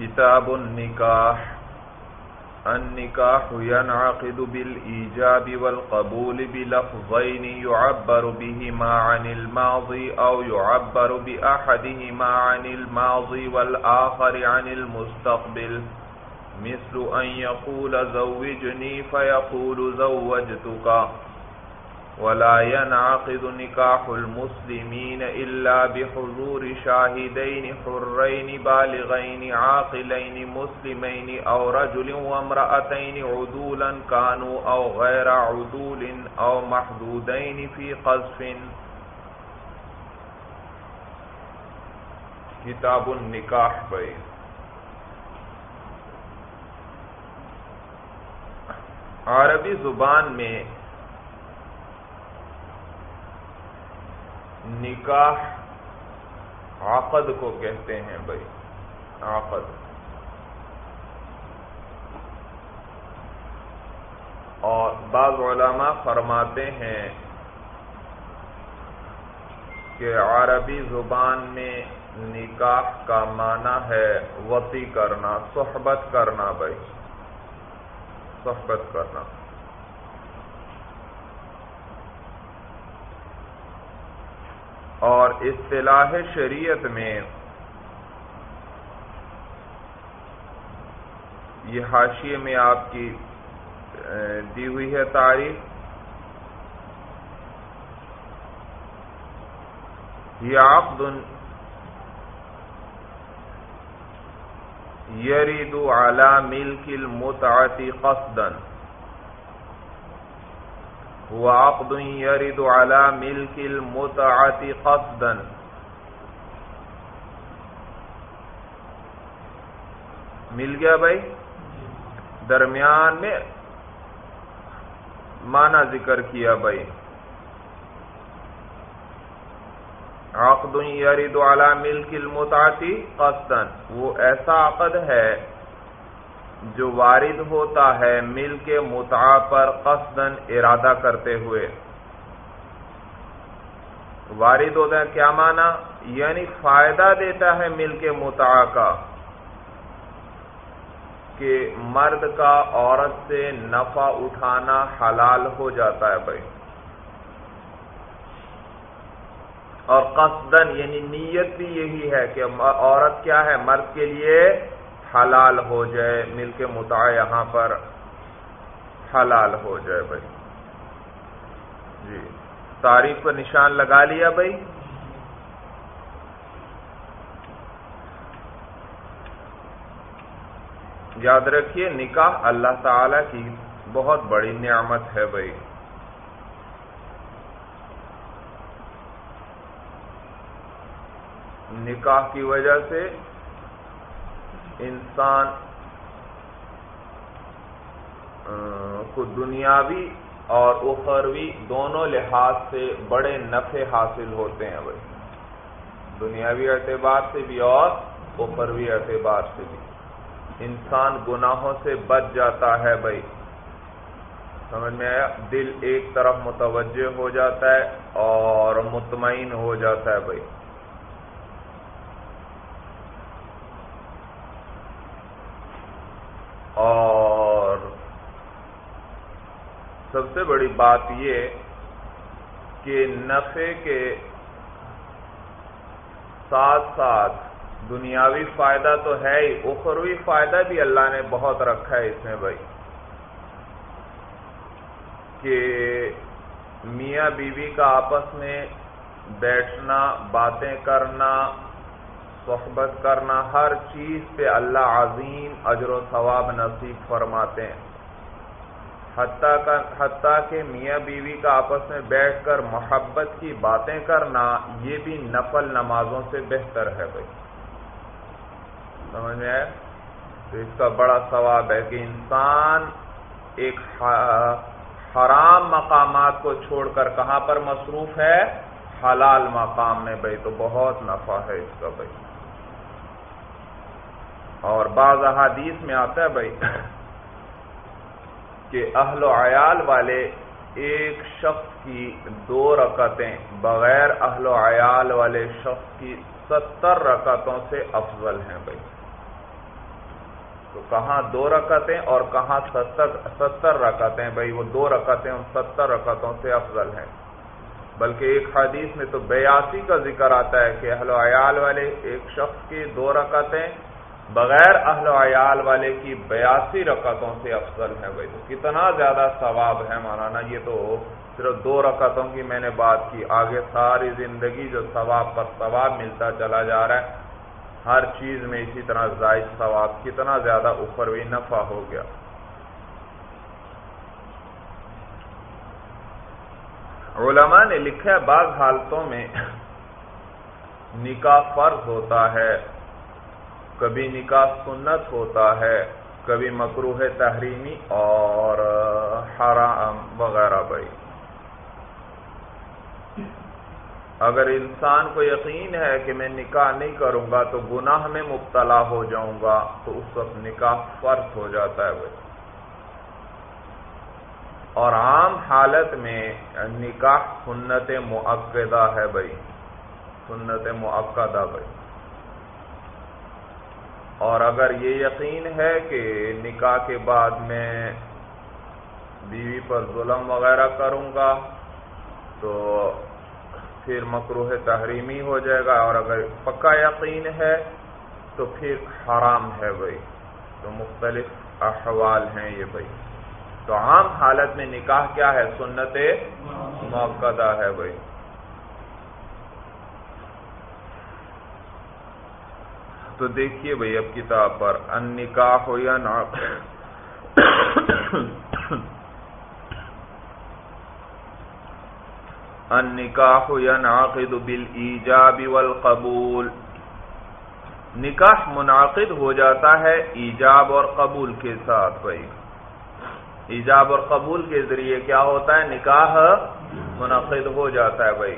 كتاب النكاح. النكاح ينعقد بالإيجاب والقبول بلفظين يعبر بهما عن الماضي أو يعبر بأحدهما عن الماضي والآخر عن المستقبل. مثل أن يقول زوجني فيقول زوجتك. ولا ينعقد نكاح المسلمين إلا بحضور شاهدين حرين بالغين عاقلين مسلمين أو رجل وامرأتين عدولا كانوا أو غير عدول أو محدودين في قذف. کتاب النکاح بھائی عربی زبان میں نکاح عقد کو کہتے ہیں بھائی، عقد۔ اور بعض علماء فرماتے ہیں کہ عربی زبان میں نکاح کا معنی ہے وسیع کرنا، صحبت کرنا بھائی، صحبت کرنا۔ اور اصطلاح شریعت میں یہ حاشیے میں آپ کی دی ہوئی ہے تاریخ یہ عقد یرید علی ملک المتعتی قصدن هو عقد يرد على ملك المتعة قصدا. مل گیا بھائی؟ درمیان میں معنی ذکر کیا بھائی۔ عقد یرد على ملک المتعتی قصدا۔ وہ ایسا عقد ہے جو وارد ہوتا ہے مل کے متع پر قصدن ارادہ کرتے ہوئے۔ وارد ہوتا ہے کیا مانا یعنی فائدہ دیتا ہے مل کے متع کا کہ مرد کا عورت سے نفع اٹھانا حلال ہو جاتا ہے بھائی۔ اور قصدن یعنی نیت بھی یہی ہے کہ عورت کیا ہے؟ مرد کے لیے حلال ہو جائے، مل کے متا یہاں پر حلال ہو جائے بھائی۔ جی تاریخ پر نشان لگا لیا بھائی۔ یاد رکھیے، نکاح اللہ تعالی کی بہت بڑی نعمت ہے بھائی۔ نکاح کی وجہ سے انسان کو دنیاوی اور اخروی دونوں لحاظ سے بڑے نفع حاصل ہوتے ہیں بھائی۔ دنیاوی اعتبار سے بھی اور اخروی اعتبار سے بھی۔ انسان گناہوں سے بچ جاتا ہے بھائی۔ سمجھ میں آیا؟ دل ایک طرف متوجہ ہو جاتا ہے اور مطمئن ہو جاتا ہے بھائی اور سب سے بڑی بات یہ کہ نفع کے ساتھ ساتھ دنیاوی فائدہ تو ہے ہی، اخروی فائدہ بھی اللہ نے بہت رکھا ہے اس میں بھائی۔ کہ میاں بیوی کا آپس میں بیٹھنا، باتیں کرنا، صحبت کرنا، ہر چیز پہ اللہ عظیم اجر و ثواب نصیب فرماتے ہیں۔ حتیٰ کہ میاں بیوی کا آپس میں بیٹھ کر محبت کی باتیں کرنا یہ بھی نفل نمازوں سے بہتر ہے بھائی۔ سمجھ میں آئے تو اس کا بڑا ثواب ہے کہ انسان ایک حرام مقامات کو چھوڑ کر کہاں پر مصروف ہے؟ حلال مقام میں بھائی۔ تو بہت نفع ہے اس کا بھائی۔ اور بعض احادیث میں آتا ہے بھائی کہ اہل و عیال والے ایک شخص کی دو رکعتیں بغیر اہل و عیال والے شخص کی ستر رکعتوں سے افضل ہیں بھائی۔ تو کہاں دو رکعتیں اور کہاں ستر ستر رکعتیں بھائی؟ وہ دو رکعتیں ان ستر رکعتوں سے افضل ہیں۔ بلکہ ایک حدیث میں تو بیاسی کا ذکر آتا ہے کہ اہل و عیال والے ایک شخص کی دو رکعتیں بغیر اہل و عیال والے کی بیاسی رکعتوں سے افضل ہے بھائی۔ تو کتنا زیادہ ثواب ہے مولانا، یہ تو صرف دو رکعتوں کی میں نے بات کی۔ آگے ساری زندگی جو ثواب پر ثواب ملتا چلا جا رہا ہے، ہر چیز میں اسی طرح زائد ثواب۔ کتنا زیادہ اوپر بھی نفع ہو گیا۔ علماء نے لکھا ہے، بعض حالتوں میں نکاح فرض ہوتا ہے۔ کبھی نکاح سنت ہوتا ہے، کبھی مکروح تحریمی اور حرام وغیرہ بھائی۔ اگر انسان کو یقین ہے کہ میں نکاح نہیں کروں گا تو گناہ میں مبتلا ہو جاؤں گا، تو اس وقت نکاح فرض ہو جاتا ہے بھائی۔ اور عام حالت میں نکاح سنت معقدہ ہے بھائی۔ سنت معقدہ بھائی۔ اور اگر یہ یقین ہے کہ نکاح کے بعد میں بیوی پر ظلم وغیرہ کروں گا، تو پھر مکروح تحریمی ہو جائے گا۔ اور اگر پکا یقین ہے، تو پھر حرام ہے بھائی۔ تو مختلف احوال ہیں یہ بھائی۔ تو عام حالت میں نکاح کیا ہے؟ سنت موقع ہے بھائی۔ تو دیکھیے بھائی، اب کتاب پر ان نکاح ہو یا نہ النکاح ينعقد بالایجاب والقبول۔ نکاح منعقد ہو جاتا ہے ایجاب اور قبول کے ساتھ بھائی۔ ایجاب اور قبول کے ذریعے کیا ہوتا ہے؟ نکاح منعقد ہو جاتا ہے بھائی۔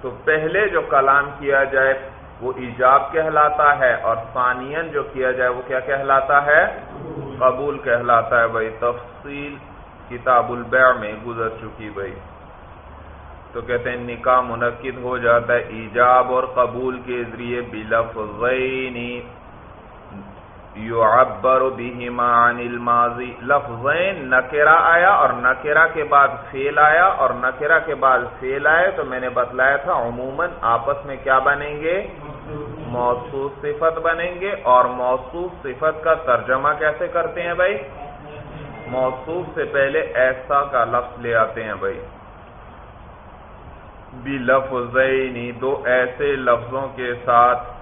تو پہلے جو کلام کیا جائے وہ ایجاب کہلاتا ہے اور ثانین جو کیا جائے وہ کیا کہلاتا ہے؟ قبول کہلاتا ہے۔ بھائی، تفصیل کتاب البیع میں گزر چکی بھائی۔ تو کہتے ہیں، نکاح منعقد ہو جاتا ہے۔ ایجاب اور قبول کے ذریعے بلفظین یعبر بہما عن الماضی لفظین نکرہ آیا اور نکرہ کے بعد فیل آیا اور نکرہ کے بعد فیل آئے تو میں نے بتلایا تھا عموماً آپس میں کیا بنیں گے؟ موصوف صفت بنیں گے اور موصوف صفت کا ترجمہ کیسے کرتے ہیں بھائی؟ موصوف سے پہلے ایسا کا لفظ لے آتے ہیں بھائی۔ بھی لفظ دو ایسے لفظوں کے ساتھ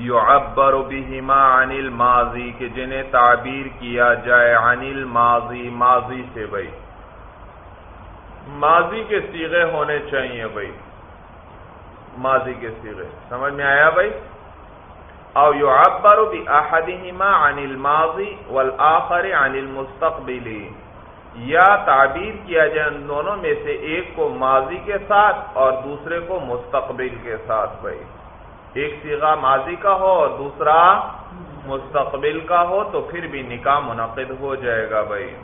یعبر بہما عن الماضی کہ جنہیں تعبیر کیا جائے عن الماضی، ماضی سے بھائی ماضی کے سیغے ہونے چاہیے بھائی ماضی کے سیغے، سمجھ میں آیا بھائی او یعبر باحدهما عن الماضی والآخر عن المستقبل۔ یا تعبیر کیا جائے ان دونوں میں سے ایک کو ماضی کے ساتھ اور دوسرے کو مستقبل کے ساتھ بھائی ایک سیغا ماضی کا ہو اور دوسرا مستقبل کا ہو تو پھر بھی نکاح منعقد ہو جائے گا بھائی۔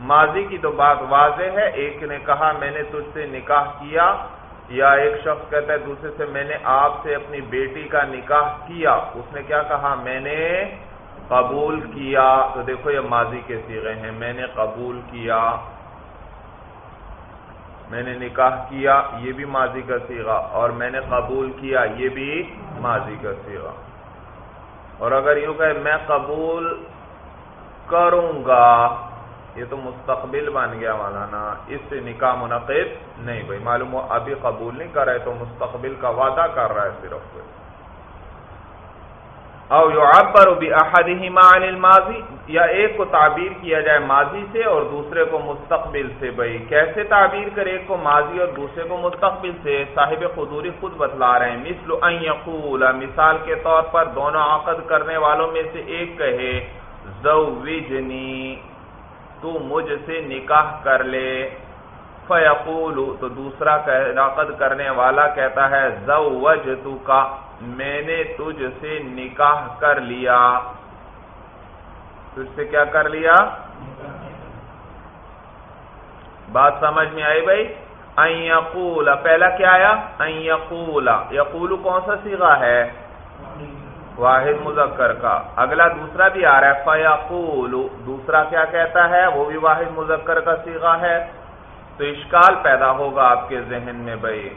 ماضی کی تو بات واضح ہے، ایک نے کہا، میں نے تجھ سے نکاح کیا۔ یا ایک شخص کہتا ہے، دوسرے سے، میں نے آپ سے اپنی بیٹی کا نکاح کیا۔ اس نے کیا کہا؟ میں نے قبول کیا۔ تو دیکھو، یہ ماضی کے سیغے ہیں۔ میں نے قبول کیا۔ میں نے نکاح کیا، یہ بھی ماضی کا سیگا اور میں نے قبول کیا، یہ بھی ماضی کا سیگا اور اگر یوں کہ میں قبول کروں گا، یہ تو مستقبل بن گیا مولانا، اس سے نکاح منعقد نہیں، بھائی معلوم ہو، ابھی قبول نہیں کر رہے تو مستقبل کا وعدہ کر رہا ہے صرف۔ او یعبر باحدهما عن الماضی یا ایک کو تعبیر کیا جائے ماضی سے اور دوسرے کو مستقبل سے۔ بھائی، کیسے تعبیر کرے؟ ایک کو ماضی اور دوسرے کو مستقبل سے۔ صاحب خدوری خود بتلا رہے ہیں۔ مثل ان یقول، مثال کے طور پر دونوں عقد کرنے والوں میں سے ایک کہے، زوجنی، تو مجھ سے نکاح کر لے۔ فیقول، تو دوسرا عقد کرنے والا کہتا ہے زوجتک میں نے تجھ سے نکاح کر لیا۔ تجھ سے کیا کر لیا؟ بات سمجھ میں آئی بھائی؟ یقول۔ پہلا کیا آیا؟ یقول۔ یقول کون سا سیگا ہے؟ واحد مذکر کا۔ اگلا دوسرا بھی آ رہا ہے۔ فیقول۔ دوسرا کیا کہتا ہے؟ وہ بھی واحد مذکر کا سیگا ہے۔ تو اشکال پیدا ہوگا آپ کے ذہن میں بھائی۔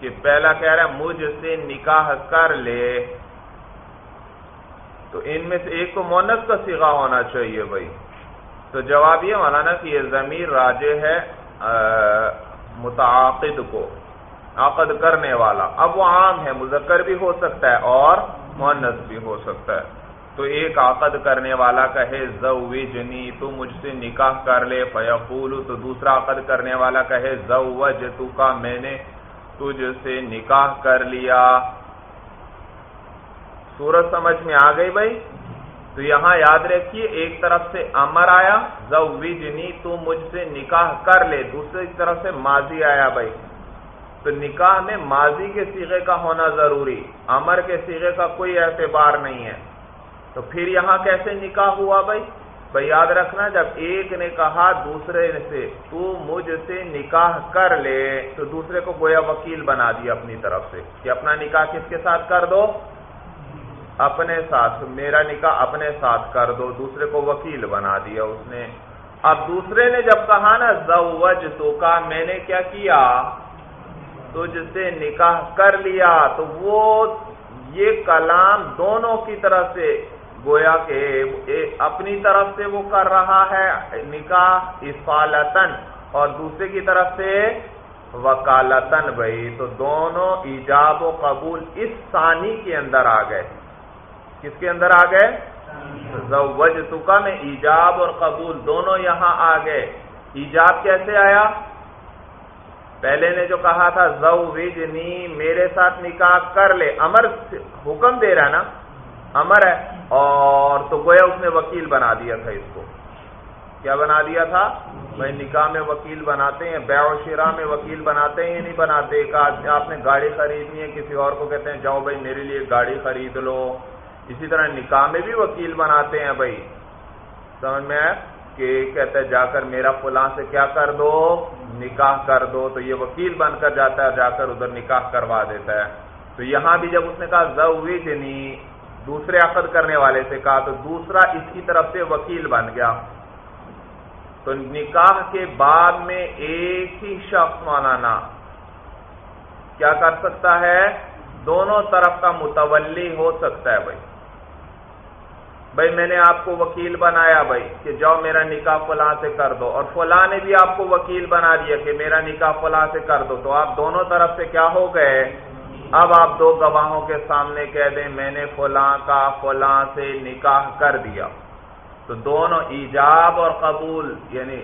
کہ پہلا کہہ رہا ہے، مجھ سے نکاح کر لے۔ تو ان میں سے ایک تو مونس کا سیگا ہونا چاہیے بھائی۔ تو جواب یہ مولانا کہ یہ ضمیر راجے ہے متعاقد کو، عقد کرنے والا۔ اب وہ عام ہے، مذکر بھی ہو سکتا ہے اور مونس بھی ہو سکتا ہے۔ تو ایک عقد کرنے والا کہے، زوجنی، تو مجھ سے نکاح کر لے۔ فیقول، تو دوسرا عقد کرنے والا کہے زوجتو کا میں نے تجھ سے نکاح کر لیا۔ سورج سمجھ میں آ گئی بھائی؟ تو یہاں یاد رکھیے، ایک طرف سے امر آیا، زوجنی، تو مجھ سے نکاح کر لے۔ دوسری طرف سے ماضی آیا بھائی۔ تو نکاح میں ماضی کے سیغے کا ہونا ضروری، امر کے سیغے کا کوئی اعتبار نہیں ہے۔ تو پھر یہاں کیسے نکاح ہوا بھائی؟ بھائی یاد رکھنا، جب ایک نے کہا دوسرے سے، تو مجھ سے نکاح کر لے، تو دوسرے کو گویا وکیل بنا دیا اپنی طرف سے کہ اپنا نکاح کس کے ساتھ کر دو؟ اپنے ساتھ، میرا نکاح اپنے ساتھ کر دو، دوسرے کو وکیل بنا دیا اس نے۔ اب دوسرے نے جب کہا نا زوج تو کا میں نے کیا کیا؟ تجھ سے نکاح کر لیا۔ تو وہ یہ کلام دونوں کی طرف سے گویا کہ اپنی طرف سے وہ کر رہا ہے نکاح افالتن اور دوسرے کی طرف سے وکالتن بھائی۔ تو دونوں ایجاب و قبول اس ثانی کے اندر آ گئے۔ کس کے اندر آ گئے؟ زوج تکا میں ایجاب اور قبول دونوں یہاں آ گئے۔ ایجاب کیسے آیا؟ پہلے نے جو کہا تھا زو میرے ساتھ نکاح کر لے، امر حکم دے رہا نا؟ امر ہے اور تو گویا اس نے وکیل بنا دیا تھا اس کو۔ کیا بنا دیا تھا؟ بھائی نکاح میں وکیل بناتے ہیں بے و شیرا میں وکیل بناتے ہیں نہیں بناتے؟ آپ نے گاڑی خریدنی ہے، کسی اور کو کہتے ہیں، جاؤ بھائی میرے لیے گاڑی خرید لو۔ اسی طرح نکاح میں بھی وکیل بناتے ہیں بھائی۔ سمجھ میں کہ کہتا ہے، جا کر میرا فلاں سے کیا کر دو؟ نکاح کر دو۔ تو یہ وکیل بن کر جاتا ہے، جا کر ادھر نکاح کروا دیتا ہے۔ تو یہاں بھی جب اس نے کہا زوجنی دوسرے عقد کرنے والے سے کہا تو دوسرا اس کی طرف سے وکیل بن گیا۔ تو نکاح کے بعد میں ایک ہی شخص مانانا کیا کر سکتا ہے؟ دونوں طرف کا متولی ہو سکتا ہے بھائی۔ بھائی میں نے آپ کو وکیل بنایا بھائی کہ جاؤ میرا نکاح فلاں سے کر دو۔ اور فلاں نے بھی آپ کو وکیل بنا دیا کہ میرا نکاح فلاں سے کر دو۔ تو آپ دونوں طرف سے کیا ہو گئے؟ اب آپ دو گواہوں کے سامنے کہہ دیں میں نے فلاں کا فلاں سے نکاح کر دیا۔ تو دونوں ایجاب اور قبول یعنی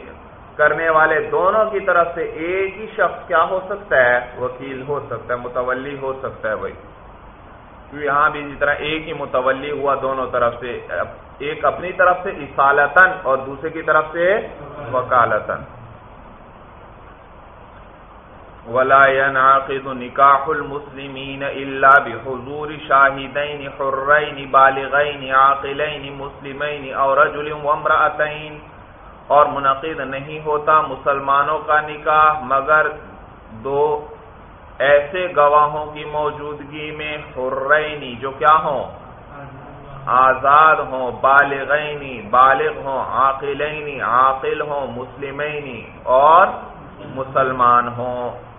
کرنے والے دونوں کی طرف سے ایک ہی شخص کیا ہو سکتا ہے؟ وکیل ہو سکتا ہے، متولی ہو سکتا ہے بھائی۔ یہاں بھی اسی طرح ایک ہی متولی ہوا دونوں طرف سے ایک اپنی طرف سے اصالتن اور دوسرے کی طرف سے وکالتن ولا ينعقد نكاح المسلمين الا بحضور شاهدين حرين بالغين عاقلين مسلمين او رجل وامرأتين اور منعقد نہیں ہوتا مسلمانوں کا نکاح، مگر دو ایسے گواہوں کی موجودگی میں حرینی جو کیا ہوں؟ آزاد ہوں بالغینی بالغ ہوں عاقلینی عاقل ہوں مسلمینی اور مسلمان ہوں۔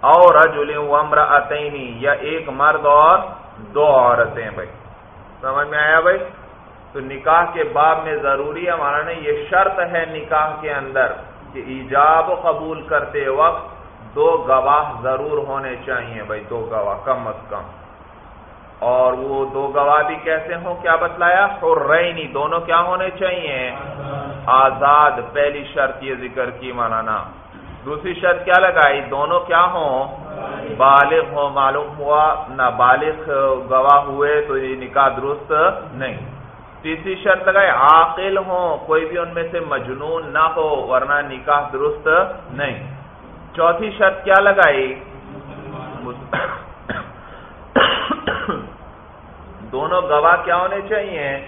اور رجل وامرأتینی یا ایک مرد اور دو عورتیں بھائی۔ سمجھ میں آیا بھائی؟ تو نکاح کے باب میں ضروری ہے، ہمارا نے یہ شرط ہے نکاح کے اندر کہ ایجاب قبول کرتے وقت دو گواہ ضرور ہونے چاہیے بھائی، دو گواہ، کم از کم۔ اور وہ دو گواہ بھی کیسے ہوں؟ کیا بتلایا؟ حرینی دونوں کیا ہونے چاہیے؟ آزاد، پہلی شرط یہ ذکر کی مولانا۔ دوسری شرط کیا لگائی؟ دونوں کیا ہوں؟ بالغ ہوں، معلوم ہوا، نہ بالغ، گواہ ہوئے تو یہ نکاح درست نہیں۔ تیسری شرط لگائے عاقل ہوں، کوئی بھی ان میں سے مجنون نہ ہو، ورنہ نکاح درست نہیں۔ چوتھی شرط کیا لگائی؟ دونوں گواہ کیا ہونے چاہیے؟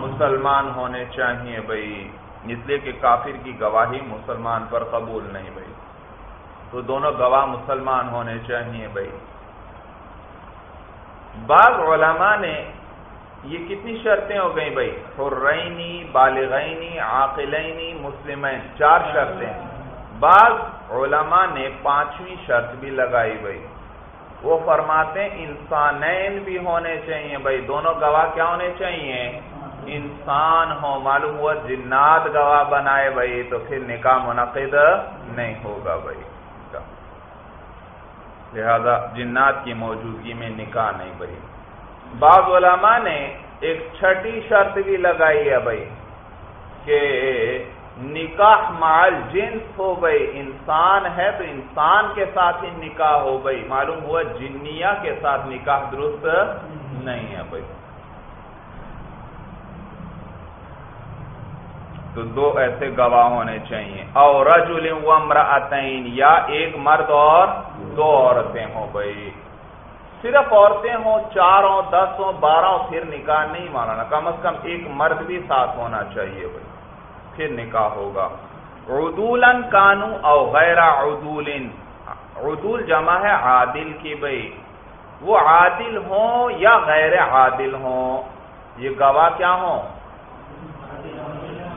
مسلمان ہونے چاہیے بھائی۔ اس لیے کہ کافر کی گواہی مسلمان پر قبول نہیں بھائی۔ تو دونوں گواہ مسلمان ہونے چاہیے بھائی۔ بعض علماء نے یہ کتنی شرطیں ہو گئی بھائی۔ حرینی، بالغینی، عاقلینی، مسلمین، چار شرطیں۔ بعض علماء نے پانچویں شرط بھی لگائی بھائی۔ وہ فرماتے ہیں انسانین بھی ہونے چاہیے بھائی۔ دونوں گواہ کیا ہونے چاہیے؟ انسان ہو معلوم ہوا جنات گواہ بنائے بھائی، تو پھر نکاح منعقد نہیں ہوگا بھائی۔ لہذا جنات کی موجودگی میں نکاح نہیں بھائی۔ بعض علماء نے ایک چھٹی شرط بھی لگائی ہے بھائی، کہ نکاح مال جنس ہو بھائی، انسان ہے تو انسان کے ساتھ ہی نکاح ہو بھائی۔ معلوم ہوا جنیا کے ساتھ نکاح درست نہیں ہے بھائی۔ تو دو ایسے گواہ ہونے چاہیے۔ اور رجل امرأتین، یا ایک مرد اور دو عورتیں ہوں بھائی۔ صرف عورتیں ہوں چار ہوں دس ہوں بارہ ہوں پھر نکاح نہیں مانا کم از کم ایک مرد بھی ساتھ ہونا چاہیے بھائی۔ پھر نکاح ہوگا۔ عدولن کانو او غیر عدول عدول جمع ہے عادل کی بھائی۔ وہ عادل ہوں یا غیر عادل ہوں؟ یہ گواہ کیا ہوں؟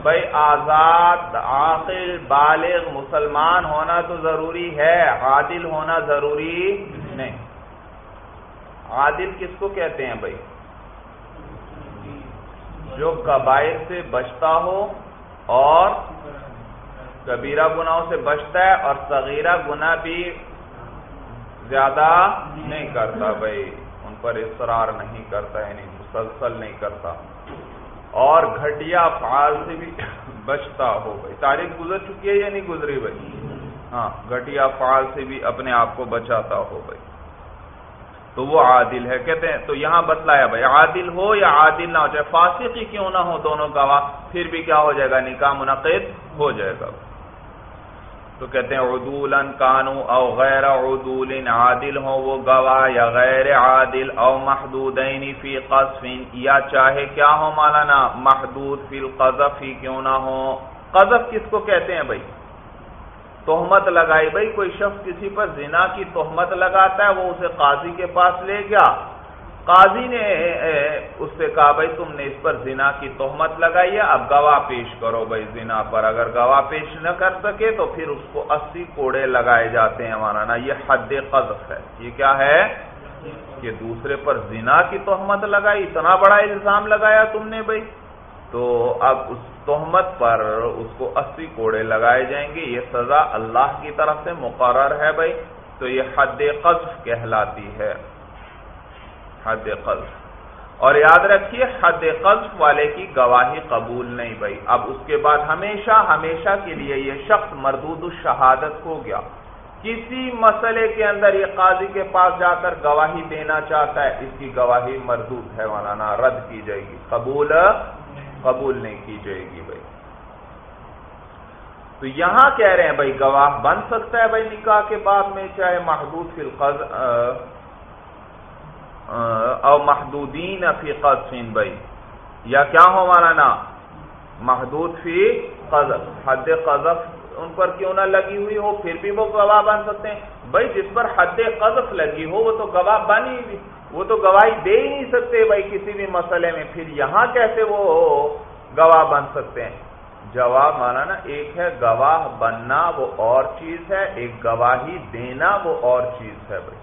بھائی آزاد، عاقل، بالغ، مسلمان ہونا تو ضروری ہے، عادل ہونا ضروری نہیں۔ عادل کس کو کہتے ہیں بھائی؟ جو قبائل سے بچتا ہو اور کبیرہ گناہوں سے بچتا ہے اور صغیرہ گناہ بھی زیادہ نہیں کرتا بھائی۔ ان پر اصرار نہیں کرتا یعنی مسلسل نہیں کرتا۔ اور گھٹیا افعال سے بھی بچتا ہو بھائی۔ تاریخ گزر چکی ہے یا نہیں گزری بھائی؟ ہاں گھٹیا افعال سے بھی اپنے آپ کو بچاتا ہو بھائی۔ تو وہ عادل ہے۔ کہتے ہیں، تو یہاں بتلایا بھائی، عادل ہو یا عادل نہ ہو، چاہے فاسقی کیوں نہ ہو دونوں گواہ پھر بھی کیا ہو جائے گا؟ نکاح منعقد ہو جائے گا۔ تو کہتے ہیں عدول کانو او غیر عدول عادل ہو وہ گواہ یا غیر عادل او محدود فی قذف یا چاہے کیا ہو مولانا، محدود فی القذف، ہی کیوں نہ ہو قذف کس کو کہتے ہیں بھائی؟ تہمت لگائی، بھائی کوئی شخص کسی پر زنا کی تہمت لگاتا ہے، وہ اسے قاضی کے پاس لے گیا قاضی نے اس سے کہا، بھائی تم نے اس پر زنا کی تہمت لگائی ہے، اب گواہ پیش کرو بھائی زنا پر۔ اگر گواہ پیش نہ کر سکے تو پھر اس کو اسی کوڑے لگائے جاتے ہیں مولانا۔ یہ حد قذف ہے۔ یہ کیا ہے؟ کہ دوسرے پر زنا کی تہمت لگائی۔ اتنا بڑا الزام لگایا تم نے بھائی۔ تو اب اس تہمت پر اس کو اسی کوڑے لگائے جائیں گے۔ یہ سزا اللہ کی طرف سے مقرر ہے بھائی۔ تو یہ حد قذف کہلاتی ہے۔ حد قذف اور یاد رکھیے، حد قذف والے کی گواہی قبول نہیں بھائی۔ اب اس کے بعد ہمیشہ ہمیشہ کے لیے یہ شخص مردود الشہادت ہو گیا۔ کسی مسئلے کے اندر یہ قاضی کے پاس جا کر گواہی دینا چاہتا ہے، اس کی گواہی مردود ہے، مولانا، رد کی جائے گی۔ قبول قبول نہیں کی جائے گی بھائی۔ تو یہاں کہہ رہے ہیں بھائی، گواہ بن سکتا ہے بھائی نکاح کے بعد میں، چاہے محدود فی القز او محدودین فی قذفین بھائی یا کیا ہو ہمارا نا محدود فی قذف۔ حد قذف ان پر کیوں نہ لگی ہوئی ہو، پھر بھی وہ گواہ بن سکتے ہیں۔ بھائی، جس پر حد قذف لگی ہو، وہ تو گواہ بنی وہ تو گواہی دے ہی نہیں سکتے بھائی کسی بھی مسئلے میں۔ پھر یہاں کیسے وہ گواہ بن سکتے ہیں؟ جواب مانا نا، ایک ہے گواہ بننا وہ اور چیز ہے، ایک گواہی دینا وہ اور چیز ہے بھائی۔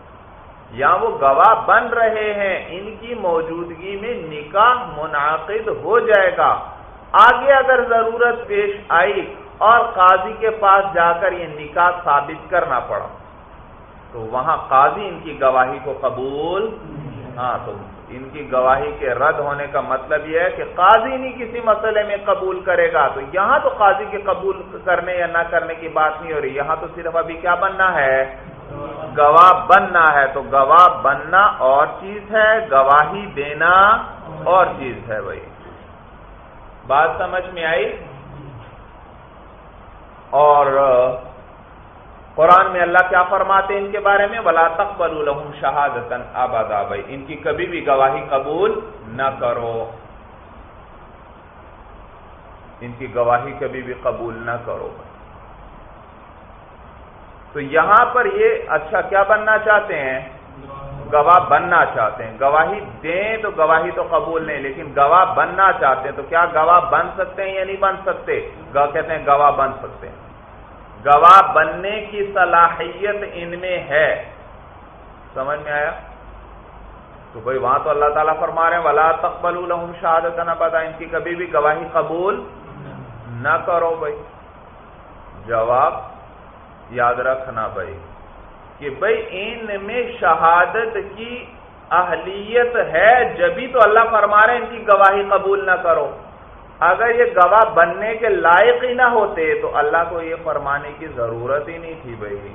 یا وہ گواہ بن رہے ہیں، ان کی موجودگی میں نکاح منعقد ہو جائے گا۔ آگے اگر ضرورت پیش آئی اور قاضی کے پاس جا کر یہ نکاح ثابت کرنا پڑا، تو وہاں قاضی ان کی گواہی کو قبول ہاں تو ان کی گواہی کے رد ہونے کا مطلب یہ ہے کہ قاضی نہیں کسی مسئلے میں قبول کرے گا۔ تو یہاں تو قاضی کے قبول کرنے یا نہ کرنے کی بات نہیں ہو رہی، یہاں تو صرف ابھی کیا بننا ہے؟ گواہ بننا ہے تو گواہ بننا اور چیز ہے، گواہی دینا اور چیز ہے بھائی بات سمجھ میں آئی؟ اور قرآن میں اللہ کیا فرماتے ہیں ان کے بارے میں؟ ولا تقبل لهم شہادت ابدا بھائی۔ ان کی کبھی بھی گواہی قبول نہ کرو۔ ان کی گواہی کبھی بھی قبول نہ کرو۔ بھائی تو یہاں پر یہ اچھا کیا بننا چاہتے ہیں؟ گواہ بننا چاہتے ہیں۔ گواہی دیں تو گواہی تو قبول نہیں، لیکن گواہ بننا چاہتے ہیں تو کیا گواہ بن سکتے ہیں یا نہیں بن سکتے؟ کہتے ہیں گواہ بن سکتے ہیں۔ گواہ بننے کی صلاحیت ان میں ہے۔ سمجھ میں آیا؟ تو بھائی وہاں تو اللہ تعالیٰ فرما رہے ہیں، ولا تقبل الحم شہادت نہ پتا ان کی کبھی بھی گواہی قبول نہ کرو بھائی۔ جواب یاد رکھنا بھائی، کہ بھائی ان میں شہادت کی اہلیت ہے جبھی تو اللہ فرما رہے ہیں ان کی گواہی قبول نہ کرو۔ اگر یہ گواہ بننے کے لائق ہی نہ ہوتے تو اللہ کو یہ فرمانے کی ضرورت ہی نہیں تھی بھائی۔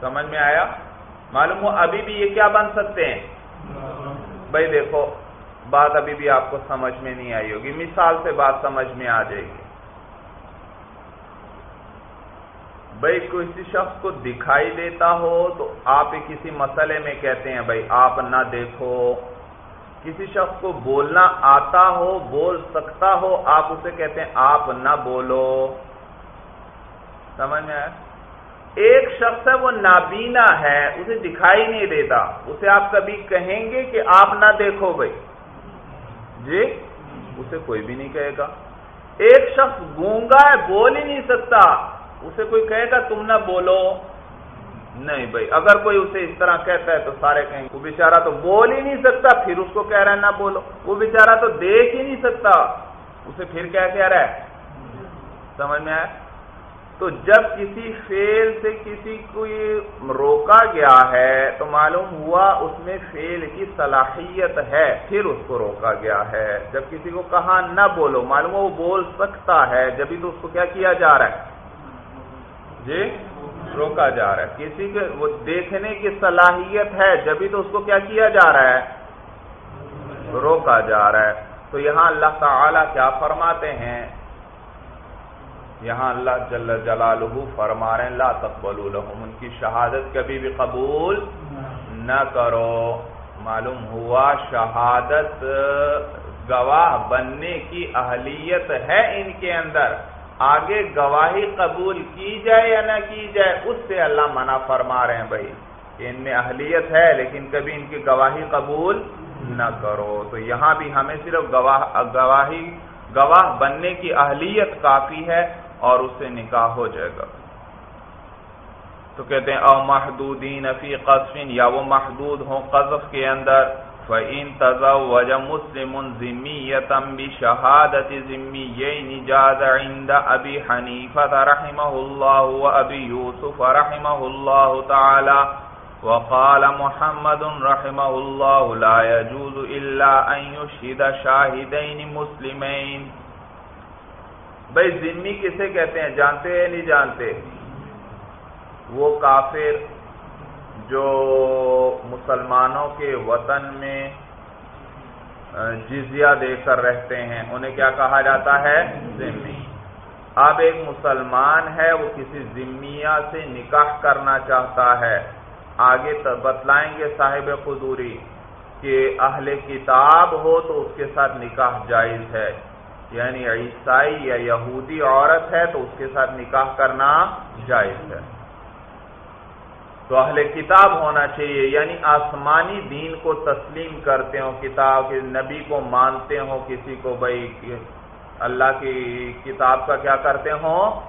سمجھ میں آیا؟ معلوم ہو ابھی بھی یہ کیا بن سکتے ہیں؟ بھائی دیکھو، بات ابھی بھی آپ کو سمجھ میں نہیں آئی ہوگی، مثال سے بات سمجھ میں آ جائے گی۔ بھائی کسی شخص کو دکھائی دیتا ہو تو آپ کسی مسئلے میں کہتے ہیں، بھائی آپ نہ دیکھو۔ کسی شخص کو بولنا آتا ہو، بول سکتا ہو، آپ اسے کہتے ہیں، آپ نہ بولو۔ سمجھ میں ایک شخص ہے، وہ نابینا ہے، اسے دکھائی نہیں دیتا۔ اسے آپ کبھی کہیں گے کہ آپ نہ دیکھو بھائی؟ جی؟ اسے کوئی بھی نہیں کہے گا۔ ایک شخص گونگا ہے، بول ہی نہیں سکتا۔ اسے کوئی کہے گا تم نہ بولو۔ نہیں بھائی، اگر کوئی اسے اس طرح کہتا ہے تو سارے کہیں وہ بیچارہ تو بول ہی نہیں سکتا، پھر اس کو کہہ رہا ہے نہ بولو۔ وہ بیچارہ تو دیکھ ہی نہیں سکتا۔ اسے پھر کیا کہہ رہا ہے؟ سمجھ میں آیا؟ تو جب کسی فیل سے کسی کو روکا گیا ہے تو معلوم ہوا اس میں فیل کی صلاحیت ہے، پھر اس کو روکا گیا ہے۔ جب کسی کو کہا نہ بولو، معلوم ہو وہ بول سکتا ہے۔ جبھی تو اس کو کیا کیا جا رہا ہے؟ جی روکا جا رہا ہے۔ کسی کے وہ دیکھنے کی صلاحیت ہے، جبھی تو اس کو کیا کیا جا رہا ہے؟ روکا جا رہا ہے۔ تو یہاں اللہ تعالی کیا فرماتے ہیں؟ یہاں اللہ جل جلالہ فرما رہے ہیں، لا تقبل لهم، ان کی شہادت کبھی بھی قبول نہ کرو۔ معلوم ہوا شہادت گواہ بننے کی اہلیت ہے ان کے اندر۔ آگے گواہی قبول کی جائے یا نہ کی جائے، اس سے اللہ منع فرما رہے ہیں بھائی۔ کہ ان میں اہلیت ہے، لیکن کبھی ان کی گواہی قبول نہ کرو۔ تو یہاں بھی ہمیں صرف گواہ، گواہی، گواہ بننے کی اہلیت کافی ہے اور اس سے نکاح ہو جائے گا۔ تو کہتے ہیں او محدودین فی قصفین یا وہ محدود ہوں قذف کے اندر۔ فَإِن تَزَوَّجَ مُسْلِمٌ ذِمِّيَّةً بِشَهَادَةِ ذِمِّيَّيْنِ جَازَ عِندَ أَبِي حَنِيفَةَ رَحِمَهُ اللَّهُ وَأَبِي يُوسُفَ رَحِمَهُ اللَّهُ تَعَالَى وقال محمد رحمه الله لا يجوز إلا أن يشهد شاهدين مسلمين۔ بھئی ذمی کسے کہتے ہیں؟ جانتے ہیں نہیں جانتے؟ وہ کافر جو مسلمانوں کے وطن میں جزیہ دے کر رہتے ہیں، انہیں کیا کہا جاتا ہے؟ ذمی اب ایک مسلمان ہے، وہ کسی ذمیہ سے نکاح کرنا چاہتا ہے۔ آگے بتلائیں گے صاحب خدوری کہ اہل کتاب ہو تو اس کے ساتھ نکاح جائز ہے۔ یعنی عیسائی یا یہودی عورت ہے تو اس کے ساتھ نکاح کرنا جائز ہے۔ تو اہل کتاب ہونا چاہیے یعنی آسمانی دین کو تسلیم کرتے ہوں، کتاب کے نبی کو مانتے ہوں، کسی کو بھائی اللہ کی کتاب کا کیا کرتے ہوں؟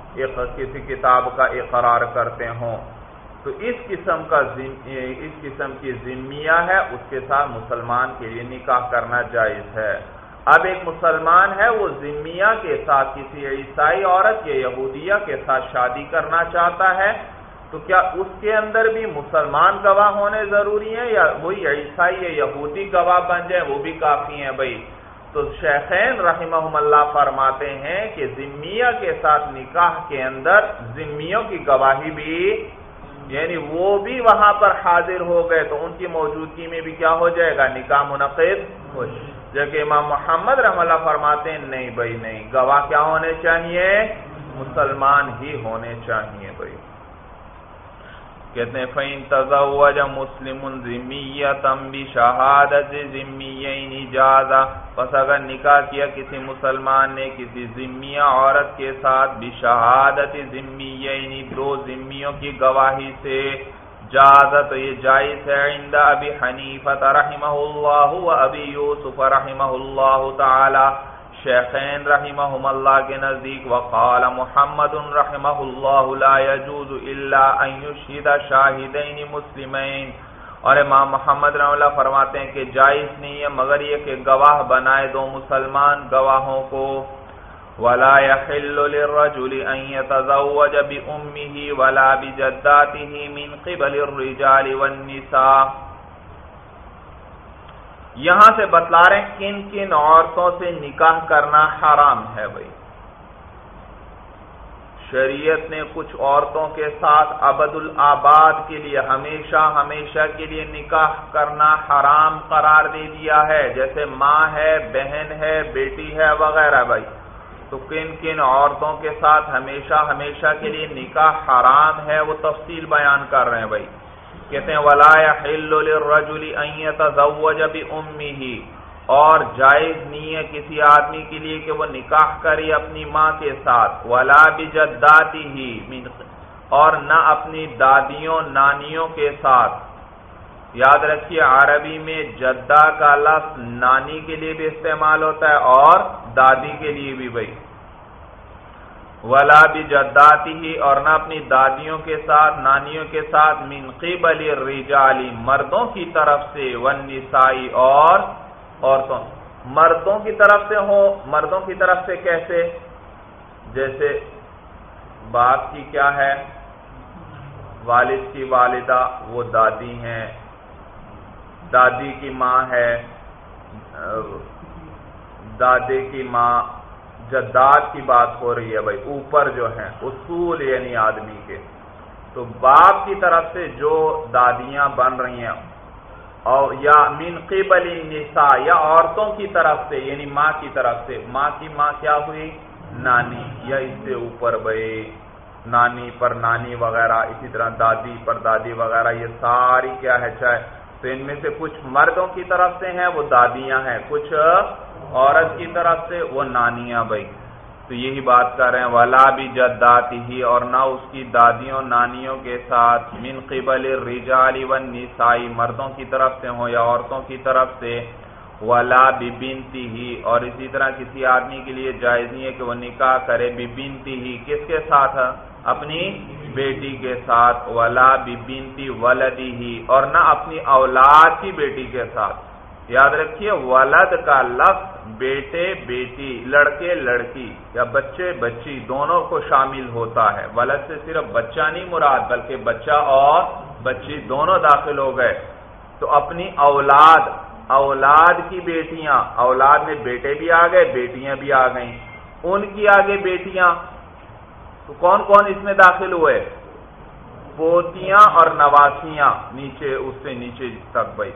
کسی کتاب کا اقرار کرتے ہوں۔ تو اس قسم کا اس قسم کی ذمیہ ہے، اس کے ساتھ مسلمان کے لیے نکاح کرنا جائز ہے۔ اب ایک مسلمان ہے، وہ ذمیہ کے ساتھ کسی عیسائی عورت یا یہودیہ کے ساتھ شادی کرنا چاہتا ہے تو کیا اس کے اندر بھی مسلمان گواہ ہونے ضروری ہیں یا وہی عیسائی یا یہودی گواہ بن جائے وہ بھی کافی ہیں بھائی؟ تو شیخین رحمہ اللہ فرماتے ہیں کہ ذمیہ کے ساتھ نکاح کے اندر ذمیوں کی گواہی بھی یعنی وہ بھی وہاں پر حاضر ہو گئے تو ان کی موجودگی میں بھی کیا ہو جائے گا؟ نکاح منعقد جبکہ امام محمد رحم اللہ فرماتے ہیں، نہیں بھائی، نہیں، گواہ کیا ہونے چاہیے؟ مسلمان ہی ہونے چاہیے بھائی۔ کہتے ہیں، فَإِن تَزَوَّجَ مُسْلِمٌ ذِمِّيَّةً بِشَهَادَةِ ذِمِّيَّيْنِ جَازَ پس اگر نکاح کیا کسی مسلمان نے کسی ذمیہ عورت کے ساتھ بشہادت ذمیین، دو ذمیوں کی گواہی سے جازا تو یہ جائز ہے عند ابی حنیفہ رحمہ اللہ و ابی یوسف رحمہ اللہ تعالی۔ شیخین رحمہم اللہ کے نزدیک وقال محمد رحمہ اللہ لا يجوز الا ان يشهد شاہدین مسلمین۔ اور امام محمد رحمہ اللہ فرماتے ہیں کہ جائز نہیں ہے، مگر یہ کہ گواہ بنائے دو مسلمان گواہوں کو۔ ولا يحل للرجل ان يتزوج بامه ولا بجداته من قبل الرجال والنساء۔ یہاں سے بتلا رہے ہیں کن کن عورتوں سے نکاح کرنا حرام ہے بھائی۔ شریعت نے کچھ عورتوں کے ساتھ ابد الآباد کے لیے ہمیشہ ہمیشہ کے لیے نکاح کرنا حرام قرار دے دیا ہے۔ جیسے ماں ہے، بہن ہے، بیٹی ہے وغیرہ بھائی۔ تو کن کن عورتوں کے ساتھ ہمیشہ ہمیشہ کے لیے نکاح حرام ہے وہ تفصیل بیان کر رہے ہیں بھائی۔ کہتے ہیں، ولا يحل للرجل ان يتزوج بامه اور جائز نہیں ہے کسی آدمی کے لیے کہ وہ نکاح کرے اپنی ماں کے ساتھ، ولا بجداته اور نہ اپنی دادیوں، نانیوں کے ساتھ۔ یاد رکھیے، عربی میں جدہ کا لفظ نانی کے لیے بھی استعمال ہوتا ہے اور دادی کے لیے بھی بھائی۔ ولا بھی جداتی ہی اور نہ اپنی دادیوں کے ساتھ، نانیوں کے ساتھ، من قبل الرجال، مردوں کی طرف سے، والنسائی اور عورتوں۔ مردوں کی طرف سے ہو مردوں کی طرف سے کیسے؟ جیسے باپ کی کیا ہے؟ والد کی والدہ، وہ دادی ہیں۔ دادی کی ماں ہے۔ دادے کی ماں جداد کی بات ہو رہی ہے بھائی، اوپر جو ہے اصول یعنی آدمی کے۔ تو باپ کی طرف سے جو دادیاں بن رہی ہیں، اور یا من قبل النساء، یا عورتوں کی طرف سے یعنی ماں کی طرف سے۔ ماں کی ماں کیا ہوئی؟ نانی، یا اس سے اوپر بھائی۔ نانی پر نانی وغیرہ، اسی طرح دادی پر دادی وغیرہ، یہ ساری کیا ہے، چاہے۔ تو ان میں سے کچھ مردوں کی طرف سے ہیں، وہ دادیاں ہیں۔ کچھ عورت کی طرف سے، وہ نانیاں بھائی تو یہی بات کر رہے ہیں، ولا بھی جداتی ہی اور نہ اس کی دادیوں، نانیوں کے ساتھ، من قبل الرجال والنسائی مردوں کی طرف سے ہوں یا عورتوں کی طرف سے۔ ولا بنتی ہی اور اسی طرح کسی آدمی کے لیے جائز نہیں ہے کہ وہ نکاح کرے۔ بنتی ہی کس کے ساتھ؟ اپنی بیٹی کے ساتھ۔ ولا بنتی ولدی ہی اور نہ اپنی اولاد کی بیٹی کے ساتھ۔ یاد رکھیے، ولد کا لفظ بیٹے، بیٹی، لڑکے، لڑکی یا بچے، بچی دونوں کو شامل ہوتا ہے۔ ولد سے صرف بچہ نہیں مراد، بلکہ بچہ اور بچی دونوں داخل ہو گئے۔ تو اپنی اولاد اولاد کی بیٹیاں، اولاد میں بیٹے بھی آ گئے، بیٹیاں بھی آ گئیں۔ ان کی آگے بیٹیاں، تو کون کون اس میں داخل ہوئے؟ پوتیاں اور نواسیاں، نیچے، اس سے نیچے تک بھائی۔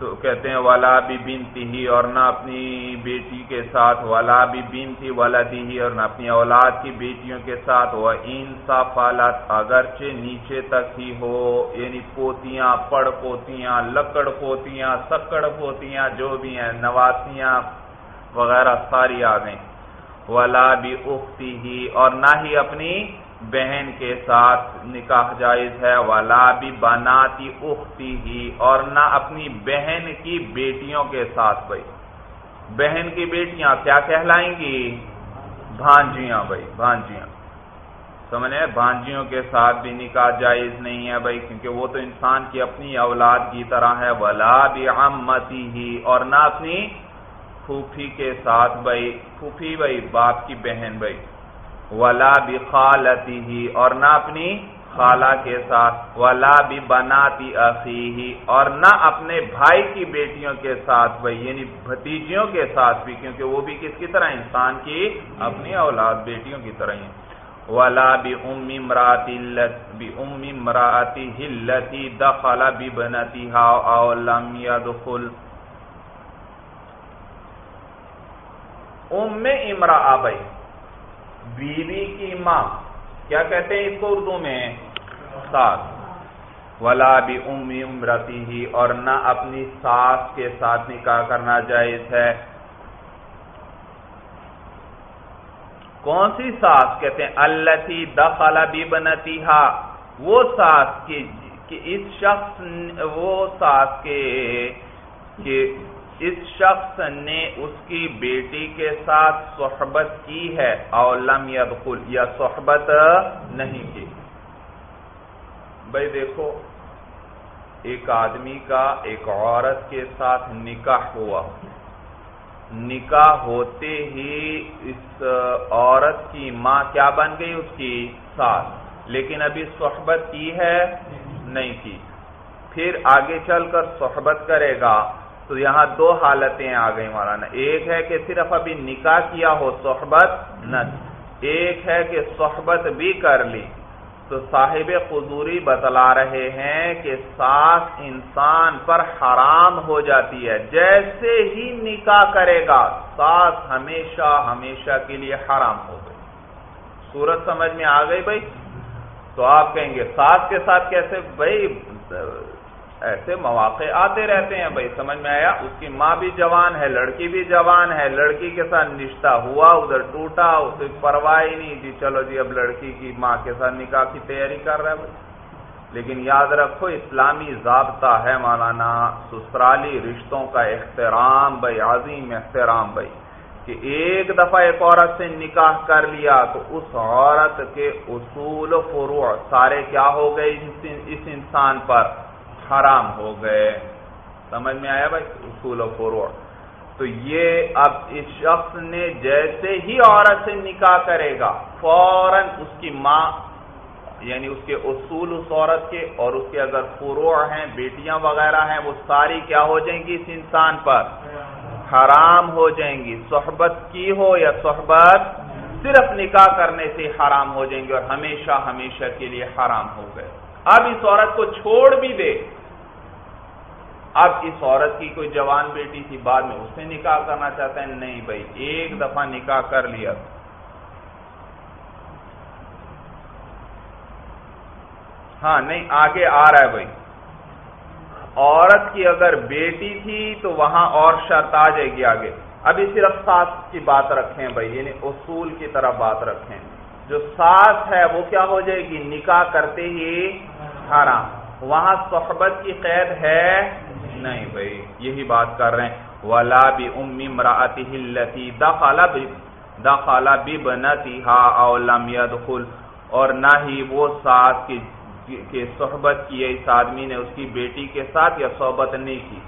تو کہتے ہیں والا بھی بنتی ہی اور نہ اپنی بیٹی کے ساتھ والا بھی بن تھی والا دی ہی اور نہ اپنی اولاد کی بیٹیوں کے ساتھ وہ ان فالات اگرچہ نیچے تک ہی ہو یعنی پوتیاں، پڑ پوتیاں، لکڑ پوتیاں، سکڑ پوتیاں، جو بھی ہیں، نواسیاں وغیرہ، ساری آ گئیں ولا بھی اختی ہی اور نہ ہی اپنی بہن کے ساتھ نکاح جائز ہے، ولا بھی بناتی اختی ہی اور نہ اپنی بہن کی بیٹیوں کے ساتھ بھائی۔ بہن کی بیٹیاں کیا کہلائیں گی؟ بھانجیاں بھائی، بھانجیاں۔ سمجھے؟ بھانجیوں کے ساتھ بھی نکاح جائز نہیں ہے بھائی، کیونکہ وہ تو انسان کی اپنی اولاد کی طرح ہے۔ ولا بھی عمتی ہی اور نہ اپنی پھوپھی کے ساتھ بھائی، پھوپھی بھائی، باپ کی بہن بھائی۔ ولا بھی ہی اور نہ اپنی خالہ کے ساتھ، ولا بھی بناتی ہی اور نہ اپنے بھائی کی بیٹیوں کے ساتھ، بھائی یعنی بھتیجیوں کے ساتھ بھی، کیونکہ وہ بھی کس کی طرح انسان کی اپنی اولاد بیٹیوں کی طرح ہی ولا بھی امی مراتی بھی امی مراتی ہلتی دخلا بھی بنتی ہا لم يدخل ام امرا بھائی بیوی کی ماں، کیا کہتے ہیں اس کو اردو میں؟ ساس۔ ولا بھی امی امرتی ہی اور نہ اپنی ساس کے ساتھ نکاح کرنا جائز ہے۔ کون سی ساس کہتے ہیں؟ اللہ تی دخلا بھی بنتی وہ ساس کی کہ اس شخص، وہ ساس کے کہ اس شخص نے اس کی بیٹی کے ساتھ صحبت کی ہے اور لم یدخل، یا صحبت نہیں کی۔ بھائی دیکھو، ایک آدمی کا، ایک عورت کے ساتھ نکاح ہوا۔ نکاح ہوتے ہی اس عورت کی ماں کیا بن گئی؟ اس کی ساتھ لیکن ابھی صحبت کی ہے؟ نہیں کی۔ پھر آگے چل کر صحبت کرے گا۔ تو یہاں دو حالتیں آ گئی مولانا۔ ایک ہے کہ صرف ابھی نکاح کیا ہو، صحبت نہ۔ ایک ہے کہ صحبت بھی کر لی۔ تو صاحب قدوری بتلا رہے ہیں کہ ساس انسان پر حرام ہو جاتی ہے۔ جیسے ہی نکاح کرے گا ساس ہمیشہ ہمیشہ کے لیے حرام ہو گئی۔ سورت سمجھ میں آ گئی بھائی؟ تو آپ کہیں گے ساس کے ساتھ کیسے؟ بھائی ایسے مواقع آتے رہتے ہیں، بھائی، سمجھ میں آیا؟ اس کی ماں بھی جوان ہے، لڑکی بھی جوان ہے، لڑکی کے ساتھ نشتہ ہوا، ادھر ٹوٹا، اسے پرواہ ہی نہیں۔ جی چلو جی اب لڑکی کی ماں کے ساتھ نکاح کی تیاری کر رہا ہے، بھائی۔ لیکن یاد رکھو، اسلامی ضابطہ ہے مولانا سسرالی، رشتوں کا احترام، بھائی، عظیم احترام، بھائی۔ کہ ایک دفعہ ایک عورت سے نکاح کر لیا، تو اس عورت کے اصول و فروع سارے کیا ہو گئے اس انسان پر؟ حرام ہو گئے۔ سمجھ میں آیا بھائی؟ اصول و فروع۔ تو یہ اب اس شخص نے جیسے ہی عورت سے نکاح کرے گا، فوراً اس کی ماں یعنی اس کے اصول اس عورت کے اور اس کے اگر فروع ہیں، بیٹیاں وغیرہ ہیں، وہ ساری کیا ہو جائیں گی اس انسان پر؟ حرام ہو جائیں گی۔ صحبت کی ہو یا صحبت صرف نکاح کرنے سے حرام ہو جائیں گے اور ہمیشہ ہمیشہ کے لیے حرام ہو گئے۔ اب اس عورت کو چھوڑ بھی دے۔ اب اس عورت کی کوئی جوان بیٹی تھی، بعد میں اس سے نکاح کرنا چاہتا ہے۔ نہیں بھائی، ایک دفعہ نکاح کر لیا۔ ہاں نہیں، آگے آ رہا ہے بھائی۔ عورت کی اگر بیٹی تھی تو وہاں اور شرط آ جائے گی آگے۔ ابھی صرف ساس کی بات رکھیں بھائی یعنی اصول کی طرح بات رکھیں۔ جو ساس ہے، وہ کیا ہو جائے گی؟ نکاح کرتے ہی حرام۔ وہاں صحبت کی قید ہے۔ نہیں بھائی، یہی بات کر رہے ہیں۔ ولا بھی امی مراتی ہلتی دخلا دخلا بھی بنتی ہا او لم اور نہ ہی وہ ساس کی کہ صحبت کی ہے اس آدمی نے اس کی بیٹی کے ساتھ، یا صحبت نہیں کی۔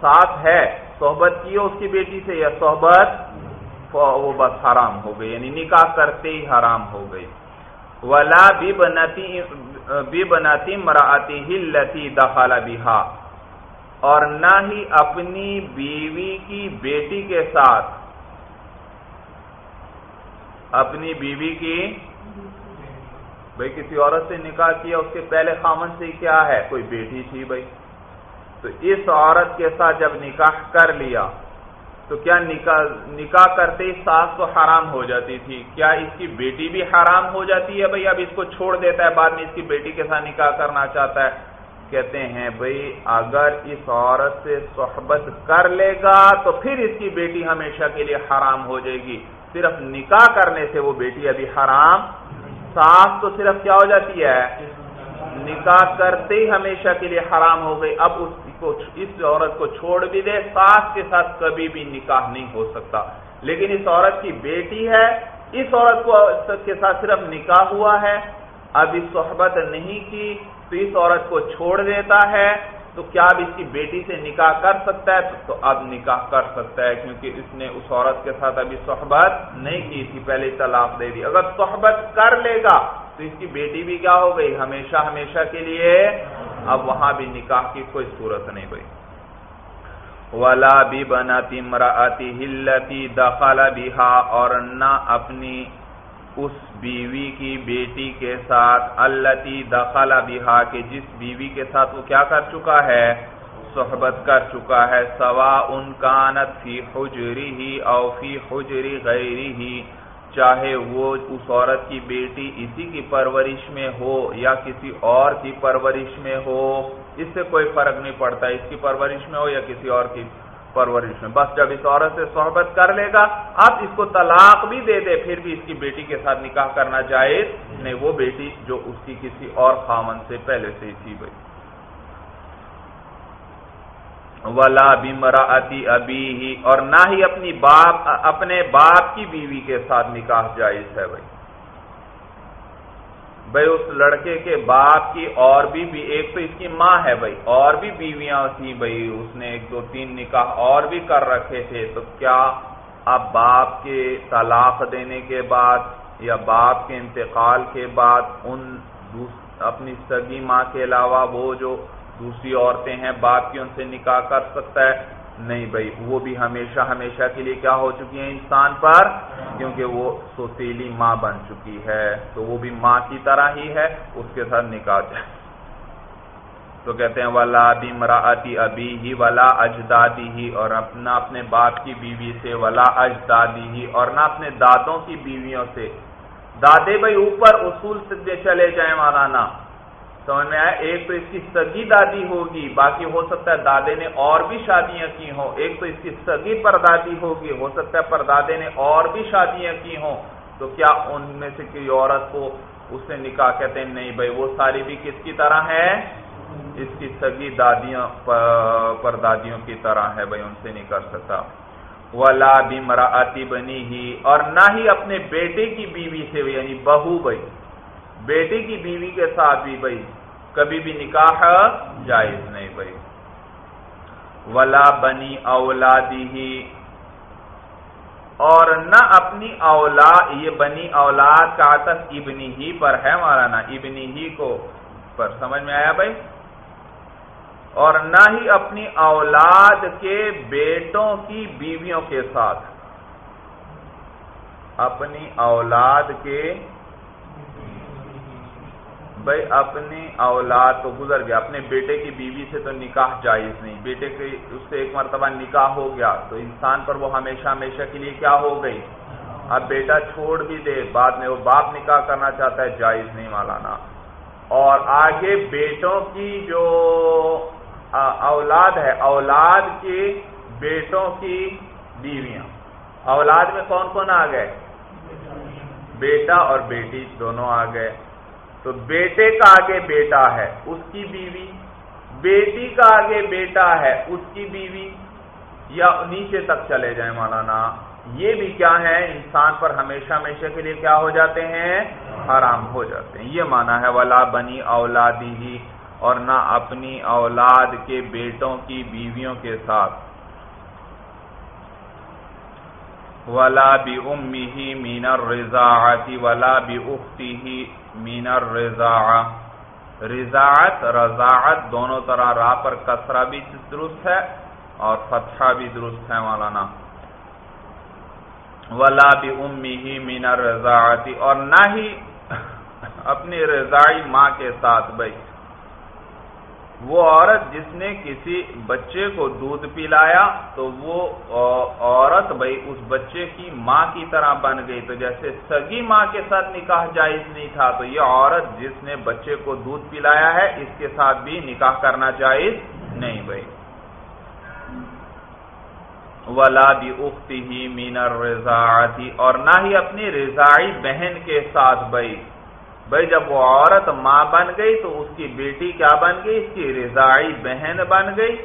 ساتھ ہے، صحبت کی ہے اس کی بیٹی سے، یا صحبت وہ بس حرام ہو گئی یعنی نکاح کرتے ہی حرام ہو گئی۔ ولا بھی بناتی بھی بناتی مراتی ہی لتی دخلا بہا اور نہ ہی اپنی بیوی کی بیٹی کے ساتھ۔ اپنی بیوی کی بھائی، کسی عورت سے نکاح کیا، اس کے پہلے خامن سے کیا ہے؟ کوئی بیٹی تھی بھائی۔ تو اس عورت کے ساتھ جب نکاح کر لیا، تو کیا نکاح نکاح کرتے ہی ساس تو حرام ہو جاتی تھی؟ کیا اس کی بیٹی بھی حرام ہو جاتی ہے بھائی؟ اب اس کو چھوڑ دیتا ہے، بعد میں اس کی بیٹی کے ساتھ نکاح کرنا چاہتا ہے۔ کہتے ہیں بھائی اگر اس عورت سے صحبت کر لے گا تو پھر اس کی بیٹی ہمیشہ کے لیے حرام ہو جائے گی. صرف نکاح کرنے سے وہ بیٹی ابھی حرام، ساس تو صرف کیا ہو جاتی ہے؟ نکاح کرتے ہی ہمیشہ کے لیے حرام ہو گئی۔ اب اس کو، اس عورت کو چھوڑ بھی دے، ساس کے ساتھ کبھی بھی نکاح نہیں ہو سکتا۔ لیکن اس عورت کی بیٹی ہے، اس عورت کو، کے ساتھ صرف نکاح ہوا ہے۔ اب اس صحبت نہیں کی۔ تو اس عورت کو چھوڑ دیتا ہے، تو کیا اب اس کی بیٹی سے نکاح کر سکتا ہے؟ تو اب نکاح کر سکتا ہے، کیونکہ اس نے اس عورت کے ساتھ ابھی صحبت نہیں کی تھی، پہلے طلاق دے دی۔ اگر صحبت کر لے گا، تو اس کی بیٹی بھی کیا ہو گئی؟ ہمیشہ ہمیشہ کے لیے اب وہاں بھی نکاح کی کوئی صورت نہیں بھائی ولا بھی بناتی مراتی ہلتی دخلا بہا اور نہ اپنی اس بیوی کی بیٹی کے ساتھ اللہ دخلا بہا کہ جس بیوی کے ساتھ وہ کیا کر چکا ہے؟ صحبت کر چکا ہے سوا ان کانت فی حجری ہی او فی حجری غیری ہی چاہے وہ اس عورت کی بیٹی اسی کی پرورش میں ہو یا کسی اور کی پرورش میں ہو، اس سے کوئی فرق نہیں پڑتا، اس کی پرورش میں ہو یا کسی اور کی۔ پرورش میں۔ بس جب اس عورت سے صحبت کر لے گا، اب اس کو طلاق بھی دے دے، پھر بھی اس کی بیٹی کے ساتھ نکاح کرنا جائز نہیں۔ وہ بیٹی جو اس کی کسی اور خامن سے پہلے سے ہی تھی بھائی۔ ولا بمرا ابھی ہی اور نہ ہی اپنی باپ، اپنے باپ کی بیوی کے ساتھ نکاح جائز ہے بھائی۔ بھائی، اس لڑکے کے باپ کی اور بھی بھی، ایک تو اس کی ماں ہے بھائی، اور بھی بیویاں تھیں بھائی، اس نے ایک دو تین نکاح اور بھی کر رکھے تھے۔ تو کیا اب باپ کے طلاق دینے کے بعد یا باپ کے انتقال کے بعد ان اپنی سگی ماں کے علاوہ وہ جو دوسری عورتیں ہیں، باپ کی ان سے نکاح کر سکتا ہے؟ نہیں بھائی، وہ بھی ہمیشہ ہمیشہ کے لیے کیا ہو چکی ہیں انسان پر؟ کیونکہ وہ سوتیلی ماں بن چکی ہے، تو وہ بھی ماں کی طرح ہی ہے، اس کے ساتھ نکاح جائے۔ تو کہتے ہیں، ولا بمراتی ابھی ہی ولا اجدادی ہی اور اپنا اپنے باپ کی بیوی سے، ولا اجدادی ہی اور نہ اپنے دادوں کی بیویوں سے۔ دادے بھائی، اوپر اصول سے چلے جائیں مولانا۔ سمجھ میں آیا؟ ایک تو اس کی سگی دادی ہوگی، باقی ہو سکتا ہے دادے نے اور بھی شادیاں کی ہوں۔ ایک تو اس کی سگی پردادی ہوگی، ہو سکتا ہے پردادے نے اور بھی شادیاں کی ہوں۔ تو کیا ان میں سے کوئی عورت کو اس نے نکاح کہتے ہیں؟ نہیں بھائی، وہ ساری بھی کس کی طرح ہے؟ اس کی سگی دادیاں پردادیوں کی طرح ہے بھائی، ان سے نہیں کر سکتا۔ ولا بھی مراتی بنی ہی اور نہ ہی اپنے بیٹے کی بیوی سے یعنی بہو بھائی۔ بیٹی کی بیوی کے ساتھ بھی بھائی۔ کبھی بھی نکاح جائز نہیں بھائی۔ ولا بنی اولادی ہی اور نہ اپنی اولاد، یہ بنی اولاد کا تک ابنی ہی پر ہے مولانا، ابنی ہی کو پر۔ سمجھ میں آیا بھائی؟ اور نہ ہی اپنی اولاد کے بیٹوں کی بیویوں کے ساتھ۔ اپنی اولاد کے بھائی اپنی اولاد تو گزر گیا، اپنے بیٹے کی بیوی سے تو نکاح جائز نہیں۔ بیٹے کے اس سے ایک مرتبہ نکاح ہو گیا، تو انسان پر وہ ہمیشہ ہمیشہ کے لیے کیا ہو گئی؟ اب بیٹا چھوڑ بھی دے، بعد میں وہ باپ نکاح کرنا چاہتا ہے، جائز نہیں مالانا اور آگے بیٹوں کی جو اولاد ہے، اولاد کے بیٹوں کی بیویاں۔ اولاد میں کون کون آ گئے؟ بیٹا اور بیٹی دونوں آ گئے۔ تو بیٹے کا آگے بیٹا ہے، اس کی بیوی۔ بیٹی کا آگے بیٹا ہے، اس کی بیوی۔ یا نیچے تک چلے جائیں مولانا۔ یہ بھی کیا ہے انسان پر ہمیشہ ہمیشہ کے لیے کیا ہو جاتے ہیں؟ حرام ہو جاتے ہیں۔ یہ مانا ہے، ولا بنی اولادی ہی اور نہ اپنی اولاد کے بیٹوں کی بیویوں کے ساتھ۔ ولا بھی امی ہی مینر رضا ولا بھی اختی ہی مین رضا رضاعت رضاعت دونوں طرح راہ پر کسرا بھی درست ہے اور فتحہ بھی درست ہے مولانا۔ ولا بھی امی ہی مین رضاعتی اور نہ ہی اپنی رضائی ماں کے ساتھ بھائی۔ وہ عورت جس نے کسی بچے کو دودھ پلایا تو وہ عورت بھائی اس بچے کی ماں کی طرح بن گئی۔ تو جیسے سگی ماں کے ساتھ نکاح جائز نہیں تھا، تو یہ عورت جس نے بچے کو دودھ پلایا ہے، اس کے ساتھ بھی نکاح کرنا جائز نہیں بھائی ولا بھی اختی ہی مینر رضا اور نہ ہی اپنی رضائی بہن کے ساتھ بھائی بھائی جب وہ عورت ماں بن گئی تو اس کی بیٹی کیا بن گئی؟ اس کی رضائی بہن بن گئی۔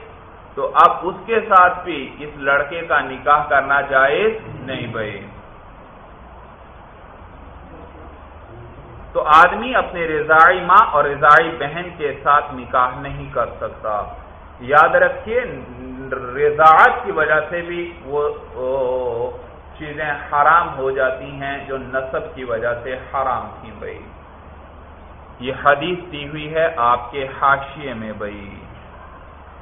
تو اب اس کے ساتھ بھی اس لڑکے کا نکاح کرنا جائز نہیں بھائی۔ تو آدمی اپنے رضائی ماں اور رضائی بہن کے ساتھ نکاح نہیں کر سکتا۔ یاد رکھیے، رضاعت کی وجہ سے بھی وہ چیزیں حرام ہو جاتی ہیں جو نصب کی وجہ سے حرام تھیں بھائی۔ یہ حدیث دی ہوئی ہے آپ کے حاشیے میں بھائی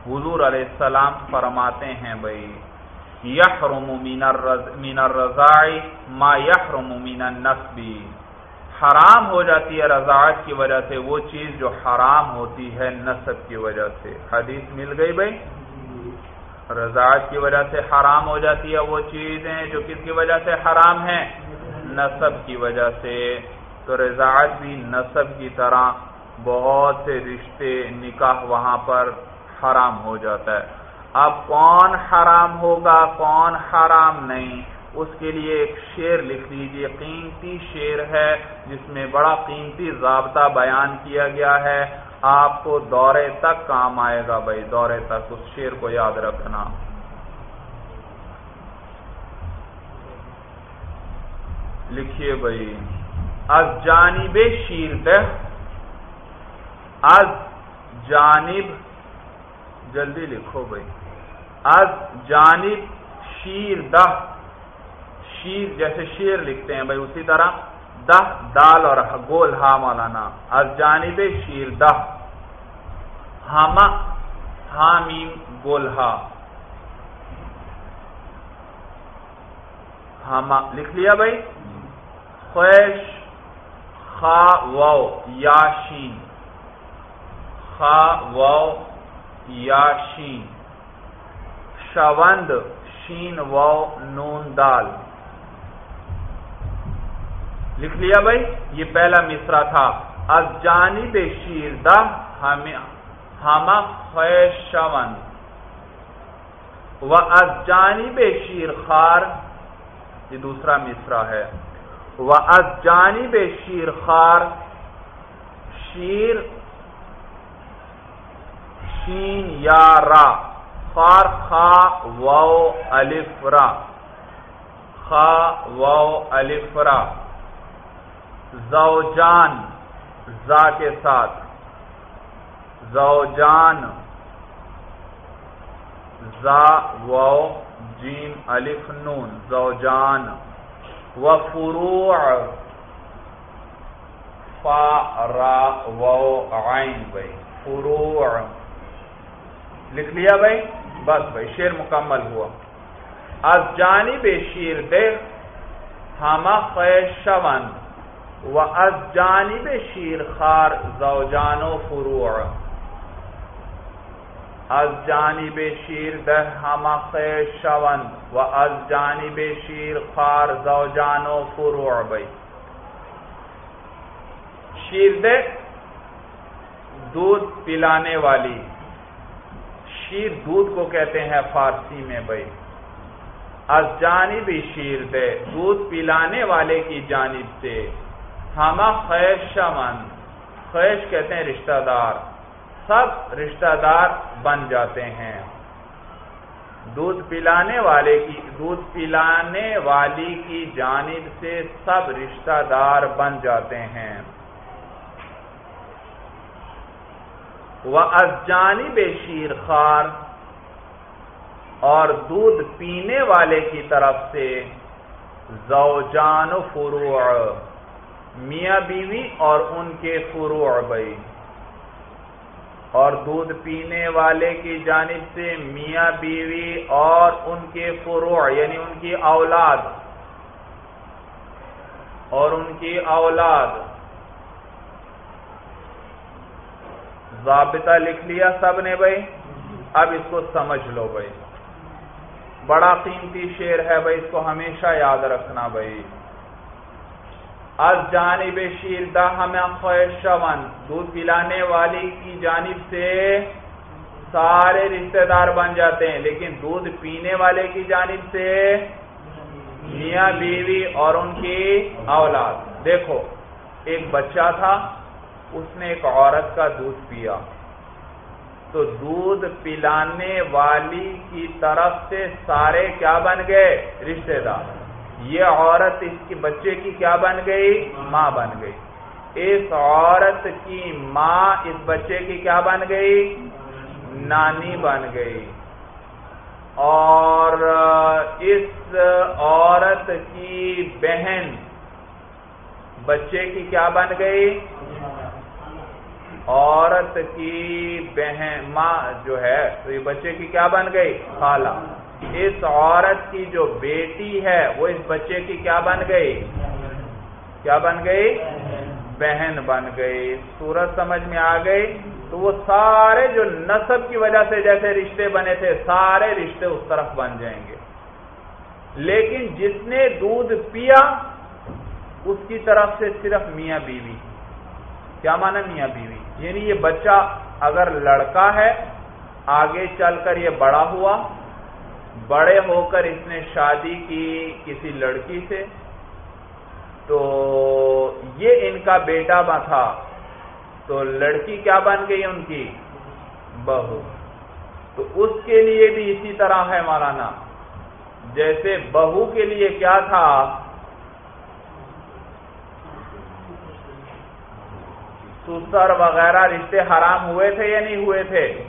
حضور علیہ السلام فرماتے ہیں بھائی یحرم من الرضائی ما یحرم من النسبی حرام ہو جاتی ہے رضاعت کی وجہ سے، وہ چیز جو حرام ہوتی ہے نصب کی وجہ سے۔ حدیث مل گئی بھائی رضاعت کی وجہ سے حرام ہو جاتی ہے وہ چیزیں جو کس کی وجہ سے حرام ہیں؟ نصب کی وجہ سے۔ تو رضاعت بھی نصب کی طرح بہت سے رشتے نکاح وہاں پر حرام ہو جاتا ہے۔ اب کون حرام ہوگا، کون حرام نہیں؟ اس کے لیے ایک شیر لکھ لیجیے قیمتی شیر ہے جس میں بڑا قیمتی ضابطہ بیان کیا گیا ہے۔ آپ کو دورے تک کام آئے گا بھائی، دورے تک۔ اس شیر کو یاد رکھنا۔ لکھیے بھائی۔ از جانب شیر دہ از جانب، جلدی لکھو بھائی، از جانب شیر دہ شیر جیسے شیر لکھتے ہیں بھائی اسی طرح، دہ، دال اور گول، ہا مولانا، از جانب شیر دہ ہم حامیم گول، ہا۔ ہم، لکھ لیا بھائی؟ خوش۔ خا و یا شین. خا و یا شین. شوند، شین و نون دال. لکھ لیا بھائی، یہ پہلا مصرا تھا. از جانب شیر دہ ہم خیشون و از جانب شیر خار، یہ دوسرا مصرا ہے. و از جانب شیر خار شیر، شین یا را خار خا و الف، را. خا و الف، را. زوجان، زا کے ساتھ. زوجان، زا و جیم، الف، نون. زوجان و فروع فا را و عین بھائی، فروع. لکھ لیا بھائی؟ بس بھائی شیر مکمل ہوا۔ از جانب شیر دے ہم خیشون و از جانب شیر خار، زوجان و فروع. از جانب شیر ده ہم شون و از جانب شیر خار زوجان و فروع بھائی شیر دہ دودھ پلانے والی. شیر دودھ کو کہتے ہیں فارسی میں بھائی از جانب شیر دے دودھ پلانے والے کی جانب سے ہم خیش شمن خیش کہتے ہیں رشتہ دار. سب رشتہ دار بن جاتے ہیں۔ دودھ پلانے والے کی دودھ پلانے والی کی جانب سے سب رشتہ دار بن جاتے ہیں۔ وہ از شیر خار اور دودھ پینے والے کی طرف سے زوجان فروع۔ میاں بیوی اور ان کے فروع بھائی۔ اور دودھ پینے والے کی جانب سے میاں بیوی اور ان کے فروع یعنی ان کی اولاد، اور ان کی اولاد۔ ضابطہ لکھ لیا سب نے بھائی؟ اب اس کو سمجھ لو بھائی۔ بڑا قیمتی شیر ہے بھائی، اس کو ہمیشہ یاد رکھنا بھائی۔ از جانب شیر دا ہمیں خوشون دودھ پلانے والی کی جانب سے سارے رشتہ دار بن جاتے ہیں، لیکن دودھ پینے والے کی جانب سے میاں بیوی اور ان کی اولاد۔ دیکھو، ایک بچہ تھا، اس نے ایک عورت کا دودھ پیا۔ تو دودھ پلانے والی کی طرف سے سارے کیا بن گئے؟ رشتہ دار۔ یہ عورت اس کے بچے کی کیا بن گئی؟ ماں بن گئی۔ اس عورت کی ماں اس بچے کی کیا بن گئی؟ نانی بن گئی۔ اور اس عورت کی بہن بچے کی کیا بن گئی؟ عورت کی بہن، ماں جو ہے، تو یہ بچے کی کیا بن گئی؟ خالہ۔ اس عورت کی جو بیٹی ہے، وہ اس بچے کی کیا بن گئی؟ کیا بن گئی؟ بہن بن گئی۔ سورت سمجھ میں آ گئی تو وہ سارے جو نصب کی وجہ سے جیسے رشتے بنے تھے، سارے رشتے اس طرف بن جائیں گے۔ لیکن جس نے دودھ پیا، اس کی طرف سے صرف میاں بیوی۔ کیا مانا میاں بیوی؟ یعنی یہ بچہ اگر لڑکا ہے، آگے چل کر یہ بڑا ہوا بڑے ہو کر اس نے شادی کی کسی لڑکی سے، تو یہ ان کا بیٹا تھا۔ تو لڑکی کیا بن گئی ان کی؟ بہو۔ تو اس کے لیے بھی اسی طرح ہے مولانا۔ جیسے بہو کے لیے کیا تھا؟ سسر وغیرہ رشتے حرام ہوئے تھے یا نہیں ہوئے تھے؟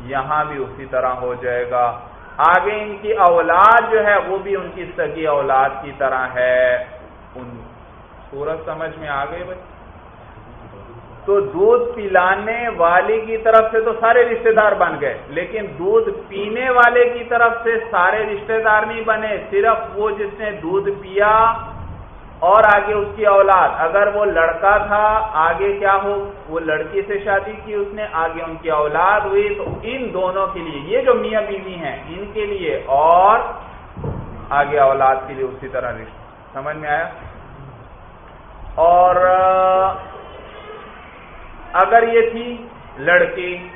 یہاں بھی اسی طرح ہو جائے گا۔ آگے ان کی اولاد جو ہے وہ بھی ان کی سگی اولاد کی طرح ہے۔ ان سورج سمجھ میں آ گئے بھائی تو دودھ پلانے والے کی طرف سے تو سارے رشتہ دار بن گئے، لیکن دودھ پینے والے کی طرف سے سارے رشتہ دار نہیں بنے، صرف وہ جس نے دودھ پیا اور آگے اس کی اولاد۔ اگر وہ لڑکا تھا، آگے کیا ہو؟ وہ لڑکی سے شادی کی اس نے، آگے ان کی اولاد ہوئی۔ تو ان دونوں کے لیے، یہ جو میاں بیوی ہیں، ان کے لیے اور آگے اولاد کے لیے اسی طرح رشتہ۔ سمجھ میں آیا؟ اور اگر یہ تھی لڑکی،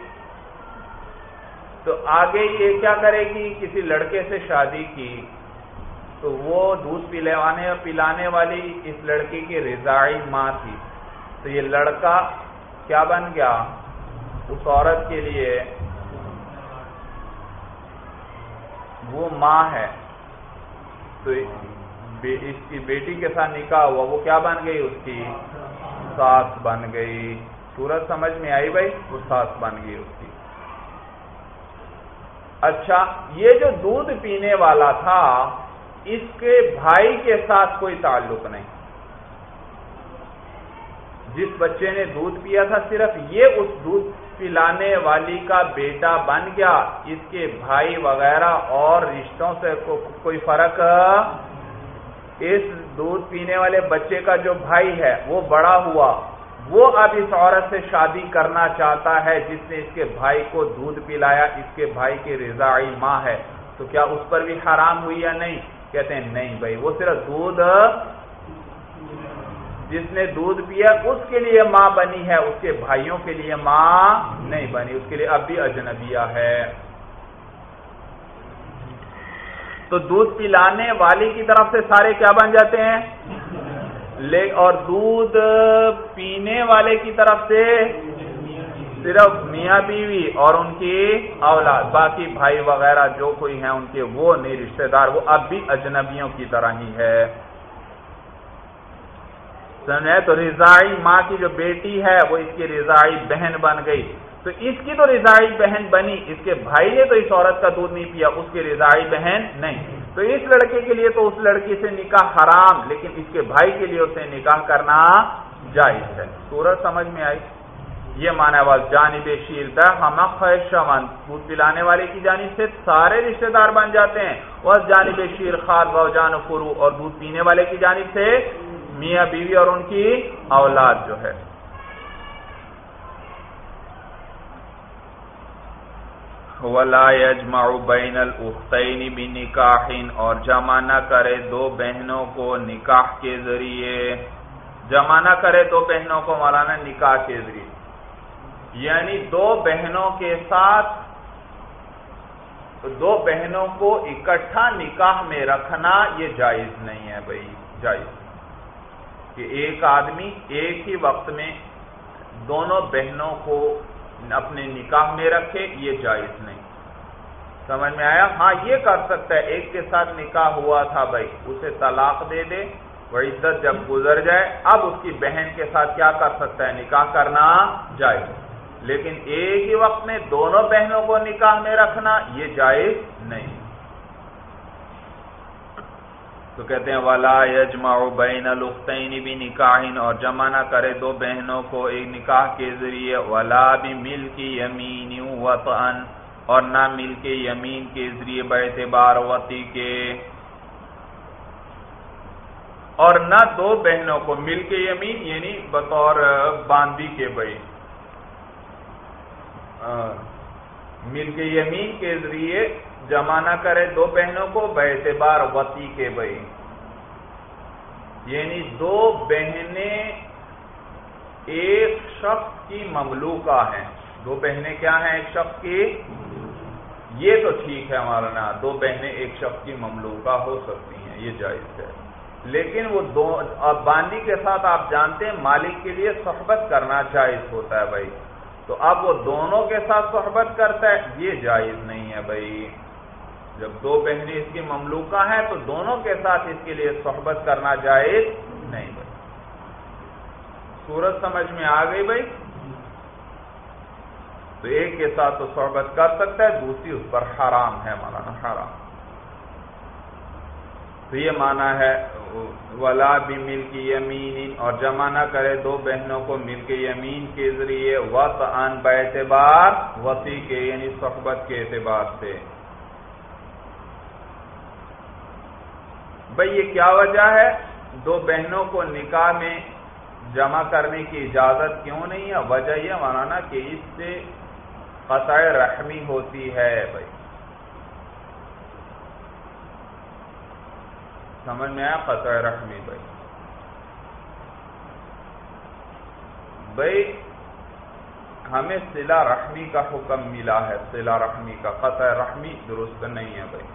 تو آگے یہ کیا کرے گی؟ کسی لڑکے سے شادی کی۔ تو وہ دودھ پلانے پلانے والی اس لڑکی کی رضائی ماں تھی۔ تو یہ لڑکا کیا بن گیا؟ اس عورت کے لیے وہ ماں ہے۔ تو اس کی بیٹی کے ساتھ نکاح ہوا، وہ کیا بن گئی؟ اس کی ساس بن گئی۔ سورج سمجھ میں آئی بھائی؟ وہ ساس بن گئی اس کی۔ اچھا یہ جو دودھ پینے والا تھا اس کے بھائی کے ساتھ کوئی تعلق نہیں۔ جس بچے نے دودھ پیا تھا صرف یہ اس دودھ پلانے والی کا بیٹا بن گیا، اس کے بھائی وغیرہ اور رشتوں سے کوئی فرق؟ اس دودھ پینے والے بچے کا جو بھائی ہے، وہ بڑا ہوا۔ وہ اب اس عورت سے شادی کرنا چاہتا ہے، جس نے اس کے بھائی کو دودھ پلایا، اس کے بھائی کی رضائی ماں ہے۔ تو کیا اس پر بھی حرام ہوئی یا نہیں؟ کہتے ہیں نہیں بھائی، وہ صرف دودھ، جس نے دودھ پیا، اس کے لیے ماں بنی ہے، اس کے بھائیوں کے لیے ماں نہیں بنی، اس کے لیے اب بھی اجنبیہ ہے۔ تو دودھ پلانے والی کی طرف سے سارے کیا بن جاتے ہیں؟ اور دودھ پینے والے کی طرف سے صرف میاں بیوی اور ان کی اولاد، باقی بھائی وغیرہ جو کوئی ہیں ان کے وہ نہیں، رشتہ دار، وہ اب بھی اجنبیوں کی طرح ہی ہے۔ سمجھے؟ تو رضائی ماں کی جو بیٹی ہے، وہ اس کی رضائی بہن بن گئی۔ تو اس کی تو رضائی بہن بنی، اس کے بھائی نے تو اس عورت کا دودھ نہیں پیا، اس کی رضائی بہن نہیں۔ تو اس لڑکے کے لیے تو اس لڑکی سے نکاح حرام، لیکن اس کے بھائی کے لیے اسے نکاح کرنا جائز ہے۔ سورج سمجھ میں آئی؟ یہ مانا والا جانب شیر ہم شمن دودھ پلانے والے کی جانب سے سارے رشتہ دار بن جاتے ہیں۔ وہ جانب شیر خاد و جان فرو۔ اور دودھ پینے والے کی جانب سے میاں بیوی اور ان کی اولاد جو ہے۔ ولا يجمع بین الاختین بنکاح اور جمع نہ کرے دو بہنوں کو نکاح کے ذریعے۔ جمع نہ کرے دو بہنوں کو مولانا نکاح کے ذریعے۔ یعنی دو بہنوں کے ساتھ دو بہنوں کو اکٹھا نکاح میں رکھنا یہ جائز نہیں ہے بھائی، جائز۔ کہ ایک آدمی ایک ہی وقت میں دونوں بہنوں کو اپنے نکاح میں رکھے، یہ جائز نہیں۔ سمجھ میں آیا؟ ہاں یہ کر سکتا ہے، ایک کے ساتھ نکاح ہوا تھا بھائی، اسے طلاق دے دے، وہ عزت جب گزر جائے، اب اس کی بہن کے ساتھ کیا کر سکتا ہے؟ نکاح کرنا جائز۔ لیکن ایک ہی وقت میں دونوں بہنوں کو نکاح میں رکھنا یہ جائز نہیں۔ تو کہتے ہیں والا یجما بین الختین بھی نکاح اور جمع نہ کرے دو بہنوں کو ایک نکاح کے ذریعے۔ ولا بھی مل کی یمین وطن اور نہ مل کے یمین کے ذریعے بعتبار وتی کے۔ اور نہ دو بہنوں کو مل کے یمین یعنی بطور باندی کے بھائی۔ ہاں۔ مل کے یمین کے ذریعے جمع نہ کرے دو بہنوں کو بے اعتبار وتی کے بھائی۔ یعنی دو بہنیں ایک شخص کی مملوکہ ہیں۔ دو بہنیں کیا ہیں ایک شخص کی؟ یہ تو ٹھیک ہے ہمارا نا دو بہنیں ایک شخص کی مملوکہ ہو سکتی ہیں، یہ جائز ہے۔ لیکن وہ دو باندی کے ساتھ آپ جانتے ہیں مالک کے لیے صحبت کرنا جائز ہوتا ہے بھائی۔ تو اب وہ دونوں کے ساتھ صحبت کرتا ہے، یہ جائز نہیں ہے بھائی۔ جب دو بہنیں اس کی مملوکہ ہیں تو دونوں کے ساتھ اس کے لیے صحبت کرنا جائز نہیں بھائی۔ سورج سمجھ میں آ گئی بھائی۔ تو ایک کے ساتھ تو صحبت کر سکتا ہے، دوسری اس پر حرام ہے مولانا، حرام۔ تو یہ مانا ہے، ولا بھی مل کی یمین اور جمع نہ کرے دو بہنوں کو مل کے یمین کے ذریعے وط ان اعتبار، وسیع کے یعنی صحبت کے اعتبار سے۔ بھائی یہ کیا وجہ ہے؟ دو بہنوں کو نکاح میں جمع کرنے کی اجازت کیوں نہیں ہے؟ وجہ یہ مانا کہ اس سے قطع رحمی ہوتی ہے بھائی سمجھ میں آیا؟ قطع رحمی بھائی۔ بھائی، ہمیں سلا رحمی کا حکم ملا ہے۔ سلا رحمی کا قطع رحمی درست نہیں ہے بھائی۔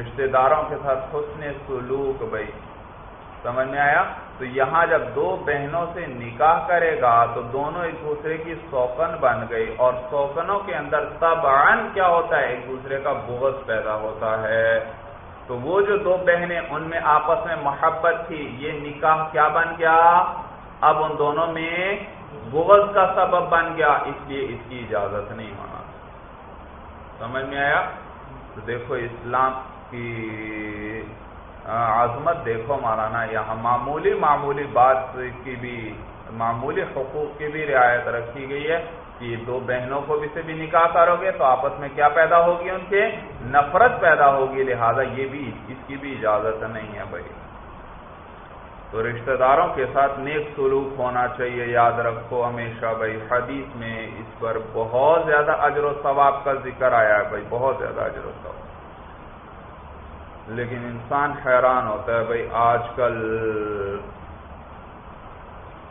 رشتہ داروں کے ساتھ حسن سلوک بھائی۔ سمجھ میں آیا؟ تو یہاں جب دو بہنوں سے نکاح کرے گا، تو دونوں ایک دوسرے کی سوکن بن گئی۔ اور سوکنوں کے اندر تب کیا ہوتا ہے؟ ایک دوسرے کا بغض پیدا ہوتا ہے۔ تو وہ جو دو بہنیں ان میں آپس میں محبت تھی، یہ نکاح کیا بن گیا؟ اب ان دونوں میں بغض کا سبب بن گیا، اس لیے اس کی اجازت نہیں ہونا سمجھ میں آیا؟ تو دیکھو اسلام کی عظمت، دیکھو مارانا یہاں معمولی معمولی بات کی بھی، معمولی حقوق کی بھی رعایت رکھی گئی ہے۔ کہ دو بہنوں کو بھی سے بھی نکاح کرو گے تو آپس میں کیا پیدا ہوگی ان کے؟ نفرت پیدا ہوگی، لہذا یہ بھی اس کی بھی اجازت نہیں ہے بھائی۔ تو رشتہ داروں کے ساتھ نیک سلوک ہونا چاہیے، یاد رکھو ہمیشہ بھائی، حدیث میں اس پر بہت زیادہ اجر و ثواب کا ذکر آیا ہے بھائی، بہت زیادہ اجر و ثواب۔ لیکن انسان حیران ہوتا ہے بھائی، آج کل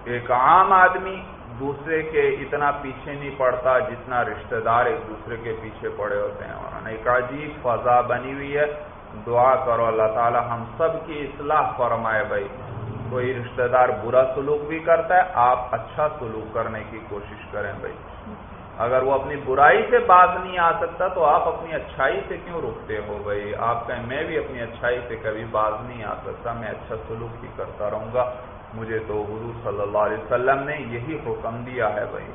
ایک عام آدمی دوسرے کے اتنا پیچھے نہیں پڑتا جتنا رشتہ دار ایک دوسرے کے پیچھے پڑے ہوتے ہیں۔ اور ایک عجیب فضا بنی ہوئی ہے، دعا کرو، اللہ تعالی ہم سب کی اصلاح فرمائے۔ بھائی، کوئی رشتہ دار برا سلوک بھی کرتا ہے، آپ اچھا سلوک کرنے کی کوشش کریں۔ بھائی، اگر وہ اپنی برائی سے باز نہیں آ سکتا تو آپ اپنی اچھائی سے کیوں رکتے ہو؟ بھائی، آپ کہیں، میں بھی اپنی اچھائی سے کبھی باز نہیں آ سکتا، میں اچھا سلوک ہی کرتا رہوں گا۔ مجھے تو حضور صلی اللہ علیہ وسلم نے یہی حکم دیا ہے بھائی۔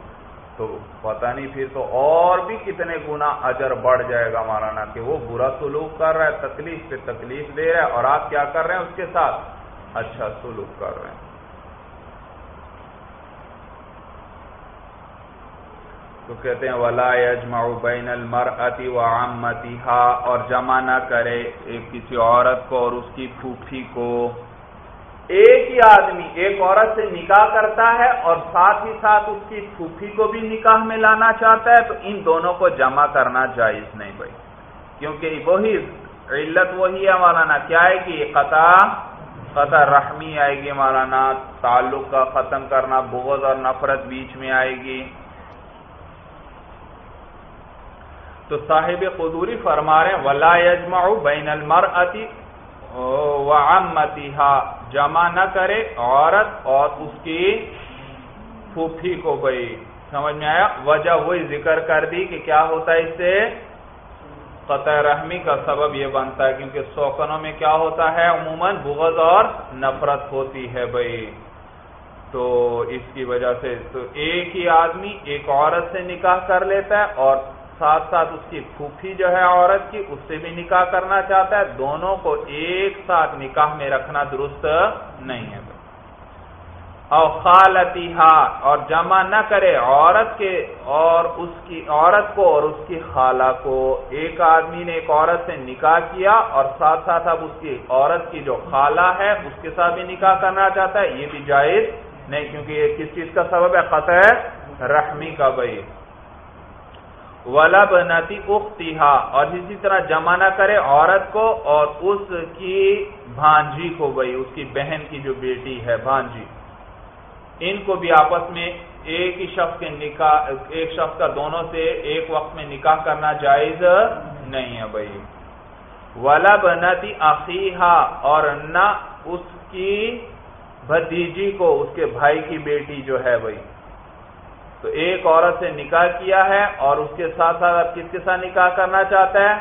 تو پتہ نہیں پھر تو اور بھی کتنے گنا اجر بڑھ جائے گا مارانا کہ وہ برا سلوک کر رہا ہے، تکلیف پہ تکلیف دے رہا ہے اور آپ کیا کر رہے ہیں اس کے ساتھ؟ اچھا سلوک کر رہے ہیں۔ تو کہتے ہیں، ولا یجمع بین المرأتی و اور جمع نہ کرے ایک کسی عورت کو اور اس کی پھوپھی کو۔ ایک ہی آدمی، ایک عورت سے نکاح کرتا ہے اور ساتھ ہی ساتھ اس کی پھوپھی کو بھی نکاح میں لانا چاہتا ہے، تو ان دونوں کو جمع کرنا جائز نہیں بھائی۔ کیونکہ وہی علت وہی ہے مولانا۔ کیا ہے کہ قطع قطع رحمی آئے گی مولانا۔ تعلق کا ختم کرنا، بغض اور نفرت بیچ میں آئے گی۔ تو صاحب قدوری فرما رہے ولا یجمع بین المرأتی جمع نہ کرے عورت اور اس کی پھوپھی کو بھائی۔ سمجھ میں آیا؟ وجہ وہی ذکر کر دی کہ کیا ہوتا ہے اس سے؟ قطع رحمی کا سبب یہ بنتا ہے کیونکہ سوکنوں میں کیا ہوتا ہے؟ عموماً بغض اور نفرت ہوتی ہے بھائی۔ تو اس کی وجہ سے تو ایک ہی آدمی، ایک عورت سے نکاح کر لیتا ہے اور ساتھ ساتھ اس کی پھوپھی جو ہے عورت کی، اس سے بھی نکاح کرنا چاہتا ہے۔ دونوں کو ایک ساتھ نکاح میں رکھنا درست نہیں ہے۔ اور خالتی اور جمع نہ کرے عورت کے اور اس کی، عورت کو اور اس کی خالہ کو۔ ایک آدمی نے ایک عورت سے نکاح کیا اور ساتھ ساتھ اب اس کی، عورت کی جو خالہ ہے، اس کے ساتھ بھی نکاح کرنا چاہتا ہے۔ یہ بھی جائز نہیں، کیونکہ یہ کس چیز کا سبب ہے؟ قطع رحمی کا بھائی۔ ولب نتی اختیہا اور اسی طرح جمع نہ کرے عورت کو اور اس کی بھانجی کو بھائی، اس کی بہن کی جو بیٹی ہے، بھانجی۔ ان کو بھی آپس میں ایک ہی شخص کے نکاح، ایک شخص کا دونوں سے ایک وقت میں نکاح کرنا جائز نہیں ہے بھائی۔ ولب نتی عقیحا اور نہ اس کی بھتیجی کو، اس کے بھائی کی بیٹی جو ہے بھائی۔ تو ایک عورت سے نکاح کیا ہے اور اس کے ساتھ ساتھ اب کس کے ساتھ نکاح کرنا چاہتا ہے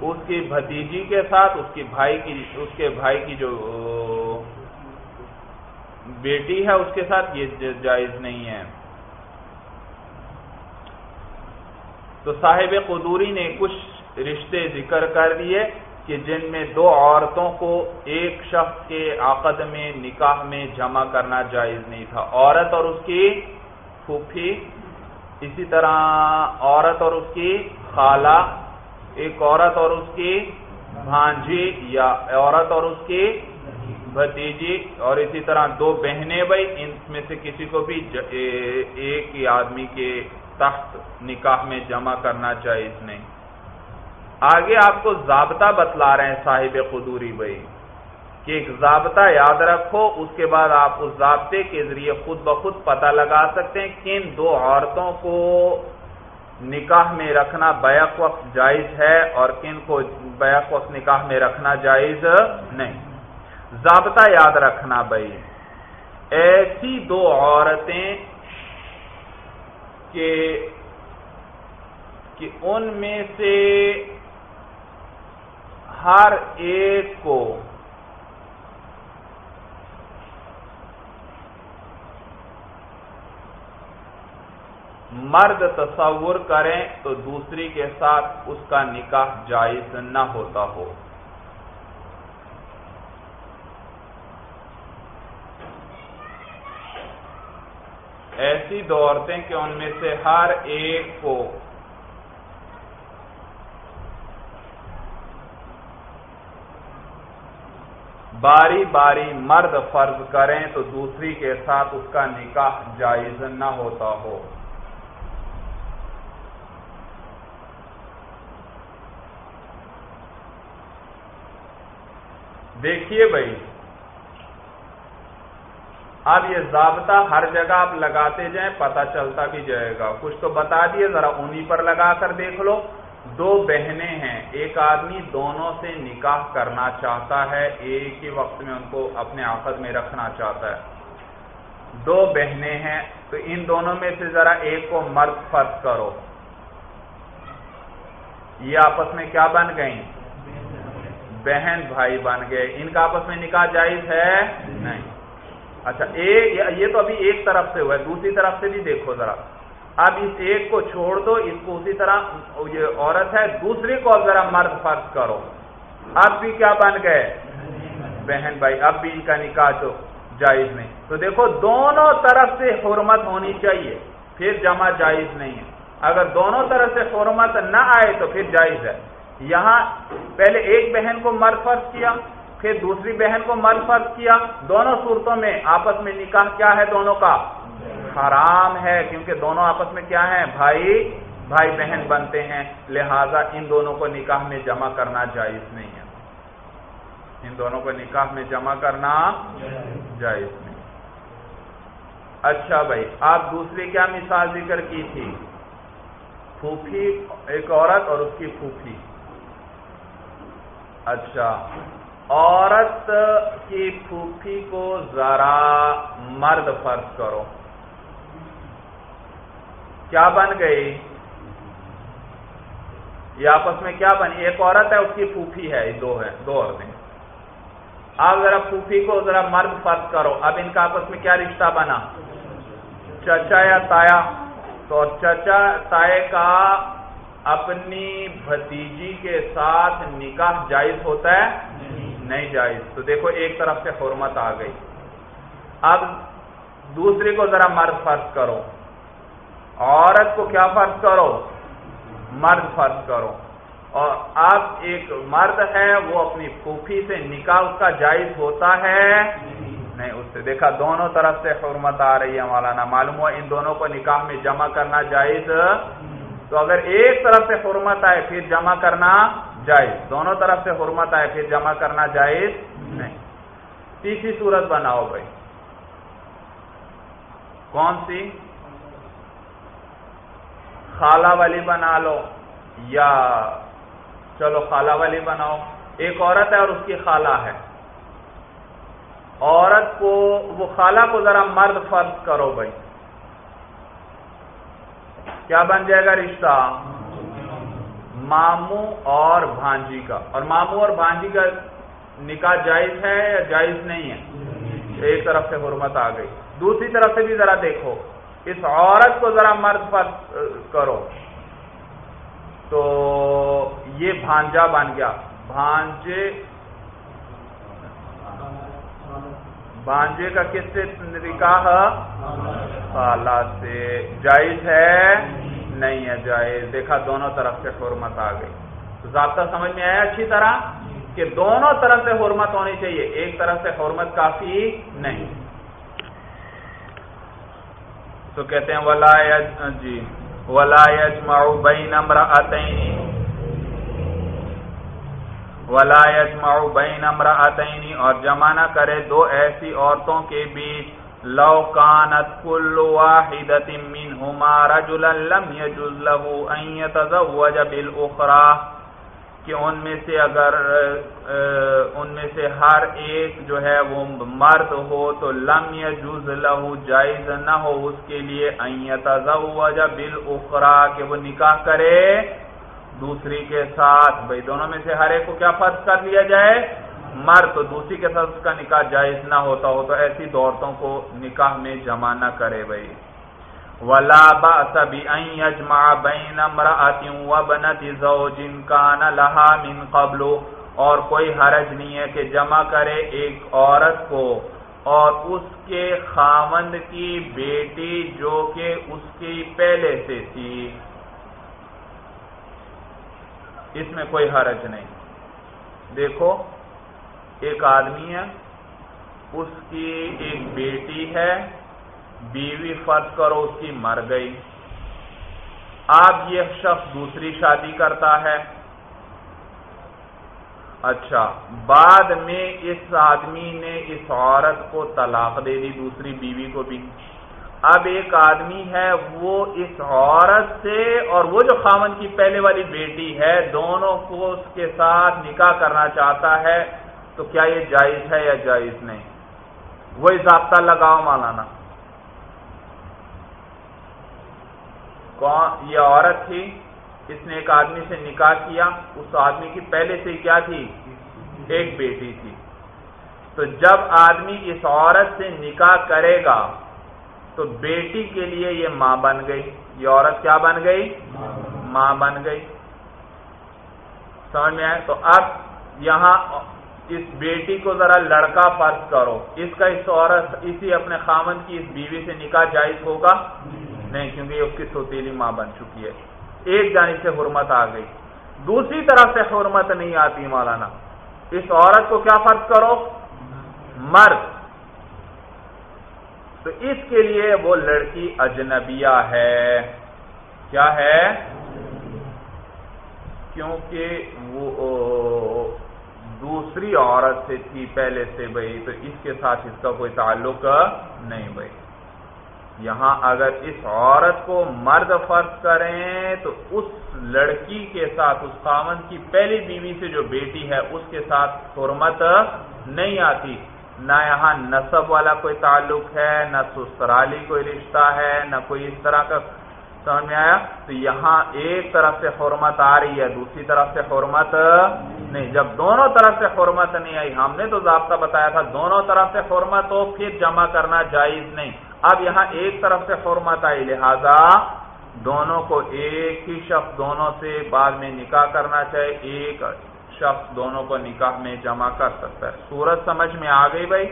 اس کی بھتیجی کے ساتھ، اس کی بھائی کی، اس کے بھائی کی جو بیٹی ہے، اس کے ساتھ یہ جائز نہیں ہے۔ تو صاحب قدوری نے کچھ رشتے ذکر کر دیے کہ جن میں دو عورتوں کو ایک شخص کے عقد میں، نکاح میں جمع کرنا جائز نہیں تھا۔ عورت اور اس کی پھوپھی اسی طرح عورت اور اس کی خالہ، ایک عورت اور اس کی بھانجی یا عورت اور اس کی بھتیجی، اور اسی طرح دو بہنیں بھائی ان میں سے کسی کو بھی ایک ہی آدمی کے تحت نکاح میں جمع کرنا جائز نہیں۔ آگے آپ کو ضابطہ بتلا رہے ہیں صاحب قدوری بھائی کہ ایک ضابطہ یاد رکھو، اس کے بعد آپ اس ضابطے کے ذریعے خود بخود پتہ لگا سکتے ہیں کن دو عورتوں کو نکاح میں رکھنا بیک وقت جائز ہے اور کن کو بیک وقت نکاح میں رکھنا جائز نہیں۔ ضابطہ یاد رکھنا بھائی۔ ایسی دو عورتیں کہ کہ ان میں سے ہر ایک کو مرد تصور کریں تو دوسری کے ساتھ اس کا نکاح جائز نہ ہوتا ہو۔ ایسی دو عورتیں کہ ان میں سے ہر ایک کو باری باری مرد فرض کریں تو دوسری کے ساتھ اس کا نکاح جائز نہ ہوتا ہو۔ دیکھیے بھائی، اب یہ ضابطہ ہر جگہ آپ لگاتے جائیں، پتہ چلتا بھی جائے گا۔ کچھ تو بتا دیے، ذرا انہی پر لگا کر دیکھ لو۔ دو بہنیں ہیں، ایک آدمی دونوں سے نکاح کرنا چاہتا ہے، ایک ہی وقت میں ان کو اپنے آفت میں رکھنا چاہتا ہے۔ دو بہنیں ہیں، تو ان دونوں میں سے ذرا ایک کو مرد فرض کرو۔ یہ آپس میں کیا بن گئی بہن بھائی بن گئے۔ ان کا آپس میں نکاح جائز ہے؟ نہیں۔ اچھا ایک یہ تو ابھی ایک طرف سے ہوا ہے۔ دوسری طرف سے بھی دیکھو ذرا۔ اب اس ایک کو چھوڑ دو، اس کو اسی طرح یہ عورت ہے دوسری کو ذرا مرد فرض کرو۔ اب بھی کیا بن گئے؟ بہن بھائی، اب بھی ان کا نکاح تو جائز نہیں۔ تو دیکھو، دونوں طرف سے حرمت ہونی چاہیے، پھر جمع جائز نہیں ہے۔ اگر دونوں طرف سے حرمت نہ آئے تو پھر جائز ہے۔ یہاں پہلے ایک بہن کو مرد فرض کیا، پھر دوسری بہن کو مرد فرض کیا۔ دونوں صورتوں میں آپس میں نکاح کیا ہے دونوں کا؟ حرام ہے، کیونکہ دونوں آپس میں کیا ہے بھائی بھائی بہن بنتے ہیں۔ لہذا ان دونوں کو نکاح میں جمع کرنا جائز نہیں ہے۔ ان دونوں کو نکاح میں جمع کرنا جائز نہیں۔ اچھا بھائی، آپ دوسری کیا مثال ذکر کی تھی؟ پھوپھی، ایک عورت اور اس کی پھوپھی۔ اچھا۔ عورت کی پھوپھی کو ذرا مرد فرض کرو۔ کیا بن گئی؟ یہ آپس میں کیا بنی؟ ایک عورت ہے، اس کی پھوپھی ہے دو ہے دو عورتیں۔ آپ ذرا پھوپھی کو ذرا مرد فرض کرو۔ اب ان کا آپس میں کیا رشتہ بنا؟ چچا یا تایا؟ تو چچا تائے کا اپنی بھتیجی کے ساتھ نکاح جائز ہوتا ہے؟ نہیں جائز۔ تو دیکھو، ایک طرف سے حرمت آ گئی۔ اب دوسری کو ذرا مرد فرض کرو۔ عورت کو کیا فرض کرو؟ مرد فرض کرو۔ اور اب ایک مرد ہے، وہ اپنی پھوپھی سے نکاح اس کا جائز ہوتا ہے؟ نہیں، اس سے۔ دیکھا، دونوں طرف سے حرمت آ رہی ہے مولانا۔ معلوم ہوا ان دونوں کو نکاح میں جمع کرنا جائز تو اگر ایک طرف سے حرمت آئے پھر جمع کرنا جائز، دونوں طرف سے حرمت آئے پھر جمع کرنا جائز نہیں۔ تیسری صورت بناؤ بھائی۔ کون سی؟ خالہ والی بنا لو یا چلو خالہ والی بناؤ۔ ایک عورت ہے اور اس کی خالہ ہے۔ عورت کو، وہ خالہ کو ذرا مرد فرض کرو بھائی۔ کیا بن جائے گا رشتہ؟ ماموں اور بھانجی کا۔ اور ماموں اور بھانجی کا نکاح جائز ہے یا جائز نہیں ہے؟ ایک طرف سے حرمت آ گئی۔ دوسری طرف سے بھی ذرا دیکھو۔ اس عورت کو ذرا مرد فرض کرو۔ تو یہ بھانجا بن گیا۔ بھانجے بانجے کا کس سے نکاح؟ خالہ سے جائز ہے؟ نہیں ہے جائز۔ دیکھا دونوں طرف سے حرمت آ گئی۔ ضابطہ سمجھ میں آیا اچھی طرح؟ کہ دونوں طرف سے حرمت ہونی چاہیے۔ ایک طرف سے حرمت کافی نہیں۔ تو کہتے ہیں، ولا جی۔ ولا يجمع بين امرأتين۔ ولا يجمع بين امرأتين۔ اور جمع نہ کرے دو ایسی عورتوں کے بیچ۔ لو كانت كل واحدة منهما رجلا لم يجوز له ان يتزوج بالاخرى کہ ان میں سے اگر ان میں سے ہر ایک جو ہے وہ مرد ہو تو لم یجوز لہو جائز نہ ہو اس کے لیے ایتزوج بالاخرى کہ وہ نکاح کرے دوسری کے ساتھ۔ بھئی دونوں میں سے ہر ایک کو کیا فرض کر لیا جائے؟ مرد تو دوسری کے ساتھ اس کا نکاح جائز نہ ہوتا ہو تو ایسی عورتوں کو نکاح میں جمع نہ کرے بھئی ولا باس بان يجمع بين امراه وبنت زوج كان لها من قبل۔ اور کوئی حرج نہیں ہے کہ جمع کرے ایک عورت کو۔ اور اس کے خامند کی بیٹی جو کہ اس کی پہلے سے تھی۔ اس میں کوئی حرج نہیں۔ دیکھو ایک آدمی ہے، اس کی ایک بیٹی ہے، بیوی فرض کرو اس کی مر گئی۔ اب یہ شخص دوسری شادی کرتا ہے۔ اچھا بعد میں اس آدمی نے اس عورت کو طلاق دے دی، دوسری بیوی کو بھی۔ اب ایک آدمی ہے، وہ اس عورت سے اور وہ جو خامن کی پہلے والی بیٹی ہے، دونوں کو اس کے ساتھ نکاح کرنا چاہتا ہے۔ تو کیا یہ جائز ہے یا جائز نہیں؟ وہی ضابطہ لگاؤ مالانا کون یہ عورت تھی، اس نے ایک آدمی سے نکاح کیا، اس آدمی کی پہلے سے کیا تھی؟ ایک بیٹی تھی۔ تو جب آدمی اس عورت سے نکاح کرے گا، تو بیٹی کے لیے یہ ماں بن گئی۔ یہ عورت کیا بن گئی؟ ماں بن گئی۔ سمجھ میں آئے تو اب یہاں اس بیٹی کو ذرا لڑکا فرض کرو۔ اس کا اس عورت، اسی اپنے خامن کی اس بیوی سے نکاح جائز ہوگا؟ نہیں، کیونکہ یہ اس کی سوتیلی ماں بن چکی ہے۔ ایک جانب سے حرمت آ گئی۔ دوسری طرف سے حرمت نہیں آتی مولانا۔ اس عورت کو کیا فرض کرو؟ مرد۔ تو اس کے لیے وہ لڑکی اجنبیہ ہے۔ کیا ہے؟ کیونکہ وہ دوسری عورت سے تھی پہلے سے بھائی تو اس کے ساتھ اس کا کوئی تعلق نہیں بھائی یہاں اگر اس عورت کو مرد فرض کریں، تو اس لڑکی کے ساتھ، اس خامن کی پہلی بیوی سے جو بیٹی ہے، اس کے ساتھ حرمت نہیں آتی۔ نہ یہاں نصب والا کوئی تعلق ہے، نہ سسرالی کوئی رشتہ ہے، نہ کوئی اس طرح کا سمجھ میں آیا تو یہاں ایک طرف سے حرمت آ رہی ہے، دوسری طرف سے حرمت نہیں۔ جب دونوں طرف سے حرمت نہیں آئی، ہم نے تو ضابطہ بتایا تھا، دونوں طرف سے حرمت ہو پھر جمع کرنا جائز نہیں۔ اب یہاں ایک طرف سے حرمت آئی، لہذا دونوں کو ایک ہی شخص دونوں سے بعد میں نکاح کرنا چاہے ایک شخص دونوں کو نکاح میں جمع کر سکتا ہے۔ سورج سمجھ میں آ گئی بھائی؟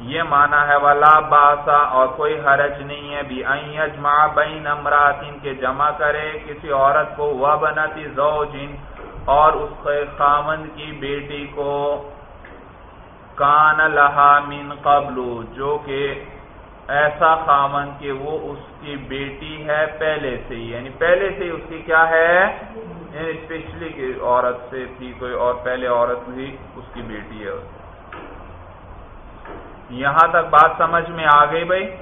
یہ مانا ہے ولا باسا اور کوئی حرج نہیں ہے بھی اجما بین امراتین کے جمع کرے کسی عورت کو وہ بناتی زوجین اور اس خامن کی بیٹی کو کان لہا من قبل، جو کہ ایسا خامن کہ وہ اس کی بیٹی ہے پہلے سے ہی۔ یعنی پہلے سے ہی اس کی کیا ہے؟ یعنی پچھلی عورت سے تھی، کوئی اور پہلے عورت بھی اس کی بیٹی ہے۔ یہاں تک بات سمجھ میں آ گئی بھائی؟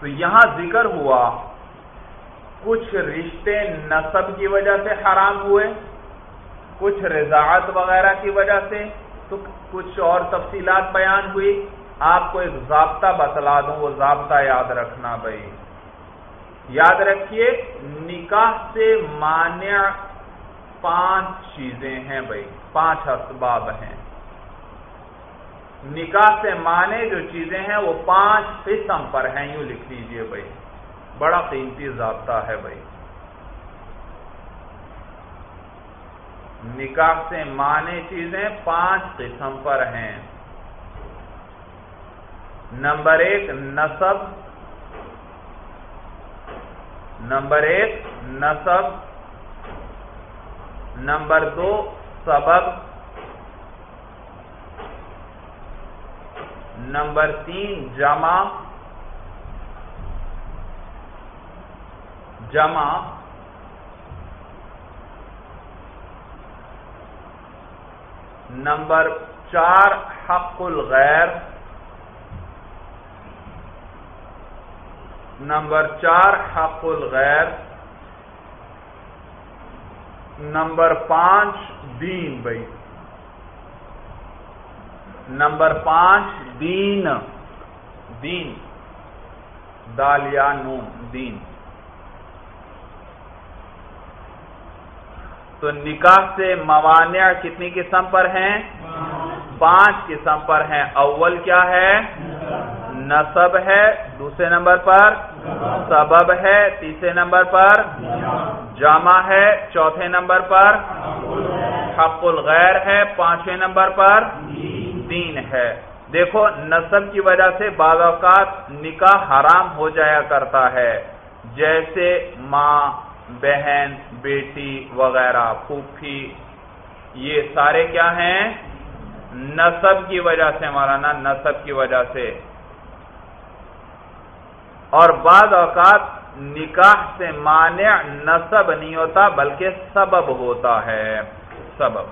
تو یہاں ذکر ہوا، کچھ رشتے نصب کی وجہ سے حرام ہوئے، کچھ رضاعت وغیرہ کی وجہ سے، تو کچھ اور تفصیلات بیان ہوئی۔ آپ کو ایک ضابطہ بتلا دوں، وہ ضابطہ یاد رکھنا بھائی۔ یاد رکھیے، نکاح سے مانع پانچ چیزیں ہیں بھائی۔ پانچ اسباب ہیں۔ نکاح سے مانے جو چیزیں ہیں وہ پانچ قسم پر ہیں، یوں لکھ لیجیے بھائی۔ بڑا قیمتی ضابطہ ہے بھائی۔ نکاح سے مانے چیزیں پانچ قسم پر ہیں۔ نمبر ایک، نصب۔ نمبر ایک، نصب۔ نمبر دو سبب نمبر تین جمع جمع نمبر چار حق الغیر نمبر چار حق الغیر نمبر پانچ دین بھائی۔ نمبر پانچ دین۔ دین۔ دالیا نون دین۔ تو نکاح سے موانع کتنی قسم پر ہیں؟ پانچ قسم پر ہیں۔ اول کیا ہے؟ نصب ہے، دوسرے نمبر پر سبب ہے، تیسرے نمبر پر جامع ہے، چوتھے نمبر پر حق الغیر ہے، پانچویں نمبر پر دین ہے۔ دیکھو، نصب کی وجہ سے بعض اوقات نکاح حرام ہو جایا کرتا ہے۔ جیسے ماں، بہن، بیٹی وغیرہ، پھوپھی، یہ سارے کیا ہیں؟ نصب کی وجہ سے مولانا، نصب کی وجہ سے۔ اور بعض اوقات نکاح سے مانع نصب نہیں ہوتا، بلکہ سبب ہوتا ہے۔ سبب۔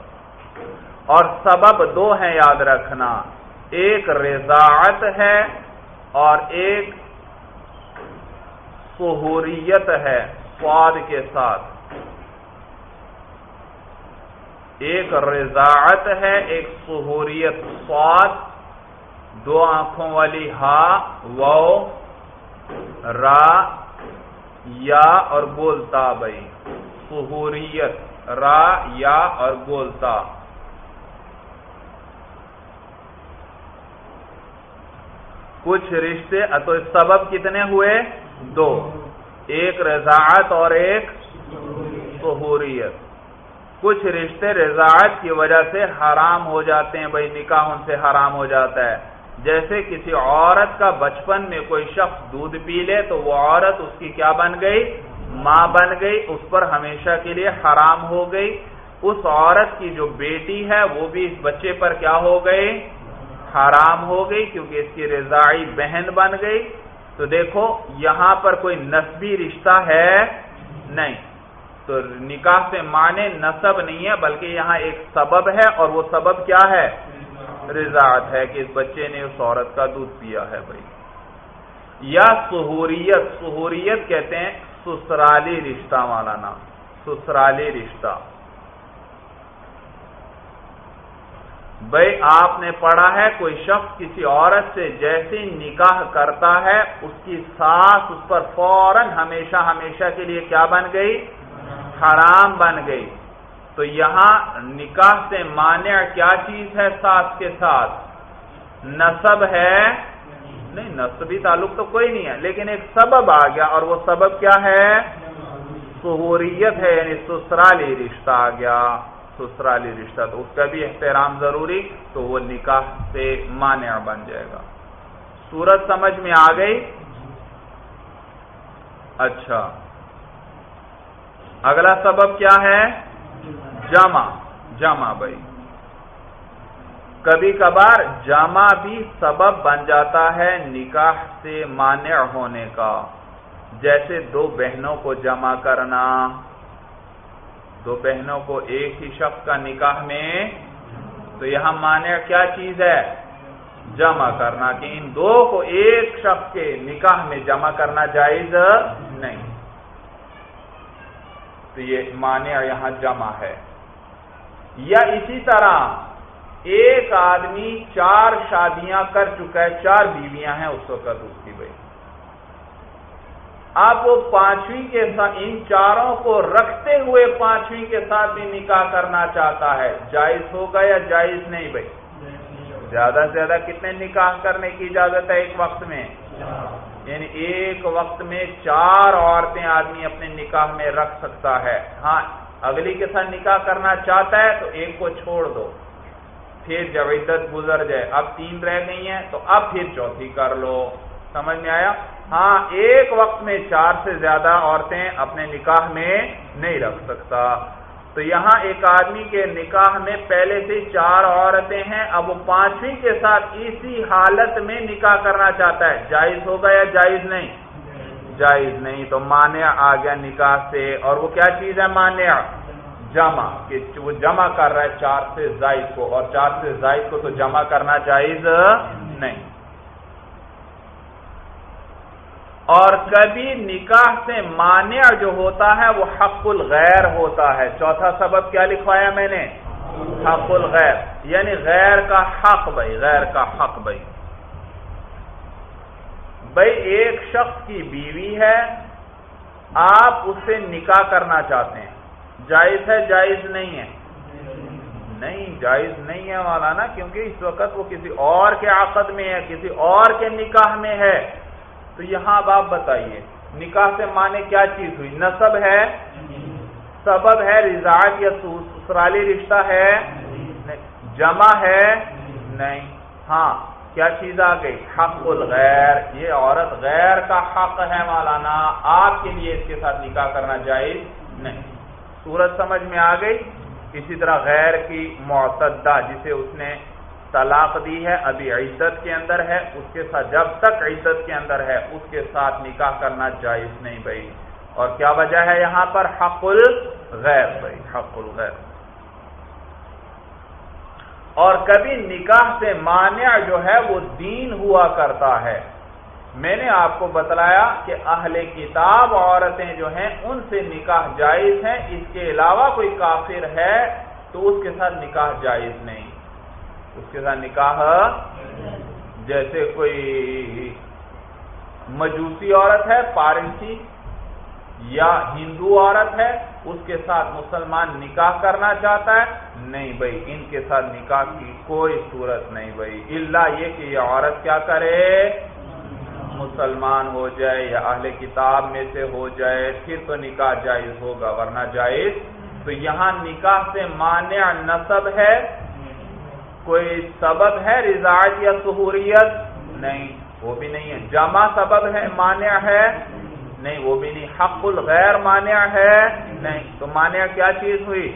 اور سبب دو ہیں یاد رکھنا۔ ایک رضاعت ہے اور ایک سہوریت ہے سواد کے ساتھ۔ ایک رضاعت ہے، ایک سہوریت سواد دو آنکھوں والی ہا و را، یا اور بولتا بھائی۔ سہوریت را، یا اور بولتا۔ کچھ رشتے تو سبب کتنے ہوئے؟ دو۔ ایک رضاعت اور ایک سہوریت کچھ رشتے رضاعت کی وجہ سے حرام ہو جاتے ہیں بھائی نکاح ان سے حرام ہو جاتا ہے۔ جیسے کسی عورت کا بچپن میں کوئی شخص دودھ پی لے تو وہ عورت اس کی کیا بن گئی؟ ماں بن گئی، اس پر ہمیشہ کے لیے حرام ہو گئی۔ اس عورت کی جو بیٹی ہے، وہ بھی اس بچے پر کیا ہو گئی؟ حرام ہو گئی، کیونکہ اس کی رضائی بہن بن گئی۔ تو دیکھو، یہاں پر کوئی نسبی رشتہ ہے؟ نہیں۔ تو نکاح سے مانے نصب نہیں ہے، بلکہ یہاں ایک سبب ہے اور وہ سبب کیا ہے؟ رضاعت ہے کہ اس بچے نے اس عورت کا دودھ پیا ہے بھائی۔ یا سہوریت سہوریت کہتے ہیں سسرالی رشتہ والا نام، سسرالی رشتہ۔ بھائی، آپ نے پڑھا ہے کوئی شخص کسی عورت سے جیسے نکاح کرتا ہے، اس کی ساس اس پر فوراً ہمیشہ ہمیشہ کے لیے کیا بن گئی؟ حرام بن گئی۔ تو یہاں نکاح سے مانع کیا چیز ہے ساس کے ساتھ؟ نصب ہے؟ نہیں نصبی تعلق تو کوئی نہیں ہے، لیکن ایک سبب آ گیا، اور وہ سبب کیا ہے؟ سہوریت ہے یعنی سسرالی رشتہ آ گیا، سسرالی رشتہ، تو اس کا بھی احترام ضروری، تو وہ نکاح سے مانع بن جائے گا۔ سورت سمجھ میں آ گئی؟ اچھا۔ اگلا سبب کیا ہے؟ جمع جمع بھائی۔ کبھی کبھار جمع بھی سبب بن جاتا ہے نکاح سے مانع ہونے کا۔ جیسے دو بہنوں کو جمع کرنا۔ دو بہنوں کو ایک ہی شخص کا نکاح میں۔ تو یہاں مانع کیا چیز ہے؟ جمع کرنا۔ کہ ان دو کو ایک شخص کے نکاح میں جمع کرنا جائز نہیں۔ تو یہ مانع یہاں جمع ہے۔ یا اسی طرح ایک آدمی چار شادیاں کر چکا ہے، چار بیویاں ہیں اس وقت اس کی بھائی اب وہ پانچویں کے ساتھ، ان چاروں کو رکھتے ہوئے پانچویں کے ساتھ بھی نکاح کرنا چاہتا ہے۔ جائز ہوگا یا جائز نہیں بھائی؟ زیادہ سے زیادہ کتنے نکاح کرنے کی اجازت ہے ایک وقت میں؟ یعنی ایک وقت میں چار عورتیں آدمی اپنے نکاح میں رکھ سکتا ہے۔ ہاں اگلی کے ساتھ نکاح کرنا چاہتا ہے تو ایک کو چھوڑ دو۔ پھر جب عدت گزر جائے، اب تین رہ گئی ہیں، تو اب پھر چوتھی کر لو۔ سمجھ میں آیا؟ ہاں ایک وقت میں چار سے زیادہ عورتیں اپنے نکاح میں نہیں رکھ سکتا۔ تو یہاں ایک آدمی کے نکاح میں پہلے سے چار عورتیں ہیں، اب وہ پانچویں کے ساتھ اسی حالت میں نکاح کرنا چاہتا ہے۔ جائز ہوگا یا جائز نہیں؟ جائز نہیں تو مانع آ گیا نکاح سے اور وہ کیا چیز ہے مانع؟ جمع، کہ وہ جمع کر رہا ہے چار سے زائد کو اور چار سے زائد کو تو جمع کرنا جائز نہیں۔ اور کبھی نکاح سے مانع جو ہوتا ہے وہ حق الغیر ہوتا ہے۔ چوتھا سبب کیا لکھوایا میں نے؟ حق الغیر یعنی غیر کا حق بھائی، غیر کا حق بھائی۔ بھائی ایک شخص کی بیوی ہے، آپ اس سے نکاح کرنا چاہتے ہیں۔ جائز ہے، جائز نہیں ہے؟ نہیں، جائز نہیں ہے والا نا کیونکہ اس وقت وہ کسی اور کے عقد میں ہے، کسی اور کے نکاح میں ہے۔ تو یہاں اب آپ بتائیے، نکاح سے مانے کیا چیز ہوئی؟ نصب ہے؟ سبب ہے رضاعت یا سسرالی رشتہ ہے؟ جمع ہے؟ نہیں۔ ہاں۔ کیا چیز آ گئی؟ حق الغیر. یہ عورت غیر کا حق ہے مولانا. آپ کے لیے اس کے ساتھ نکاح کرنا جائز نہیں. صورت سمجھ میں آ گئی؟ اسی طرح غیر کی معتدہ جسے اس نے طلاق دی ہے، ابھی عزت کے اندر ہے، اس کے ساتھ جب تک عزت کے اندر ہے، اس کے ساتھ نکاح کرنا جائز نہیں بھائی. اور کیا وجہ ہے یہاں پر؟ حق الغیر بھائی. حق الغیر. اور کبھی نکاح سے مانع جو ہے وہ دین ہوا کرتا ہے۔ میں نے آپ کو بتلایا کہ اہل کتاب عورتیں جو ہیں، ان سے نکاح جائز ہیں۔ اس کے علاوہ کوئی کافر ہے تو اس کے ساتھ نکاح جائز نہیں۔ اس کے ساتھ نکاح جیسے کوئی مجوسی عورت ہے پارسی یا ہندو عورت ہے، اس کے ساتھ مسلمان نکاح کرنا چاہتا ہے؟ نہیں بھائی، ان کے ساتھ نکاح کی کوئی صورت نہیں بھائی۔ اللہ یہ کہ یہ عورت کیا کرے؟ مسلمان ہو جائے یا اہل کتاب میں سے ہو جائے، پھر تو نکاح جائز ہوگا، ورنہ جائز۔ تو یہاں نکاح سے مانع نصب ہے؟ کوئی سبب ہے؟ رضاعت یا سہوریت نہیں، وہ بھی نہیں ہے۔ جمع سبب ہے، مانع ہے۔ نہیں، وہ بھی نہیں. حق الغیر مانع ہے؟ نہیں. تو مانع کیا چیز ہوئی؟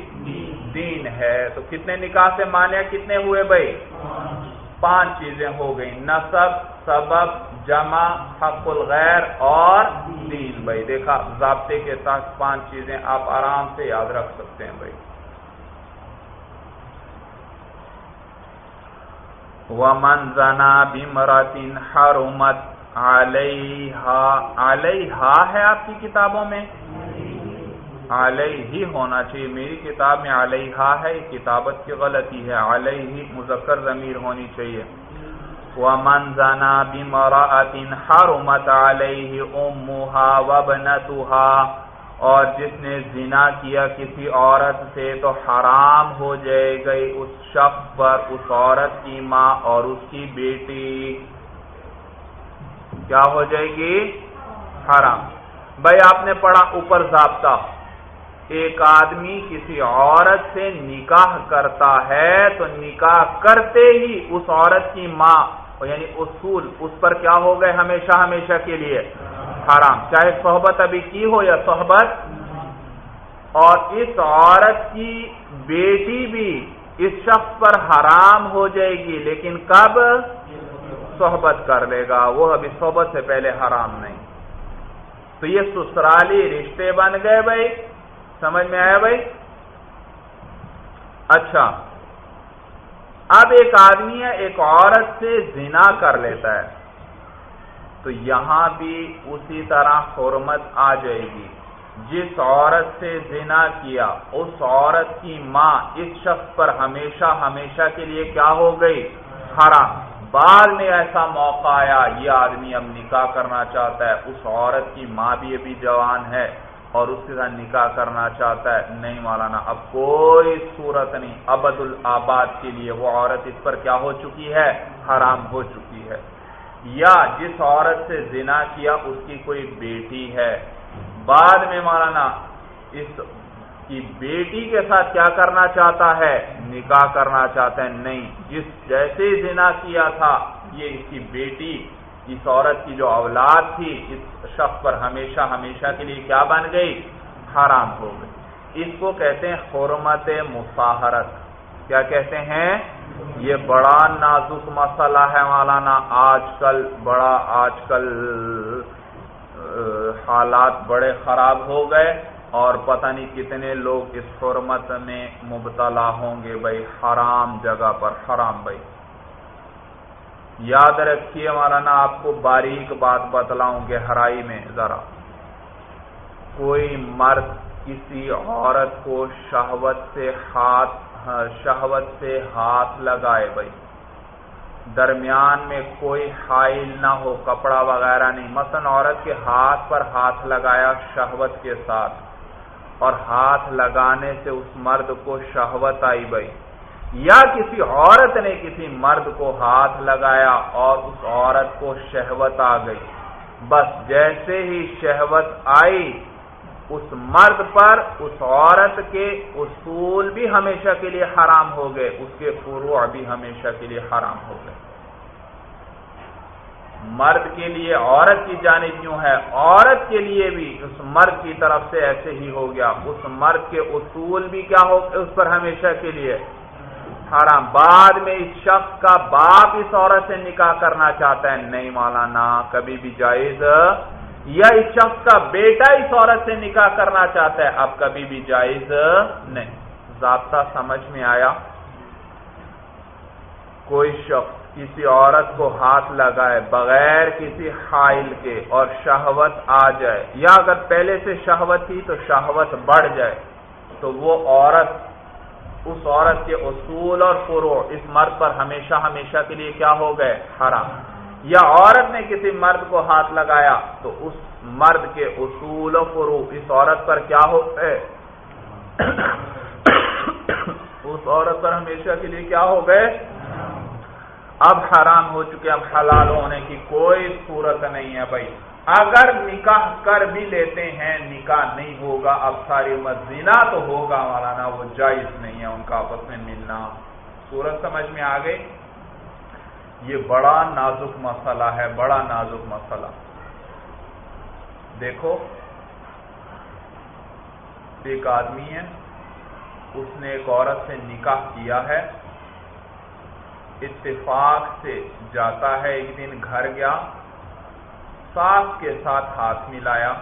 دین ہے. تو کتنے نکاح سے مانع کتنے ہوئے بھائی؟ پانچ چیزیں ہو گئی نصب، سبب، جمع، حق الغیر اور دین بھائی. دیکھا، ضابطے کے ساتھ پانچ چیزیں آپ آرام سے یاد رکھ سکتے ہیں بھائی. ومن زنا بمراتن حرمت علیہا علیہا ہے آپ کی کتابوں میں؟ علیہ ہونا چاہیے۔ میری کتاب میں علیہا ہے کتابت کی غلطی ہے۔ علیہ مذکر ضمیر ہونی چاہیے۔ ومن زنا بمراتن حرمت علیہ امہا وبنتہا اور جس نے زنا کیا کسی عورت سے تو حرام ہو جائے گئی۔ اس شخص پر، اس عورت کی ماں اور اس کی بیٹی۔ کیا ہو جائے گی؟ حرام۔ بھائی، آپ نے پڑھا اوپر ضابطہ۔ ایک آدمی کسی عورت سے نکاح کرتا ہے تو نکاح کرتے ہی اس عورت کی ماں یعنی اصول، اس پر کیا ہو گئے ہمیشہ ہمیشہ کے لیے؟ حرام۔ چاہے صحبت ابھی کی ہو یا صحبت، اور اس عورت کی بیٹی بھی اس شخص پر حرام ہو جائے گی، لیکن کب؟ صحبت کر لے گا، وہ ابھی صحبت سے پہلے حرام نہیں۔ تو یہ سسرالی رشتے بن گئے بھائی، سمجھ میں آیا بھائی؟ اچھا۔ اب ایک آدمی ہے، ایک عورت سے زنا کر لیتا ہے۔ تو یہاں بھی اسی طرح حرمت آ جائے گی۔ جس عورت سے زنا کیا، اس عورت کی ماں اس شخص پر ہمیشہ ہمیشہ کے لیے کیا ہو گئی؟ حرام۔ بعد میں ایسا موقع آیا، یہ آدمی اب نکاح کرنا چاہتا ہے، اس عورت کی ماں بھی ابھی جوان ہے اور اس کے ساتھ نکاح کرنا چاہتا ہے۔ نہیں مولانا، اب کوئی صورت نہیں، ابد الآباد کے لیے وہ عورت اس پر کیا ہو چکی ہے؟ حرام ہو چکی ہے۔ یا جس عورت سے زنا کیا، اس کی کوئی بیٹی ہے۔ بعد میں مولانا، اس کی بیٹی کے ساتھ کیا کرنا چاہتا ہے؟ نکاح کرنا چاہتا ہے۔ نہیں، جس جیسے زنا کیا تھا، یہ اس کی بیٹی، اس عورت کی جو اولاد تھی، اس شخص پر ہمیشہ ہمیشہ کے لیے کیا بن گئی؟ حرام ہو گئی۔ اس کو کہتے ہیں حرمت مساحرت کیا کہتے ہیں؟ یہ بڑا نازک مسئلہ ہے مولانا۔ آج کل بڑا، آج کل حالات بڑے خراب ہو گئے۔ اور پتہ نہیں کتنے لوگ اس حرمت میں مبتلا ہوں گے بھائی، حرام جگہ پر، حرام بھائی۔ یاد رکھیے مولانا آپ کو باریک بات بتلاؤں گے ہرائی میں ذرا۔ کوئی مرد کسی عورت کو شہوت سے ہاتھ، شہوت سے ہاتھ لگائے بھائی، درمیان میں کوئی حائل نہ ہو، کپڑا وغیرہ نہیں۔ مثلا عورت کے ہاتھ پر ہاتھ لگایا شہوت کے ساتھ۔ اور ہاتھ لگانے سے اس مرد کو شہوت آئی بھائی۔ یا کسی عورت نے کسی مرد کو ہاتھ لگایا اور اس عورت کو شہوت آ گئی۔ بس جیسے ہی شہوت آئی، اس مرد پر، اس عورت کے اصول بھی ہمیشہ کے لیے حرام ہو گئے، اس کے فروع بھی ہمیشہ کے لیے حرام ہو گئے۔ مرد کے لیے عورت کی جانب یوں ہے، عورت کے لیے بھی اس مرد کی طرف سے ایسے ہی ہو گیا۔ اس مرد کے اصول بھی کیا ہو، اس پر ہمیشہ کے لیے؟ حرام۔ بعد میں اس شخص کا باپ اس عورت سے نکاح کرنا چاہتا ہے۔ نہیں مولانا، کبھی بھی جائز۔ یا اس شخص کا بیٹا اس عورت سے نکاح کرنا چاہتا ہے، اب کبھی بھی جائز نہیں۔ ضابطہ سمجھ میں آیا؟ کوئی شخص کسی عورت کو ہاتھ لگائے بغیر کسی حائل کے اور شہوت آ جائے۔ یا اگر پہلے سے شہوت تھی تو شہوت بڑھ جائے، تو وہ عورت، اس عورت کے اصول اور فروع اس مرد پر ہمیشہ ہمیشہ کے لیے کیا ہو گئے؟ حرام۔ یا عورت نے کسی مرد کو ہاتھ لگایا تو اس مرد کے اصول و فروع اس عورت پر کیا ہو گئے؟ اس عورت پر ہمیشہ کے لیے کیا ہو گئے؟ اب حرام ہو چکے، اب حلال ہونے کی کوئی صورت نہیں ہے بھائی۔ اگر نکاح کر بھی لیتے ہیں، نکاح نہیں ہوگا، اب ساری مزینہ تو ہوگا، مولانا، وہ جائز نہیں ہے ان کا آپس میں ملنا۔ صورت سمجھ میں آ گئی؟ یہ بڑا نازک مسئلہ ہے، بڑا نازک مسئلہ۔ دیکھو، ایک آدمی ہے، اس نے ایک عورت سے نکاح کیا ہے۔ اتفاق سے جاتا ہے، ایک دن گھر گیا، ساس کے ساتھ ہاتھ ملایا،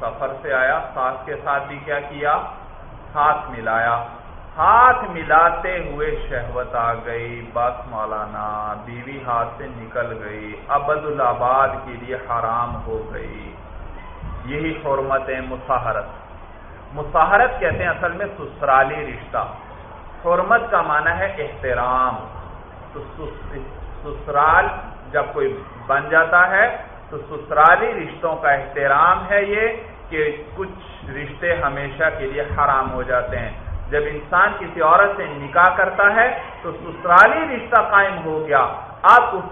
سفر سے آیا، ساس کے ساتھ بھی کیا کیا؟ ہاتھ ملایا۔ ہاتھ ملاتے ہوئے شہوت آ گئی، بس مولانا، بیوی ہاتھ سے نکل گئی ابد الآباد کے لیے حرام ہو گئی۔ یہی حرمت مساحرت مساحرت کہتے ہیں اصل میں سسرالی رشتہ۔ حرمت کا معنی ہے احترام۔ سسرال جب کوئی بن جاتا ہے، تو سسرالی رشتوں کا احترام ہے یہ کہ کچھ رشتے ہمیشہ کے لیے حرام ہو جاتے ہیں۔ جب انسان کسی عورت سے نکاح کرتا ہے، تو سسرالی رشتہ قائم ہو گیا۔ اب اس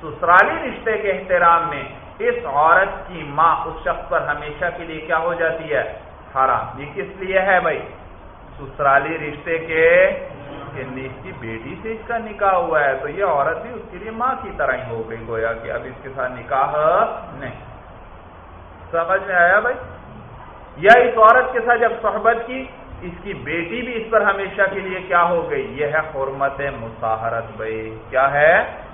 سسرالی رشتے کے احترام میں اس عورت کی ماں اس شخص پر ہمیشہ کے لیے کیا ہو جاتی ہے؟ حرام۔ یہ کس لیے ہے بھائی؟ سسرالی رشتے کے اس کی بیٹی سے اس کا نکاح ہوا ہے، تو یہ عورت بھی اس کے لیے ماں کی طرح ہی ہو گئی، گویا کہ اب اس کے ساتھ نکاح نہیں۔ سمجھ میں آیا بھائی؟ یا اس عورت کے ساتھ جب صحبت کی، اس کی بیٹی بھی اس پر ہمیشہ کے لیے کیا ہو گئی؟ یہ ہے حرمت مساحرت بھائی۔ کیا ہے؟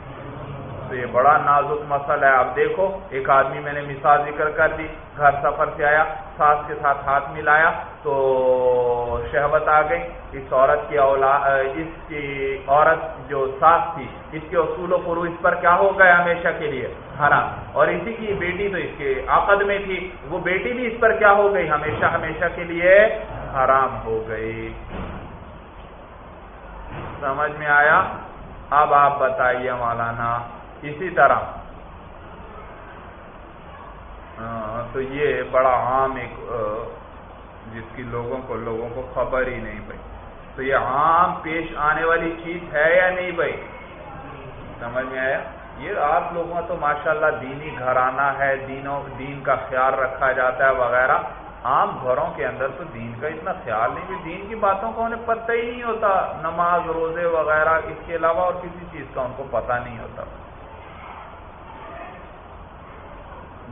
تو یہ بڑا نازک مسئلہ ہے۔ اب دیکھو، ایک آدمی میں نے مثال ذکر کر دی، گھر سفر سے آیا، ساس کے ساتھ ہاتھ ملایا تو شہوت آ گئی۔ اس عورت کی اس کی عورت جو ساس تھی، اس کے اصول و فرو اس پر کیا ہو گئے ہمیشہ کے لیے؟ حرام۔ اور اسی کی بیٹی تو اس کے عقد میں تھی، وہ بیٹی بھی اس پر کیا ہو گئی؟ ہمیشہ ہمیشہ کے لیے حرام ہو گئی۔ سمجھ میں آیا؟ اب آپ بتائیے مولانا اسی طرح۔ ہاں، تو یہ بڑا عام ایک جس کی لوگوں کو لوگوں کو خبر ہی نہیں بھائی۔ تو یہ عام پیش آنے والی چیز ہے یا نہیں بھائی؟ سمجھ میں آیا؟ یہ آپ لوگوں تو ماشاءاللہ دینی گھرانہ ہے، دینوں، دین کا خیال رکھا جاتا ہے وغیرہ۔ عام گھروں کے اندر تو دین کا اتنا خیال نہیں کہ دین کی باتوں کا انہیں پتہ ہی نہیں ہوتا۔ نماز، روزے وغیرہ، اس کے علاوہ اور کسی چیز کا ان کو پتہ نہیں ہوتا۔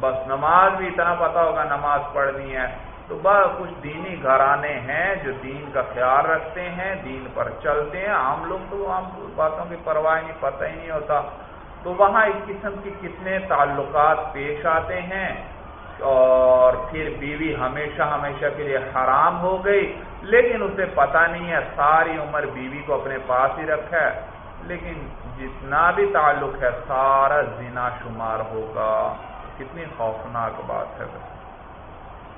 بس نماز بھی اتنا پتا ہوگا نماز پڑھنی ہے۔ تو بس کچھ دینی گھرانے ہیں جو دین کا خیال رکھتے ہیں، دین پر چلتے ہیں۔ عام لوگ تو عام باتوں کی پرواہ نہیں، پتہ ہی نہیں ہوتا۔ تو وہاں اس قسم کی کتنے تعلقات پیش آتے ہیں۔ اور پھر بیوی ہمیشہ ہمیشہ کے لیے حرام ہو گئی، لیکن اسے پتا نہیں ہے، ساری عمر بیوی کو اپنے پاس ہی رکھا ہے۔ لیکن جتنا بھی تعلق ہے، سارا زنا شمار ہوگا۔ کتنی خوفناک بات ہے بھائی۔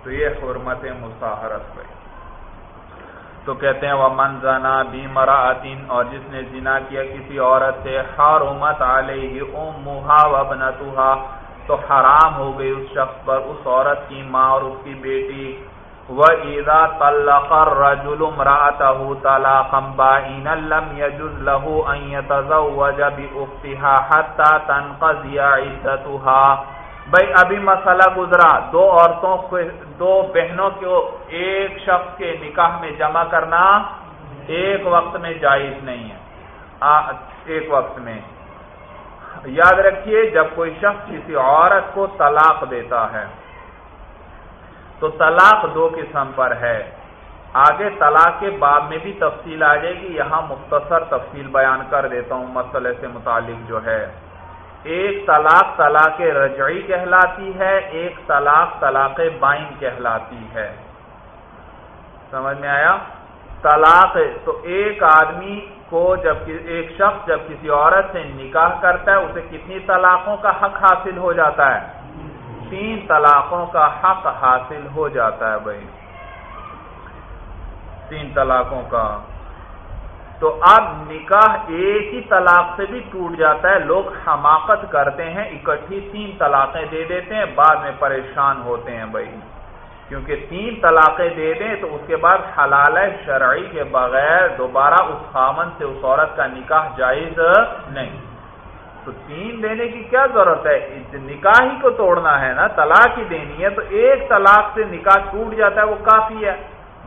تو یہ حرمت مساحرت بھائی۔ تو کہتے ہیں وہ منزنا بھی مراطین اور جس نے زنا کیا کسی عورت سے، حرمت علیہ امہا وابنتہا تو حرام ہو گئی اس شخص پر، اس عورت کی ماں اور اس کی بیٹی۔ وَإِذَا طَلَّقَ الرَّجُلُ امْرَأَتَهُ طَلَاقًا بَائِنًا لَمْ يَجُزْ لَهُ أَن يَتَزَوَّجَ بِأُخْتِهَا حَتَّى تَنْقَضِيَ عِدَّتُهَا۔ بھائی ابھی مسئلہ گزرا۔ دو عورتوں کو دو بہنوں کو ایک شخص کے نکاح میں جمع کرنا ایک وقت میں جائز نہیں ہے۔ ایک وقت میں۔ یاد رکھیے، جب کوئی شخص کسی عورت کو طلاق دیتا ہے، تو طلاق دو قسم پر ہے۔ آگے طلاق کے بعد میں بھی تفصیل آ جائے گی۔ یہاں مختصر تفصیل بیان کر دیتا ہوں، مسئلے سے متعلق جو ہے۔ ایک طلاق طلاق رجعی کہلاتی ہے، ایک طلاق طلاق بائن کہلاتی ہے۔ سمجھ میں آیا؟ طلاق، تو ایک آدمی کو جب ایک شخص جب کسی عورت سے نکاح کرتا ہے، اسے کتنی طلاقوں کا حق حاصل ہو جاتا ہے؟ تین طلاقوں کا حق حاصل ہو جاتا ہے بھائی۔ تین طلاقوں کا۔ تو اب نکاح ایک ہی طلاق سے بھی ٹوٹ جاتا ہے۔ لوگ حماقت کرتے ہیں، اکٹھی تین طلاقیں دے دیتے ہیں، بعد میں پریشان ہوتے ہیں بھائی۔ کیونکہ تین طلاقیں دے دیں تو اس کے بعد حلال شرعی کے بغیر دوبارہ اس خامن سے اس عورت کا نکاح جائز نہیں۔ تو تین دینے کی کیا ضرورت ہے؟ نکاح ہی کو توڑنا ہے نا، طلاق ہی دینی ہے تو ایک طلاق سے نکاح ٹوٹ جاتا ہے، وہ کافی ہے۔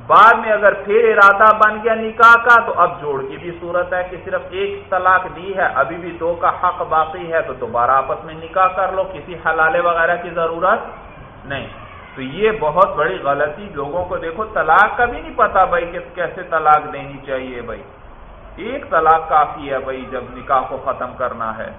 بعد میں اگر پھر ارادہ بن گیا نکاح کا، تو اب جوڑ کی بھی صورت ہے کہ صرف ایک طلاق دی ہے، ابھی بھی دو کا حق باقی ہے، تو دوبارہ آپس میں نکاح کر لو، کسی حلالے وغیرہ کی ضرورت نہیں۔ تو یہ بہت بڑی غلطی لوگوں کو دیکھو، طلاق کا بھی نہیں پتا بھائی کہ کیسے طلاق دینی چاہیے بھائی۔ ایک طلاق کافی ہے بھائی، جب نکاح کو ختم کرنا ہے۔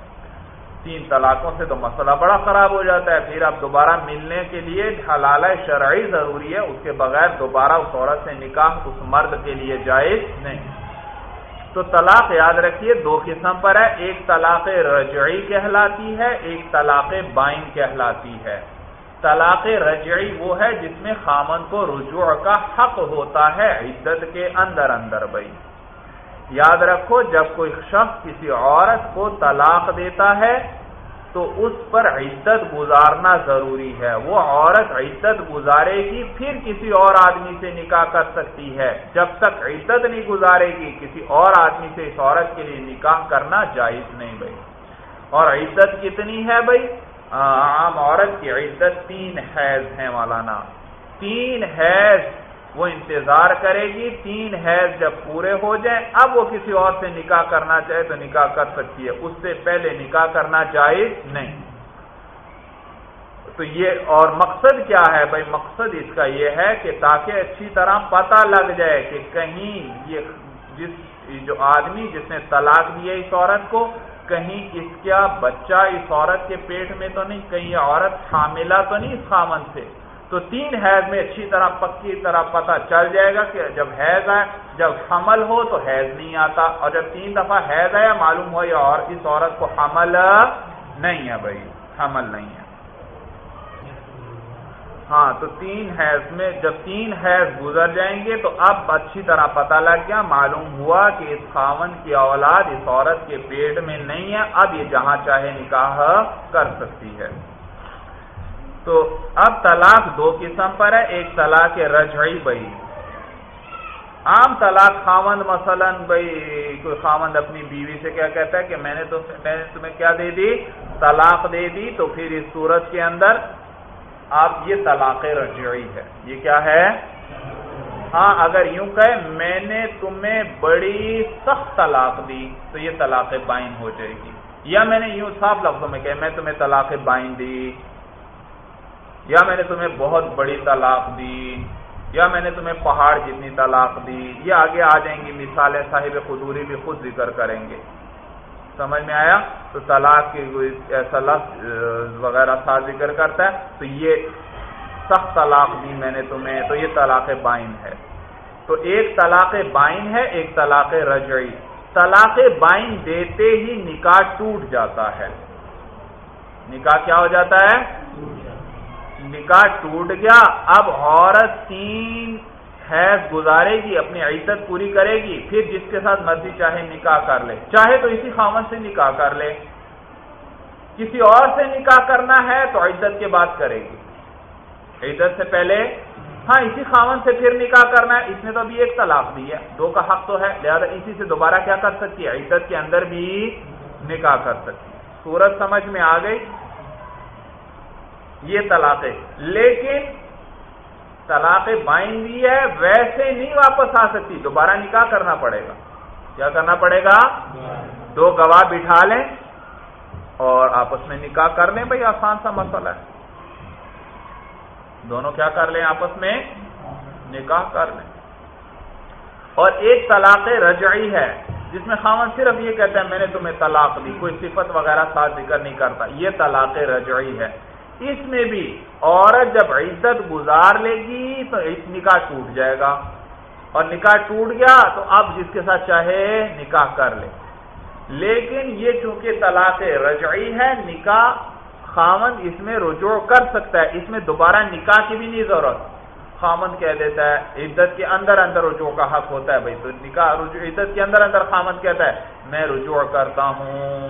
تین طلاقوں سے تو مسئلہ بڑا خراب ہو جاتا ہے۔ پھر اب دوبارہ ملنے کے لیے حلال شرعی ضروری ہے۔ اس کے بغیر دوبارہ اس عورت سے نکاح اس مرد کے لیے جائز نہیں۔ تو طلاق یاد رکھیے، دو قسم پر ہے۔ ایک طلاق رجعی کہلاتی ہے، ایک طلاق بائن کہلاتی ہے۔ طلاق رجعی وہ ہے جس میں خامن کو رجوع کا حق ہوتا ہے عدت کے اندر اندر بھائی۔ یاد رکھو، جب کوئی شخص کسی عورت کو طلاق دیتا ہے، تو اس پر عدت گزارنا ضروری ہے۔ وہ عورت عدت گزارے گی، پھر کسی اور آدمی سے نکاح کر سکتی ہے۔ جب تک عدت نہیں گزارے گی، کسی اور آدمی سے اس عورت کے لیے نکاح کرنا جائز نہیں بھائی۔ اور عدت کتنی ہے بھائی؟ عام عورت کی عدت تین حیض ہیں مولانا۔ تین حیض وہ انتظار کرے گی، تین حیض جب پورے ہو جائیں، اب وہ کسی اور سے نکاح کرنا چاہے تو نکاح کر سکتی ہے، اس سے پہلے نکاح کرنا جائز نہیں۔ تو یہ اور مقصد کیا ہے؟ بھائی مقصد اس کا یہ ہے کہ تاکہ اچھی طرح پتہ لگ جائے کہ کہیں یہ جس جو آدمی جس نے طلاق دیا اس عورت کو، کہیں اس کا بچہ اس عورت کے پیٹ میں تو نہیں، کہیں عورت حاملہ تو نہیں اس خامن سے؟ تو تین حیض میں اچھی طرح پکی طرح پتہ چل جائے گا کہ جب حیض آئے، جب حمل ہو تو حیض نہیں آتا، اور جب تین دفعہ حیض آیا، معلوم ہو یا اور اس عورت کو حمل نہیں ہے بھائی، حمل نہیں ہے۔ ہاں تو تین حیض میں جب تین حیض گزر جائیں گے تو اب اچھی طرح پتہ لگ گیا، معلوم ہوا کہ اس خاون کی اولاد اس عورت کے پیٹ میں نہیں ہے، اب یہ جہاں چاہے نکاح کر سکتی ہے۔ تو اب طلاق دو قسم پر ہے، ایک طلاق رجعی بھائی عام طلاق خامند مثلا بھائی کوئی خامند اپنی بیوی سے کیا کہتا ہے کہ میں نے تو میں نے تمہیں کیا دے دی؟ طلاق دے دی، تو پھر اس صورت کے اندر آپ یہ طلاق رجعی ہے۔ یہ کیا ہے؟ ہاں اگر یوں کہ میں نے تمہیں بڑی سخت طلاق دی، تو یہ طلاق بائن ہو جائے گی۔ یا میں نے یوں صاف لفظوں میں کہ میں تمہیں طلاق بائن دی۔ یا میں نے تمہیں بہت بڑی طلاق دی، یا میں نے تمہیں پہاڑ جتنی طلاق دی، یہ آگے آ جائیں گی مثالیں صاحب خدوری بھی خود ذکر کریں گے۔ سمجھ میں آیا؟ تو طلاق کی ایسا لفظ وغیرہ ساتھ ذکر کرتا ہے، تو یہ سخت طلاق دی میں نے تمہیں، تو یہ طلاق بائن ہے۔ تو ایک طلاق بائن ہے، ایک طلاق رجعی۔ طلاق بائن دیتے ہی نکاح ٹوٹ جاتا ہے۔ نکاح کیا ہو جاتا ہے؟ نکاح ٹوٹ گیا، اب عورت تین حیض گزارے گی، اپنی عزت پوری کرے گی، پھر جس کے ساتھ مرضی چاہے نکاح کر لے۔ چاہے تو اسی خامن سے نکاح کر لے۔ کسی اور سے نکاح کرنا ہے تو عزت کے بعد کرے گی۔ عزت سے پہلے ہاں اسی خامن سے پھر نکاح کرنا ہے۔ اس نے تو ابھی ایک طلاق دی ہے۔ دو کا حق تو ہے، لہٰذا اسی سے دوبارہ کیا کر سکتی ہے؟ عزت کے اندر بھی نکاح کر سکتی سورج سمجھ میں آ گئی۔ یہ طلاق ہے لیکن طلاق بائن دی ہے، ویسے نہیں واپس آ سکتی، دوبارہ نکاح کرنا پڑے گا۔ کیا کرنا پڑے گا؟ دو گواہ بٹھا لیں اور آپس میں نکاح کر لیں بھائی آسان سا مسئلہ ہے۔ دونوں کیا کر لیں، آپس میں نکاح کر لیں۔ اور ایک طلاق رجعی ہے، جس میں خامن صرف یہ کہتا ہے، میں نے تمہیں طلاق دی، کوئی صفت وغیرہ ساتھ ذکر نہیں کرتا۔ یہ طلاق رجعی ہے۔ اس میں بھی عورت جب عزت گزار لے گی تو نکاح ٹوٹ جائے گا۔ اور نکاح ٹوٹ گیا تو اب جس کے ساتھ چاہے نکاح کر لے۔ لیکن یہ چونکہ طلاق رجعی ہے، نکاح خامن اس میں رجوع کر سکتا ہے۔ اس میں دوبارہ نکاح کی بھی نہیں ضرورت۔ خامن کہہ دیتا ہے، عزت کے اندر اندر رجوع کا حق ہوتا ہے۔ بھائی تو نکاح عزت کے اندر اندر خامن کہتا ہے، میں رجوع کرتا ہوں۔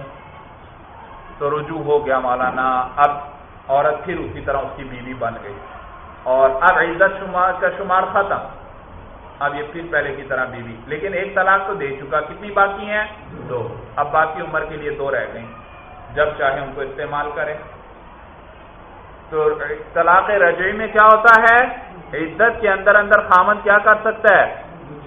تو رجوع ہو گیا مولانا۔ اب عورت پھر اسی طرح اس کی بیوی بن گئی۔ اور اب عزت شمار کا شمار ختم۔ اب یہ پھر پہلے کی طرح بیوی۔ لیکن ایک طلاق تو دے چکا۔ کتنی باقی ہیں؟ دو۔ اب باقی عمر کے لیے دو رہ گئی جب چاہے ان کو استعمال کرے۔ تو طلاق رجعی میں کیا ہوتا ہے؟ عزت کے اندر اندر خامن کیا کر سکتا ہے؟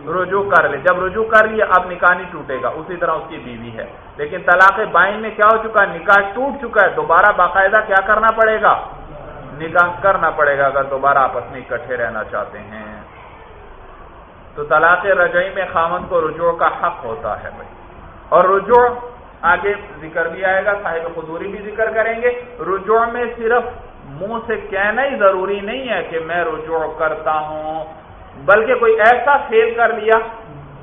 رجوع کر لے۔ جب رجوع کر لیا اب نکاح نہیں ٹوٹے گا۔ اسی طرح اس کی بیوی ہے۔ لیکن طلاق بائن میں کیا ہو چکا ہے؟ نکاح ٹوٹ چکا ہے۔ دوبارہ باقاعدہ کیا کرنا پڑے گا؟ نکاح کرنا پڑے گا۔ اگر دوبارہ آپس میں اکٹھے رہنا چاہتے ہیں۔ تو طلاق رجعی میں خامن کو رجوع کا حق ہوتا ہے بھائی۔ اور رجوع، آگے ذکر بھی آئے گا، صاحب خدوری بھی ذکر کریں گے۔ رجوع میں صرف منہ سے کہنا ہی ضروری نہیں ہے کہ میں رجوع کرتا ہوں۔ بلکہ کوئی ایسا فیل کر لیا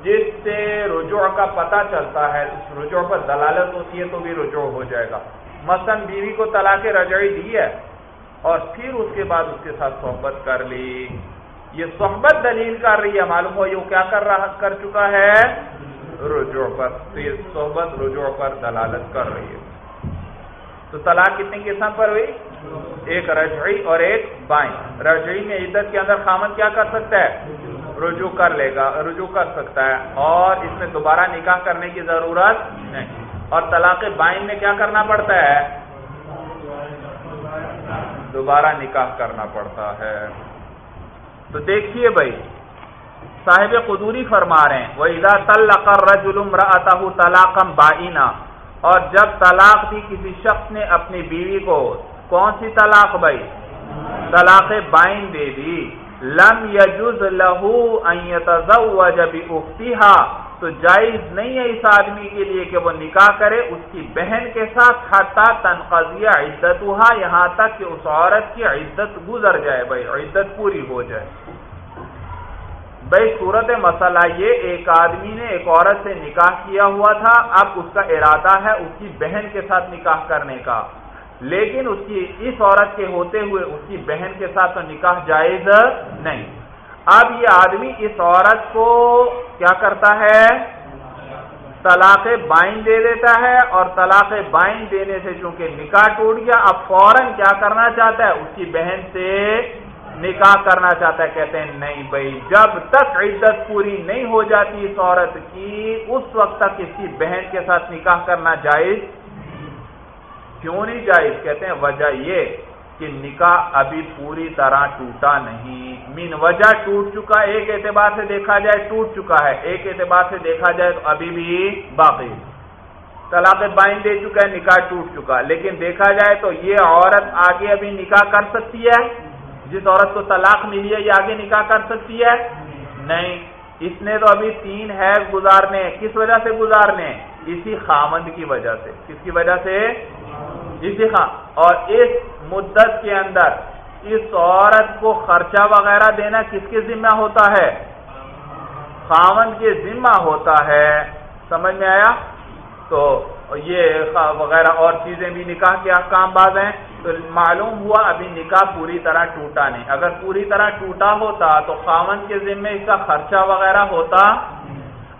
جس سے رجوع کا پتہ چلتا ہے، اس رجوع پر دلالت ہوتی ہے تو بھی رجوع ہو جائے گا۔ مثلا بیوی کو طلاق رجعی دی ہے اور پھر اس کے بعد اس کے ساتھ صحبت کر لی۔ یہ صحبت دلیل کر رہی ہے، معلوم ہو یہ کیا کر رہا، کر چکا ہے؟ رجوع پر۔ تو یہ صحبت رجوع پر دلالت کر رہی ہے۔ تو طلاق کتنی قسم پر ہوئی؟ ایک رجعی اور ایک بائیں۔ رجعی میں عدت کے اندر خامن کیا کر سکتا ہے؟ رجوع کر لے گا، رجوع کر سکتا ہے۔ اور اس میں دوبارہ نکاح کرنے کی ضرورت نہیں۔ اور طلاق بائن میں کیا کرنا پڑتا ہے؟ دوبارہ نکاح کرنا پڑتا ہے۔ تو دیکھیے بھائی، صاحب قدوری فرما رہے ہیں وہ ادا تلقر رجلم طلاقم بائنا۔ اور جب طلاق دی کسی شخص نے اپنی بیوی کو، کون سی طلاق بھائی؟ طلاق بائن دے دی۔ لم یجز لہو ان یتزوج اختیہا تو جائز نہیں ہے اس آدمی کے لیے کہ وہ نکاح کرے، اس کی بہن کے ساتھ حتا تنقضیہ عدت یہاں تک کہ اس عورت کی عدت گزر جائے بھائی، عدت پوری ہو جائے۔ بھائی صورت مسئلہ یہ ایک آدمی نے ایک عورت سے نکاح کیا ہوا تھا، اب اس کا ارادہ ہے اس کی بہن کے ساتھ نکاح کرنے کا۔ لیکن اس کی اس عورت کے ہوتے ہوئے اس کی بہن کے ساتھ تو نکاح جائز نہیں۔ اب یہ آدمی اس عورت کو کیا کرتا ہے؟ طلاق بائن دے دیتا ہے اور طلاق بائن دینے سے چونکہ نکاح ٹوٹ گیا، اب فوراً کیا کرنا چاہتا ہے؟ اس کی بہن سے نکاح کرنا چاہتا ہے، کہتے ہیں، نہیں بھائی، جب تک عزت پوری نہیں ہو جاتی اس عورت کی، اس وقت تک اس کی بہن کے ساتھ نکاح کرنا جائز کیوں نہیں جائز؟ کہتے ہیں، وجہ یہ کہ نکاح ابھی پوری طرح ٹوٹا نہیں۔ مین، وجہ ٹوٹ چکا، ایک اعتبار سے دیکھا جائے ٹوٹ چکا ہے۔ ایک اعتبار سے دیکھا جائے تو ابھی بھی باقی۔ طلاق بائن دے چکا ہے، نکاح ٹوٹ چکا۔ لیکن دیکھا جائے تو یہ عورت آگے ابھی نکاح کر سکتی ہے؟ جس عورت کو طلاق ملی ہے یہ آگے نکاح کر سکتی ہے؟ نہیں۔ اس نے تو ابھی تین حیض گزارنے کس وجہ سے گزارنے اسی خامند کی وجہ سے۔ کس کی وجہ سے؟ اسی خام اور اس مدت کے اندر اس عورت کو خرچہ وغیرہ دینا کس کے ذمہ ہوتا ہے؟ خامند کے ذمہ ہوتا ہے۔ سمجھ میں آیا؟ تو یہ وغیرہ اور چیزیں بھی نکاح کے احکام باز ہیں، تو معلوم ہوا ابھی نکاح پوری طرح ٹوٹا نہیں۔ اگر پوری طرح ٹوٹا ہوتا، تو خامن کے ذمے اس کا خرچہ وغیرہ ہوتا،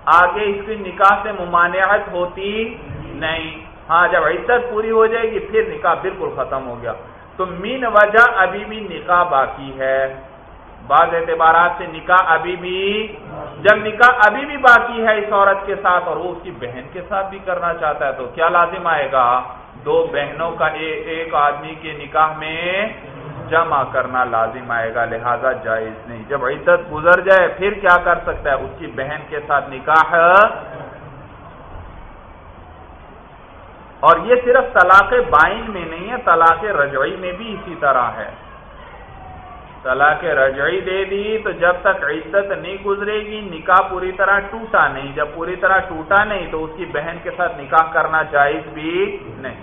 آگے اس کی نکاح سے ممانعت ہوتی نہیں۔ ہاں جب عزت پوری ہو جائے گی، پھر نکاح بالکل ختم ہو گیا۔ تو مین وجہ ابھی بھی نکاح باقی ہے۔ بعض اعتبارات سے نکاح ابھی بھی، جب نکاح ابھی بھی باقی ہے اس عورت کے ساتھ اور وہ اس کی بہن کے ساتھ بھی کرنا چاہتا ہے، تو کیا لازم آئے گا؟ دو بہنوں کا ایک آدمی کے نکاح میں جمع کرنا لازم آئے گا، لہذا جائز نہیں۔ جب عزت گزر جائے، پھر کیا کر سکتا ہے؟ اس کی بہن کے ساتھ نکاح۔ اور یہ صرف طلاق بائن میں نہیں ہے، طلاق رجوئی میں بھی اسی طرح ہے۔ طلاق رجعی دے دی تو جب تک عزت نہیں گزرے گی، نکاح پوری طرح ٹوٹا نہیں۔ جب پوری طرح ٹوٹا نہیں تو اس کی بہن کے ساتھ نکاح کرنا جائز بھی نہیں۔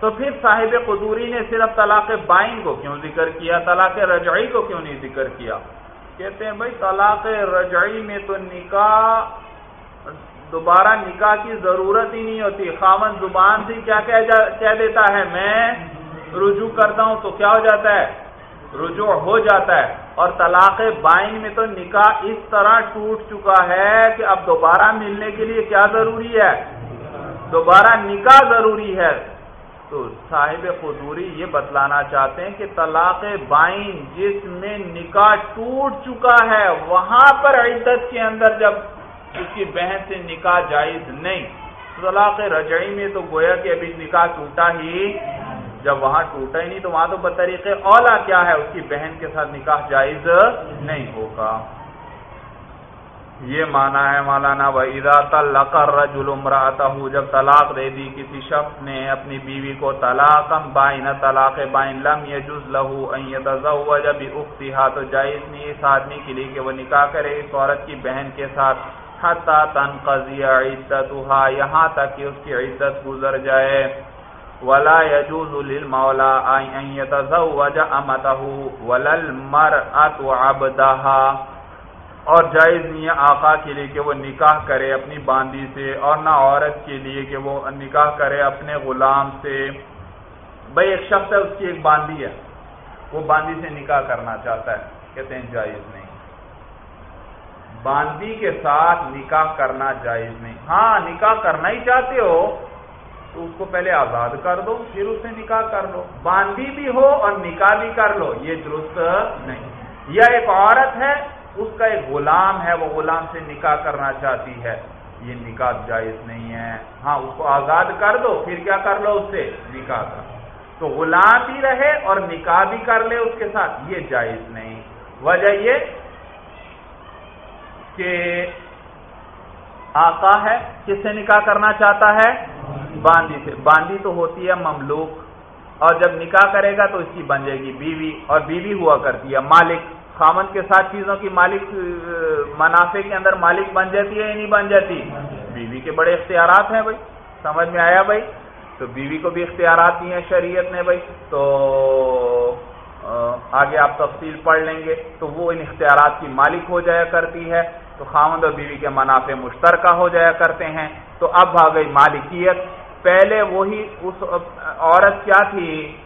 تو پھر صاحب قدوری نے صرف طلاق بائن کو کیوں ذکر کیا؟ طلاق رجعی کو کیوں نہیں ذکر کیا؟ کہتے ہیں بھائی، طلاق رجعی میں تو نکاح، دوبارہ نکاح کی ضرورت ہی نہیں ہوتی۔ خامن زبان سے کیا کہہ دیتا ہے، میں رجوع کرتا ہوں تو کیا ہو جاتا ہے؟ رجوع ہو جاتا ہے اور طلاق بائن میں تو نکاح اس طرح ٹوٹ چکا ہے کہ اب دوبارہ ملنے کے لیے کیا ضروری ہے؟ دوبارہ نکاح ضروری ہے۔ تو صاحب خدوری یہ بتلانا چاہتے ہیں کہ طلاق بائن جس میں نکاح ٹوٹ چکا ہے، وہاں پر عدت کے اندر جب اس کی بہن سے نکاح جائز نہیں طلاق رجعی میں تو گویا کہ ابھی نکاح ٹوٹا ہی جب وہاں ٹوٹا ہی نہیں تو وہاں تو بطریق اولا کیا ہے؟ اس کی بہن کے ساتھ نکاح جائز نہیں ہوگا۔ یہ مانا ہے مولانا ویدا تلقر رجل امراطہ جب طلاق دے دی، کسی شخص نے اپنی بیوی کو طلاق بائن طلاق بائن لم یجوز لہو ان یتزوج باختها تو جائز نہیں اس آدمی کے لیے کہ وہ نکاح کرے، اس عورت کی بہن کے ساتھ، حتی تنقضی عدتها یہاں تک کہ اس کی عدت گزر جائے۔ ولا يجوز للمولى ان يتزوج امته ولا المرأة عبدها. اور جائز نہیں ہے آقا کے لیے کہ وہ نکاح کرے اپنی باندی سے، اور نہ عورت کے لیے کہ وہ نکاح کرے اپنے غلام سے۔ بھائی، ایک شخص ہے، اس کی ایک باندی ہے۔ وہ باندی سے نکاح کرنا چاہتا ہے، کہتے ہیں جائز نہیں۔ باندی کے ساتھ نکاح کرنا جائز نہیں۔ ہاں نکاح کرنا ہی چاہتے ہو تو اس کو پہلے آزاد کر دو، پھر اسے نکاح کر لو باندھی بھی ہو اور نکاح بھی کر لو، یہ درست نہیں۔ یا ایک عورت ہے، اس کا ایک غلام ہے، وہ غلام سے نکاح کرنا چاہتی ہے۔ یہ نکاح جائز نہیں ہے۔ ہاں اس کو آزاد کر دو، پھر کیا کر لو، اس سے نکاح کر تو غلام بھی رہے اور نکاح بھی کر لے اس کے ساتھ، یہ جائز نہیں۔ وجہ یہ کہ آقا ہے کس سے نکاح کرنا چاہتا ہے؟ باندی سے۔ باندی تو ہوتی ہے مملوک۔ اور جب نکاح کرے گا تو اس کی بن جائے گی بیوی۔ اور بیوی ہوا کرتی ہے مالک۔ خامن کے ساتھ چیزوں کی مالک منافع کے اندر مالک بن جاتی ہے یا نہیں بن جاتی؟ بیوی کے بڑے اختیارات ہیں بھائی۔ سمجھ میں آیا بھائی؟ تو بیوی کو بھی اختیارات دی ہیں شریعت نے بھائی۔ تو آگے آپ تفصیل پڑھ لیں گے۔ تو وہ ان اختیارات کی مالک ہو جایا کرتی ہے۔ تو خامد اور بیوی کے منافع مشترکہ ہو جایا کرتے ہیں۔ تو اب آ گئی مالکیت۔ پہلے وہی اس عورت کیا تھی؟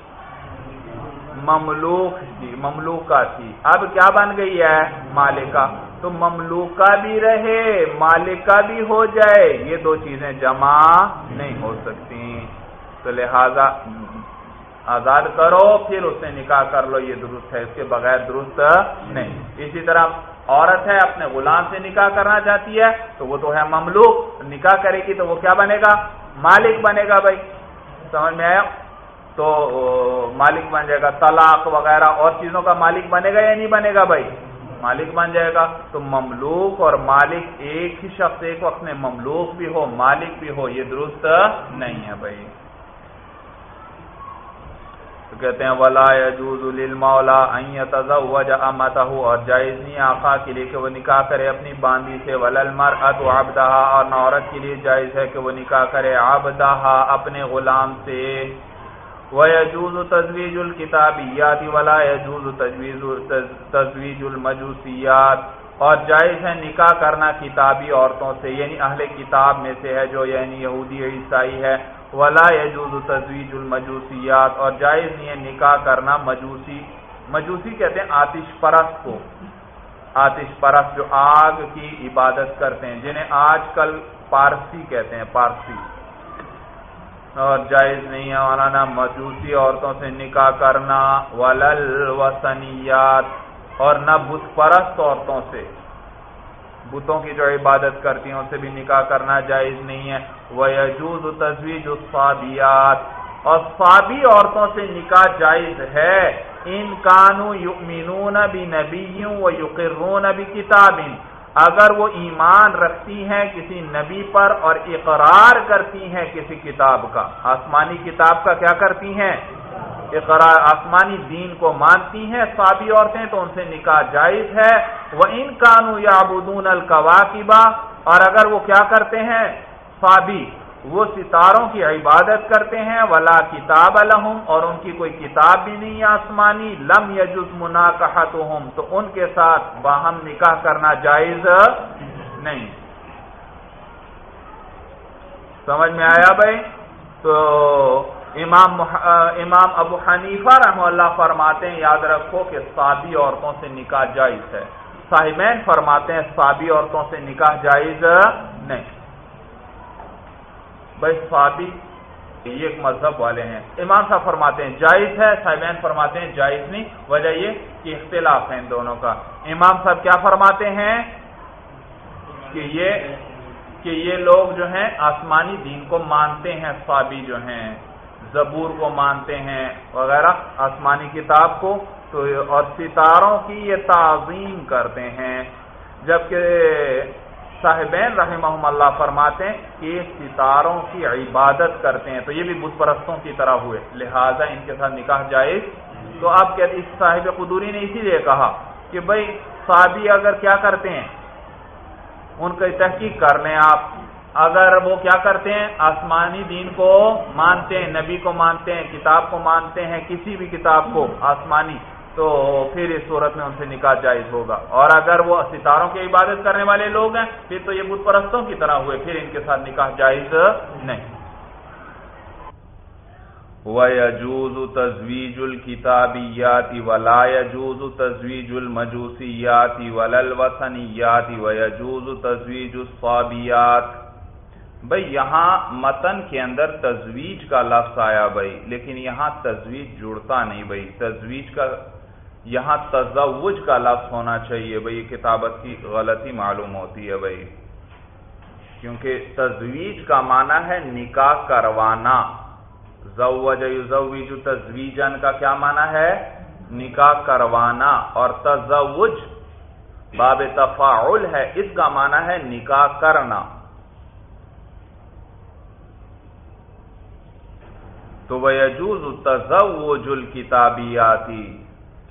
مملوک تھی مملوکہ تھی۔ اب کیا بن گئی ہے؟ مالکہ۔ تو مملوکہ بھی رہے، مالکہ بھی ہو جائے۔ یہ دو چیزیں جمع نہیں ہو سکتی۔ تو لہذا آزاد کرو، پھر اس سے نکاح کر لو۔ یہ درست ہے، اس کے بغیر درست نہیں۔ اسی طرح عورت ہے، اپنے غلام سے نکاح کرنا چاہتی ہے، تو وہ تو ہے مملوک، نکاح کرے گی تو وہ کیا بنے گا؟ مالک بنے گا بھائی۔ سمجھ میں آیا؟ تو مالک بن جائے گا، طلاق وغیرہ اور چیزوں کا مالک بنے گا یا نہیں بنے گا بھائی؟ مالک بن جائے گا۔ تو مملوک اور مالک ایک ہی شخص، ایک وقت میں مملوک بھی ہو، مالک بھی ہو، یہ درست نہیں ہے بھائی۔ تو کہتے ہیں، ولا يجوز للمولا ان يتزوج امته اور جائز نہیں آقا کے لیے کہ وہ نکاح کرے اپنی باندی سے، ولا المرأة عبدها اور عورت کے لیے جائز ہے کہ وہ نکاح کرے عبدها اپنے غلام سے۔ ويجوز تزويج الكتابيات، ولا يجوز تزويج تزويج المجوسيات۔ اور جائز ہے نکاح کرنا کتابی عورتوں سے یعنی اہل کتاب میں سے ہے جو یعنی یہودی عیسائی ہے۔ ولا يجوز تزویج المجوسیات، اور جائز نہیں ہے نکاح کرنا مجوسی۔ مجوسی کہتے ہیں آتش پرست کو۔ آتش پرست جو آگ کی عبادت کرتے ہیں، جنہیں آج کل پارسی کہتے ہیں، پارسی۔ اور جائز نہیں ہے مولانا مجوسی، عورتوں سے نکاح کرنا۔ ولل وسنیات اور نہ بت پرست عورتوں سے۔ بتوں کی جو عبادت کرتی ہیں، ان سے بھی نکاح کرنا جائز نہیں ہے۔ وہ یجوز تجویز الصابیات اور صابی عورتوں سے نکاح جائز ہے۔ ان کانو یؤمنون بنبی و یقرون بکتاب اگر وہ ایمان رکھتی ہیں کسی نبی پر اور اقرار کرتی ہیں کسی کتاب کا، آسمانی کتاب کا کیا کرتی ہیں؟ اقرار آسمانی دین کو مانتی ہیں سابی عورتیں تو ان سے نکاح جائز ہے۔ وہ ان کانو یا ابودون اور اگر وہ کیا کرتے ہیں؟ سابی وہ ستاروں کی عبادت کرتے ہیں۔ ولا کتاب الحم اور ان کی کوئی کتاب بھی نہیں آسمانی۔ لم یجز منا تو ان کے ساتھ باہم نکاح کرنا جائز نہیں۔ سمجھ میں آیا بھائی؟ تو امام امام ابو حنیفہ رحم اللہ فرماتے ہیں، یاد رکھو کہ سابی عورتوں سے نکاح جائز ہے۔ صاحبین فرماتے ہیں سابی عورتوں سے نکاح جائز نہیں۔ بھائی سابی یہ ایک مذہب والے ہیں۔ امام صاحب فرماتے ہیں، جائز ہے۔ صاحبین فرماتے ہیں، جائز نہیں۔ وجہ یہ کہ اختلاف ہے ان دونوں کا۔ امام صاحب کیا فرماتے ہیں؟ کہ یہ کہ یہ لوگ جو ہیں، آسمانی دین کو مانتے ہیں سابی جو ہیں۔ زبور کو مانتے ہیں وغیرہ، آسمانی کتاب کو، تو اور ستاروں کی یہ تعظیم کرتے ہیں۔ جبکہ صاحبین رحمہ اللہ فرماتے ہیں کہ یہ ستاروں کی عبادت کرتے ہیں۔ تو یہ بھی بت پرستوں کی طرح ہوئے۔ لہذا ان کے ساتھ نکاح جائز۔ تو آپ کہتے اس صاحب قدوری نے اسی لیے کہا کہ بھائی، صحابی اگر کیا کرتے ہیں؟ ان کی تحقیق کر لیں آپ۔ اگر وہ کیا کرتے ہیں؟ آسمانی دین کو مانتے ہیں، نبی کو مانتے ہیں، کتاب کو مانتے ہیں، کسی بھی کتاب کو آسمانی، تو پھر اس صورت میں ان سے نکاح جائز ہوگا۔ اور اگر وہ ستاروں کی عبادت کرنے والے لوگ ہیں، پھر تو یہ بت پرستوں کی طرح ہوئے، پھر ان کے ساتھ نکاح جائز نہیں۔ وَيَجُوزُ تَزْوِيجُ الْكِتَابِيَّاتِ وَلَا يَجُوزُ تَزْوِيجُ الْمَجُوسِيَّاتِ وَلَا الْوَثَنِيَّاتِ وَيَجُوزُ تَزْوِيجُ الصَّابِيَّاتِ بھائی یہاں متن کے اندر تجویج کا لفظ آیا بھائی لیکن یہاں تجویز جڑتا نہیں بھائی تجویز کا یہاں تزوج کا لفظ ہونا چاہیے بھائی کتابت کی غلطی معلوم ہوتی ہے بھائی کیونکہ تجویز کا معنی ہے نکاح کروانا زوج یزوج تزویجن کا کیا معنی ہے؟ نکاح کروانا اور تزوج باب تفاعل ہے، اس کا معنی ہے نکاح کرنا۔ تو وہ یجوز تزوج الکتابیاتی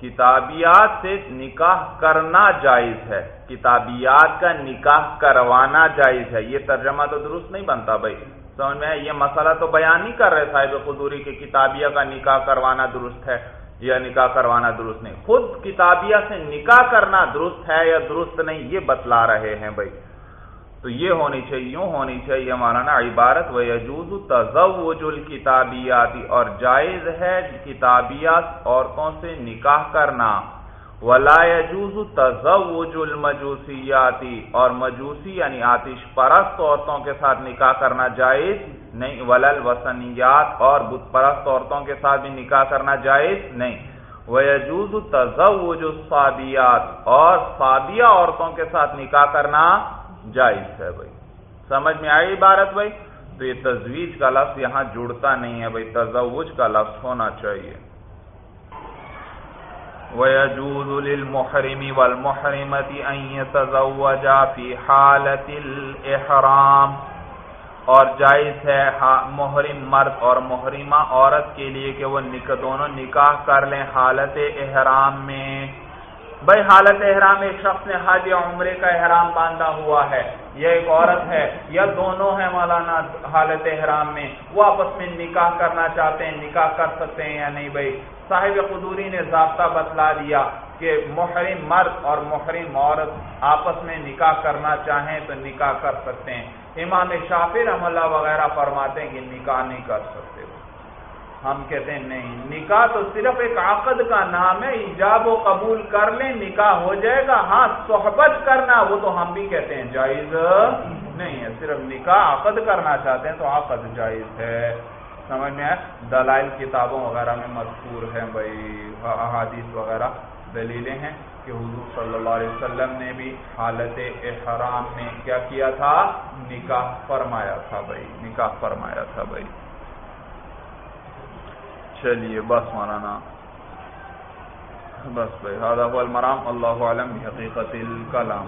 کتابیات سے نکاح کرنا جائز ہے، کتابیات کا نکاح کروانا جائز ہے، یہ ترجمہ تو درست نہیں بنتا بھائی، سمجھ میں یہ مسئلہ تو بیان نہیں کر رہے صاحب قدوری کے، کتابیہ کا نکاح کروانا درست ہے یا نکاح کروانا درست نہیں؟ خود کتابیہ سے نکاح کرنا درست ہے یا درست نہیں، یہ بتلا رہے ہیں بھائی۔ تو یہ ہونی چاہیے، یوں ہونی چاہیے، مولانا، عبارت و یجوز تزوج الکتابیاتی اور جائز ہے کتابیات عورتوں سے نکاح کرنا۔ ولا يجوز تزوج المجوسیاتی اور مجوسی یعنی آتش پرست عورتوں کے ساتھ نکاح کرنا جائز نہیں۔ ولل وسنیات اور بت پرست عورتوں کے ساتھ بھی نکاح کرنا جائز نہیں۔ ویجوز تزوج الصابیات، اور صابیہ عورتوں کے ساتھ نکاح کرنا جائز ہے بھائی۔ سمجھ میں آئی عبارت بھائی؟ تو یہ تجویز کا لفظ یہاں جڑتا نہیں ہے بھائی، تزوج کا لفظ ہونا چاہیے۔ ويجوز للمحرم والمحرمة أن يتزوجا في حالة الإحرام۔ اور جائز ہے محرم مرد اور محرمہ عورت کے لیے کہ وہ دونوں نکاح کر لیں حالت احرام میں۔ بھائی حالت احرام ایک شخص نے حج یا عمرے کا احرام باندھا ہوا ہے۔ یا ایک عورت ہے، یا دونوں ہیں مولانا حالت احرام میں۔ وہ آپس میں نکاح کرنا چاہتے ہیں، نکاح کر سکتے ہیں یا نہیں بھائی؟ صاحب قدوری نے ضابطہ بتلا دیا کہ محرم مرد اور محرم عورت آپس میں نکاح کرنا چاہیں تو نکاح کر سکتے ہیں۔ امام شافی رحم اللہ وغیرہ فرماتے ہیں کہ نکاح نہیں کر سکتے۔ ہم کہتے ہیں، نہیں، نکاح تو صرف ایک عقد کا نام ہے، ایجاب و قبول کر لیں، نکاح ہو جائے گا ہاں صحبت کرنا، وہ تو ہم بھی کہتے ہیں جائز نہیں ہے، صرف نکاح عقد کرنا چاہتے ہیں تو عقد جائز ہے۔ سمجھ میں دلائل کتابوں وغیرہ میں مذکور ہیں بھائی، احادیث وغیرہ، دلیلیں ہیں کہ حضور صلی اللہ علیہ وسلم نے بھی حالت احرام میں کیا کیا تھا؟ نکاح فرمایا تھا بھائی، نکاح فرمایا تھا بھائی۔ چلیے بس مولانا۔ بس بھائی المرام اللہ عالم حقیقت الکلام۔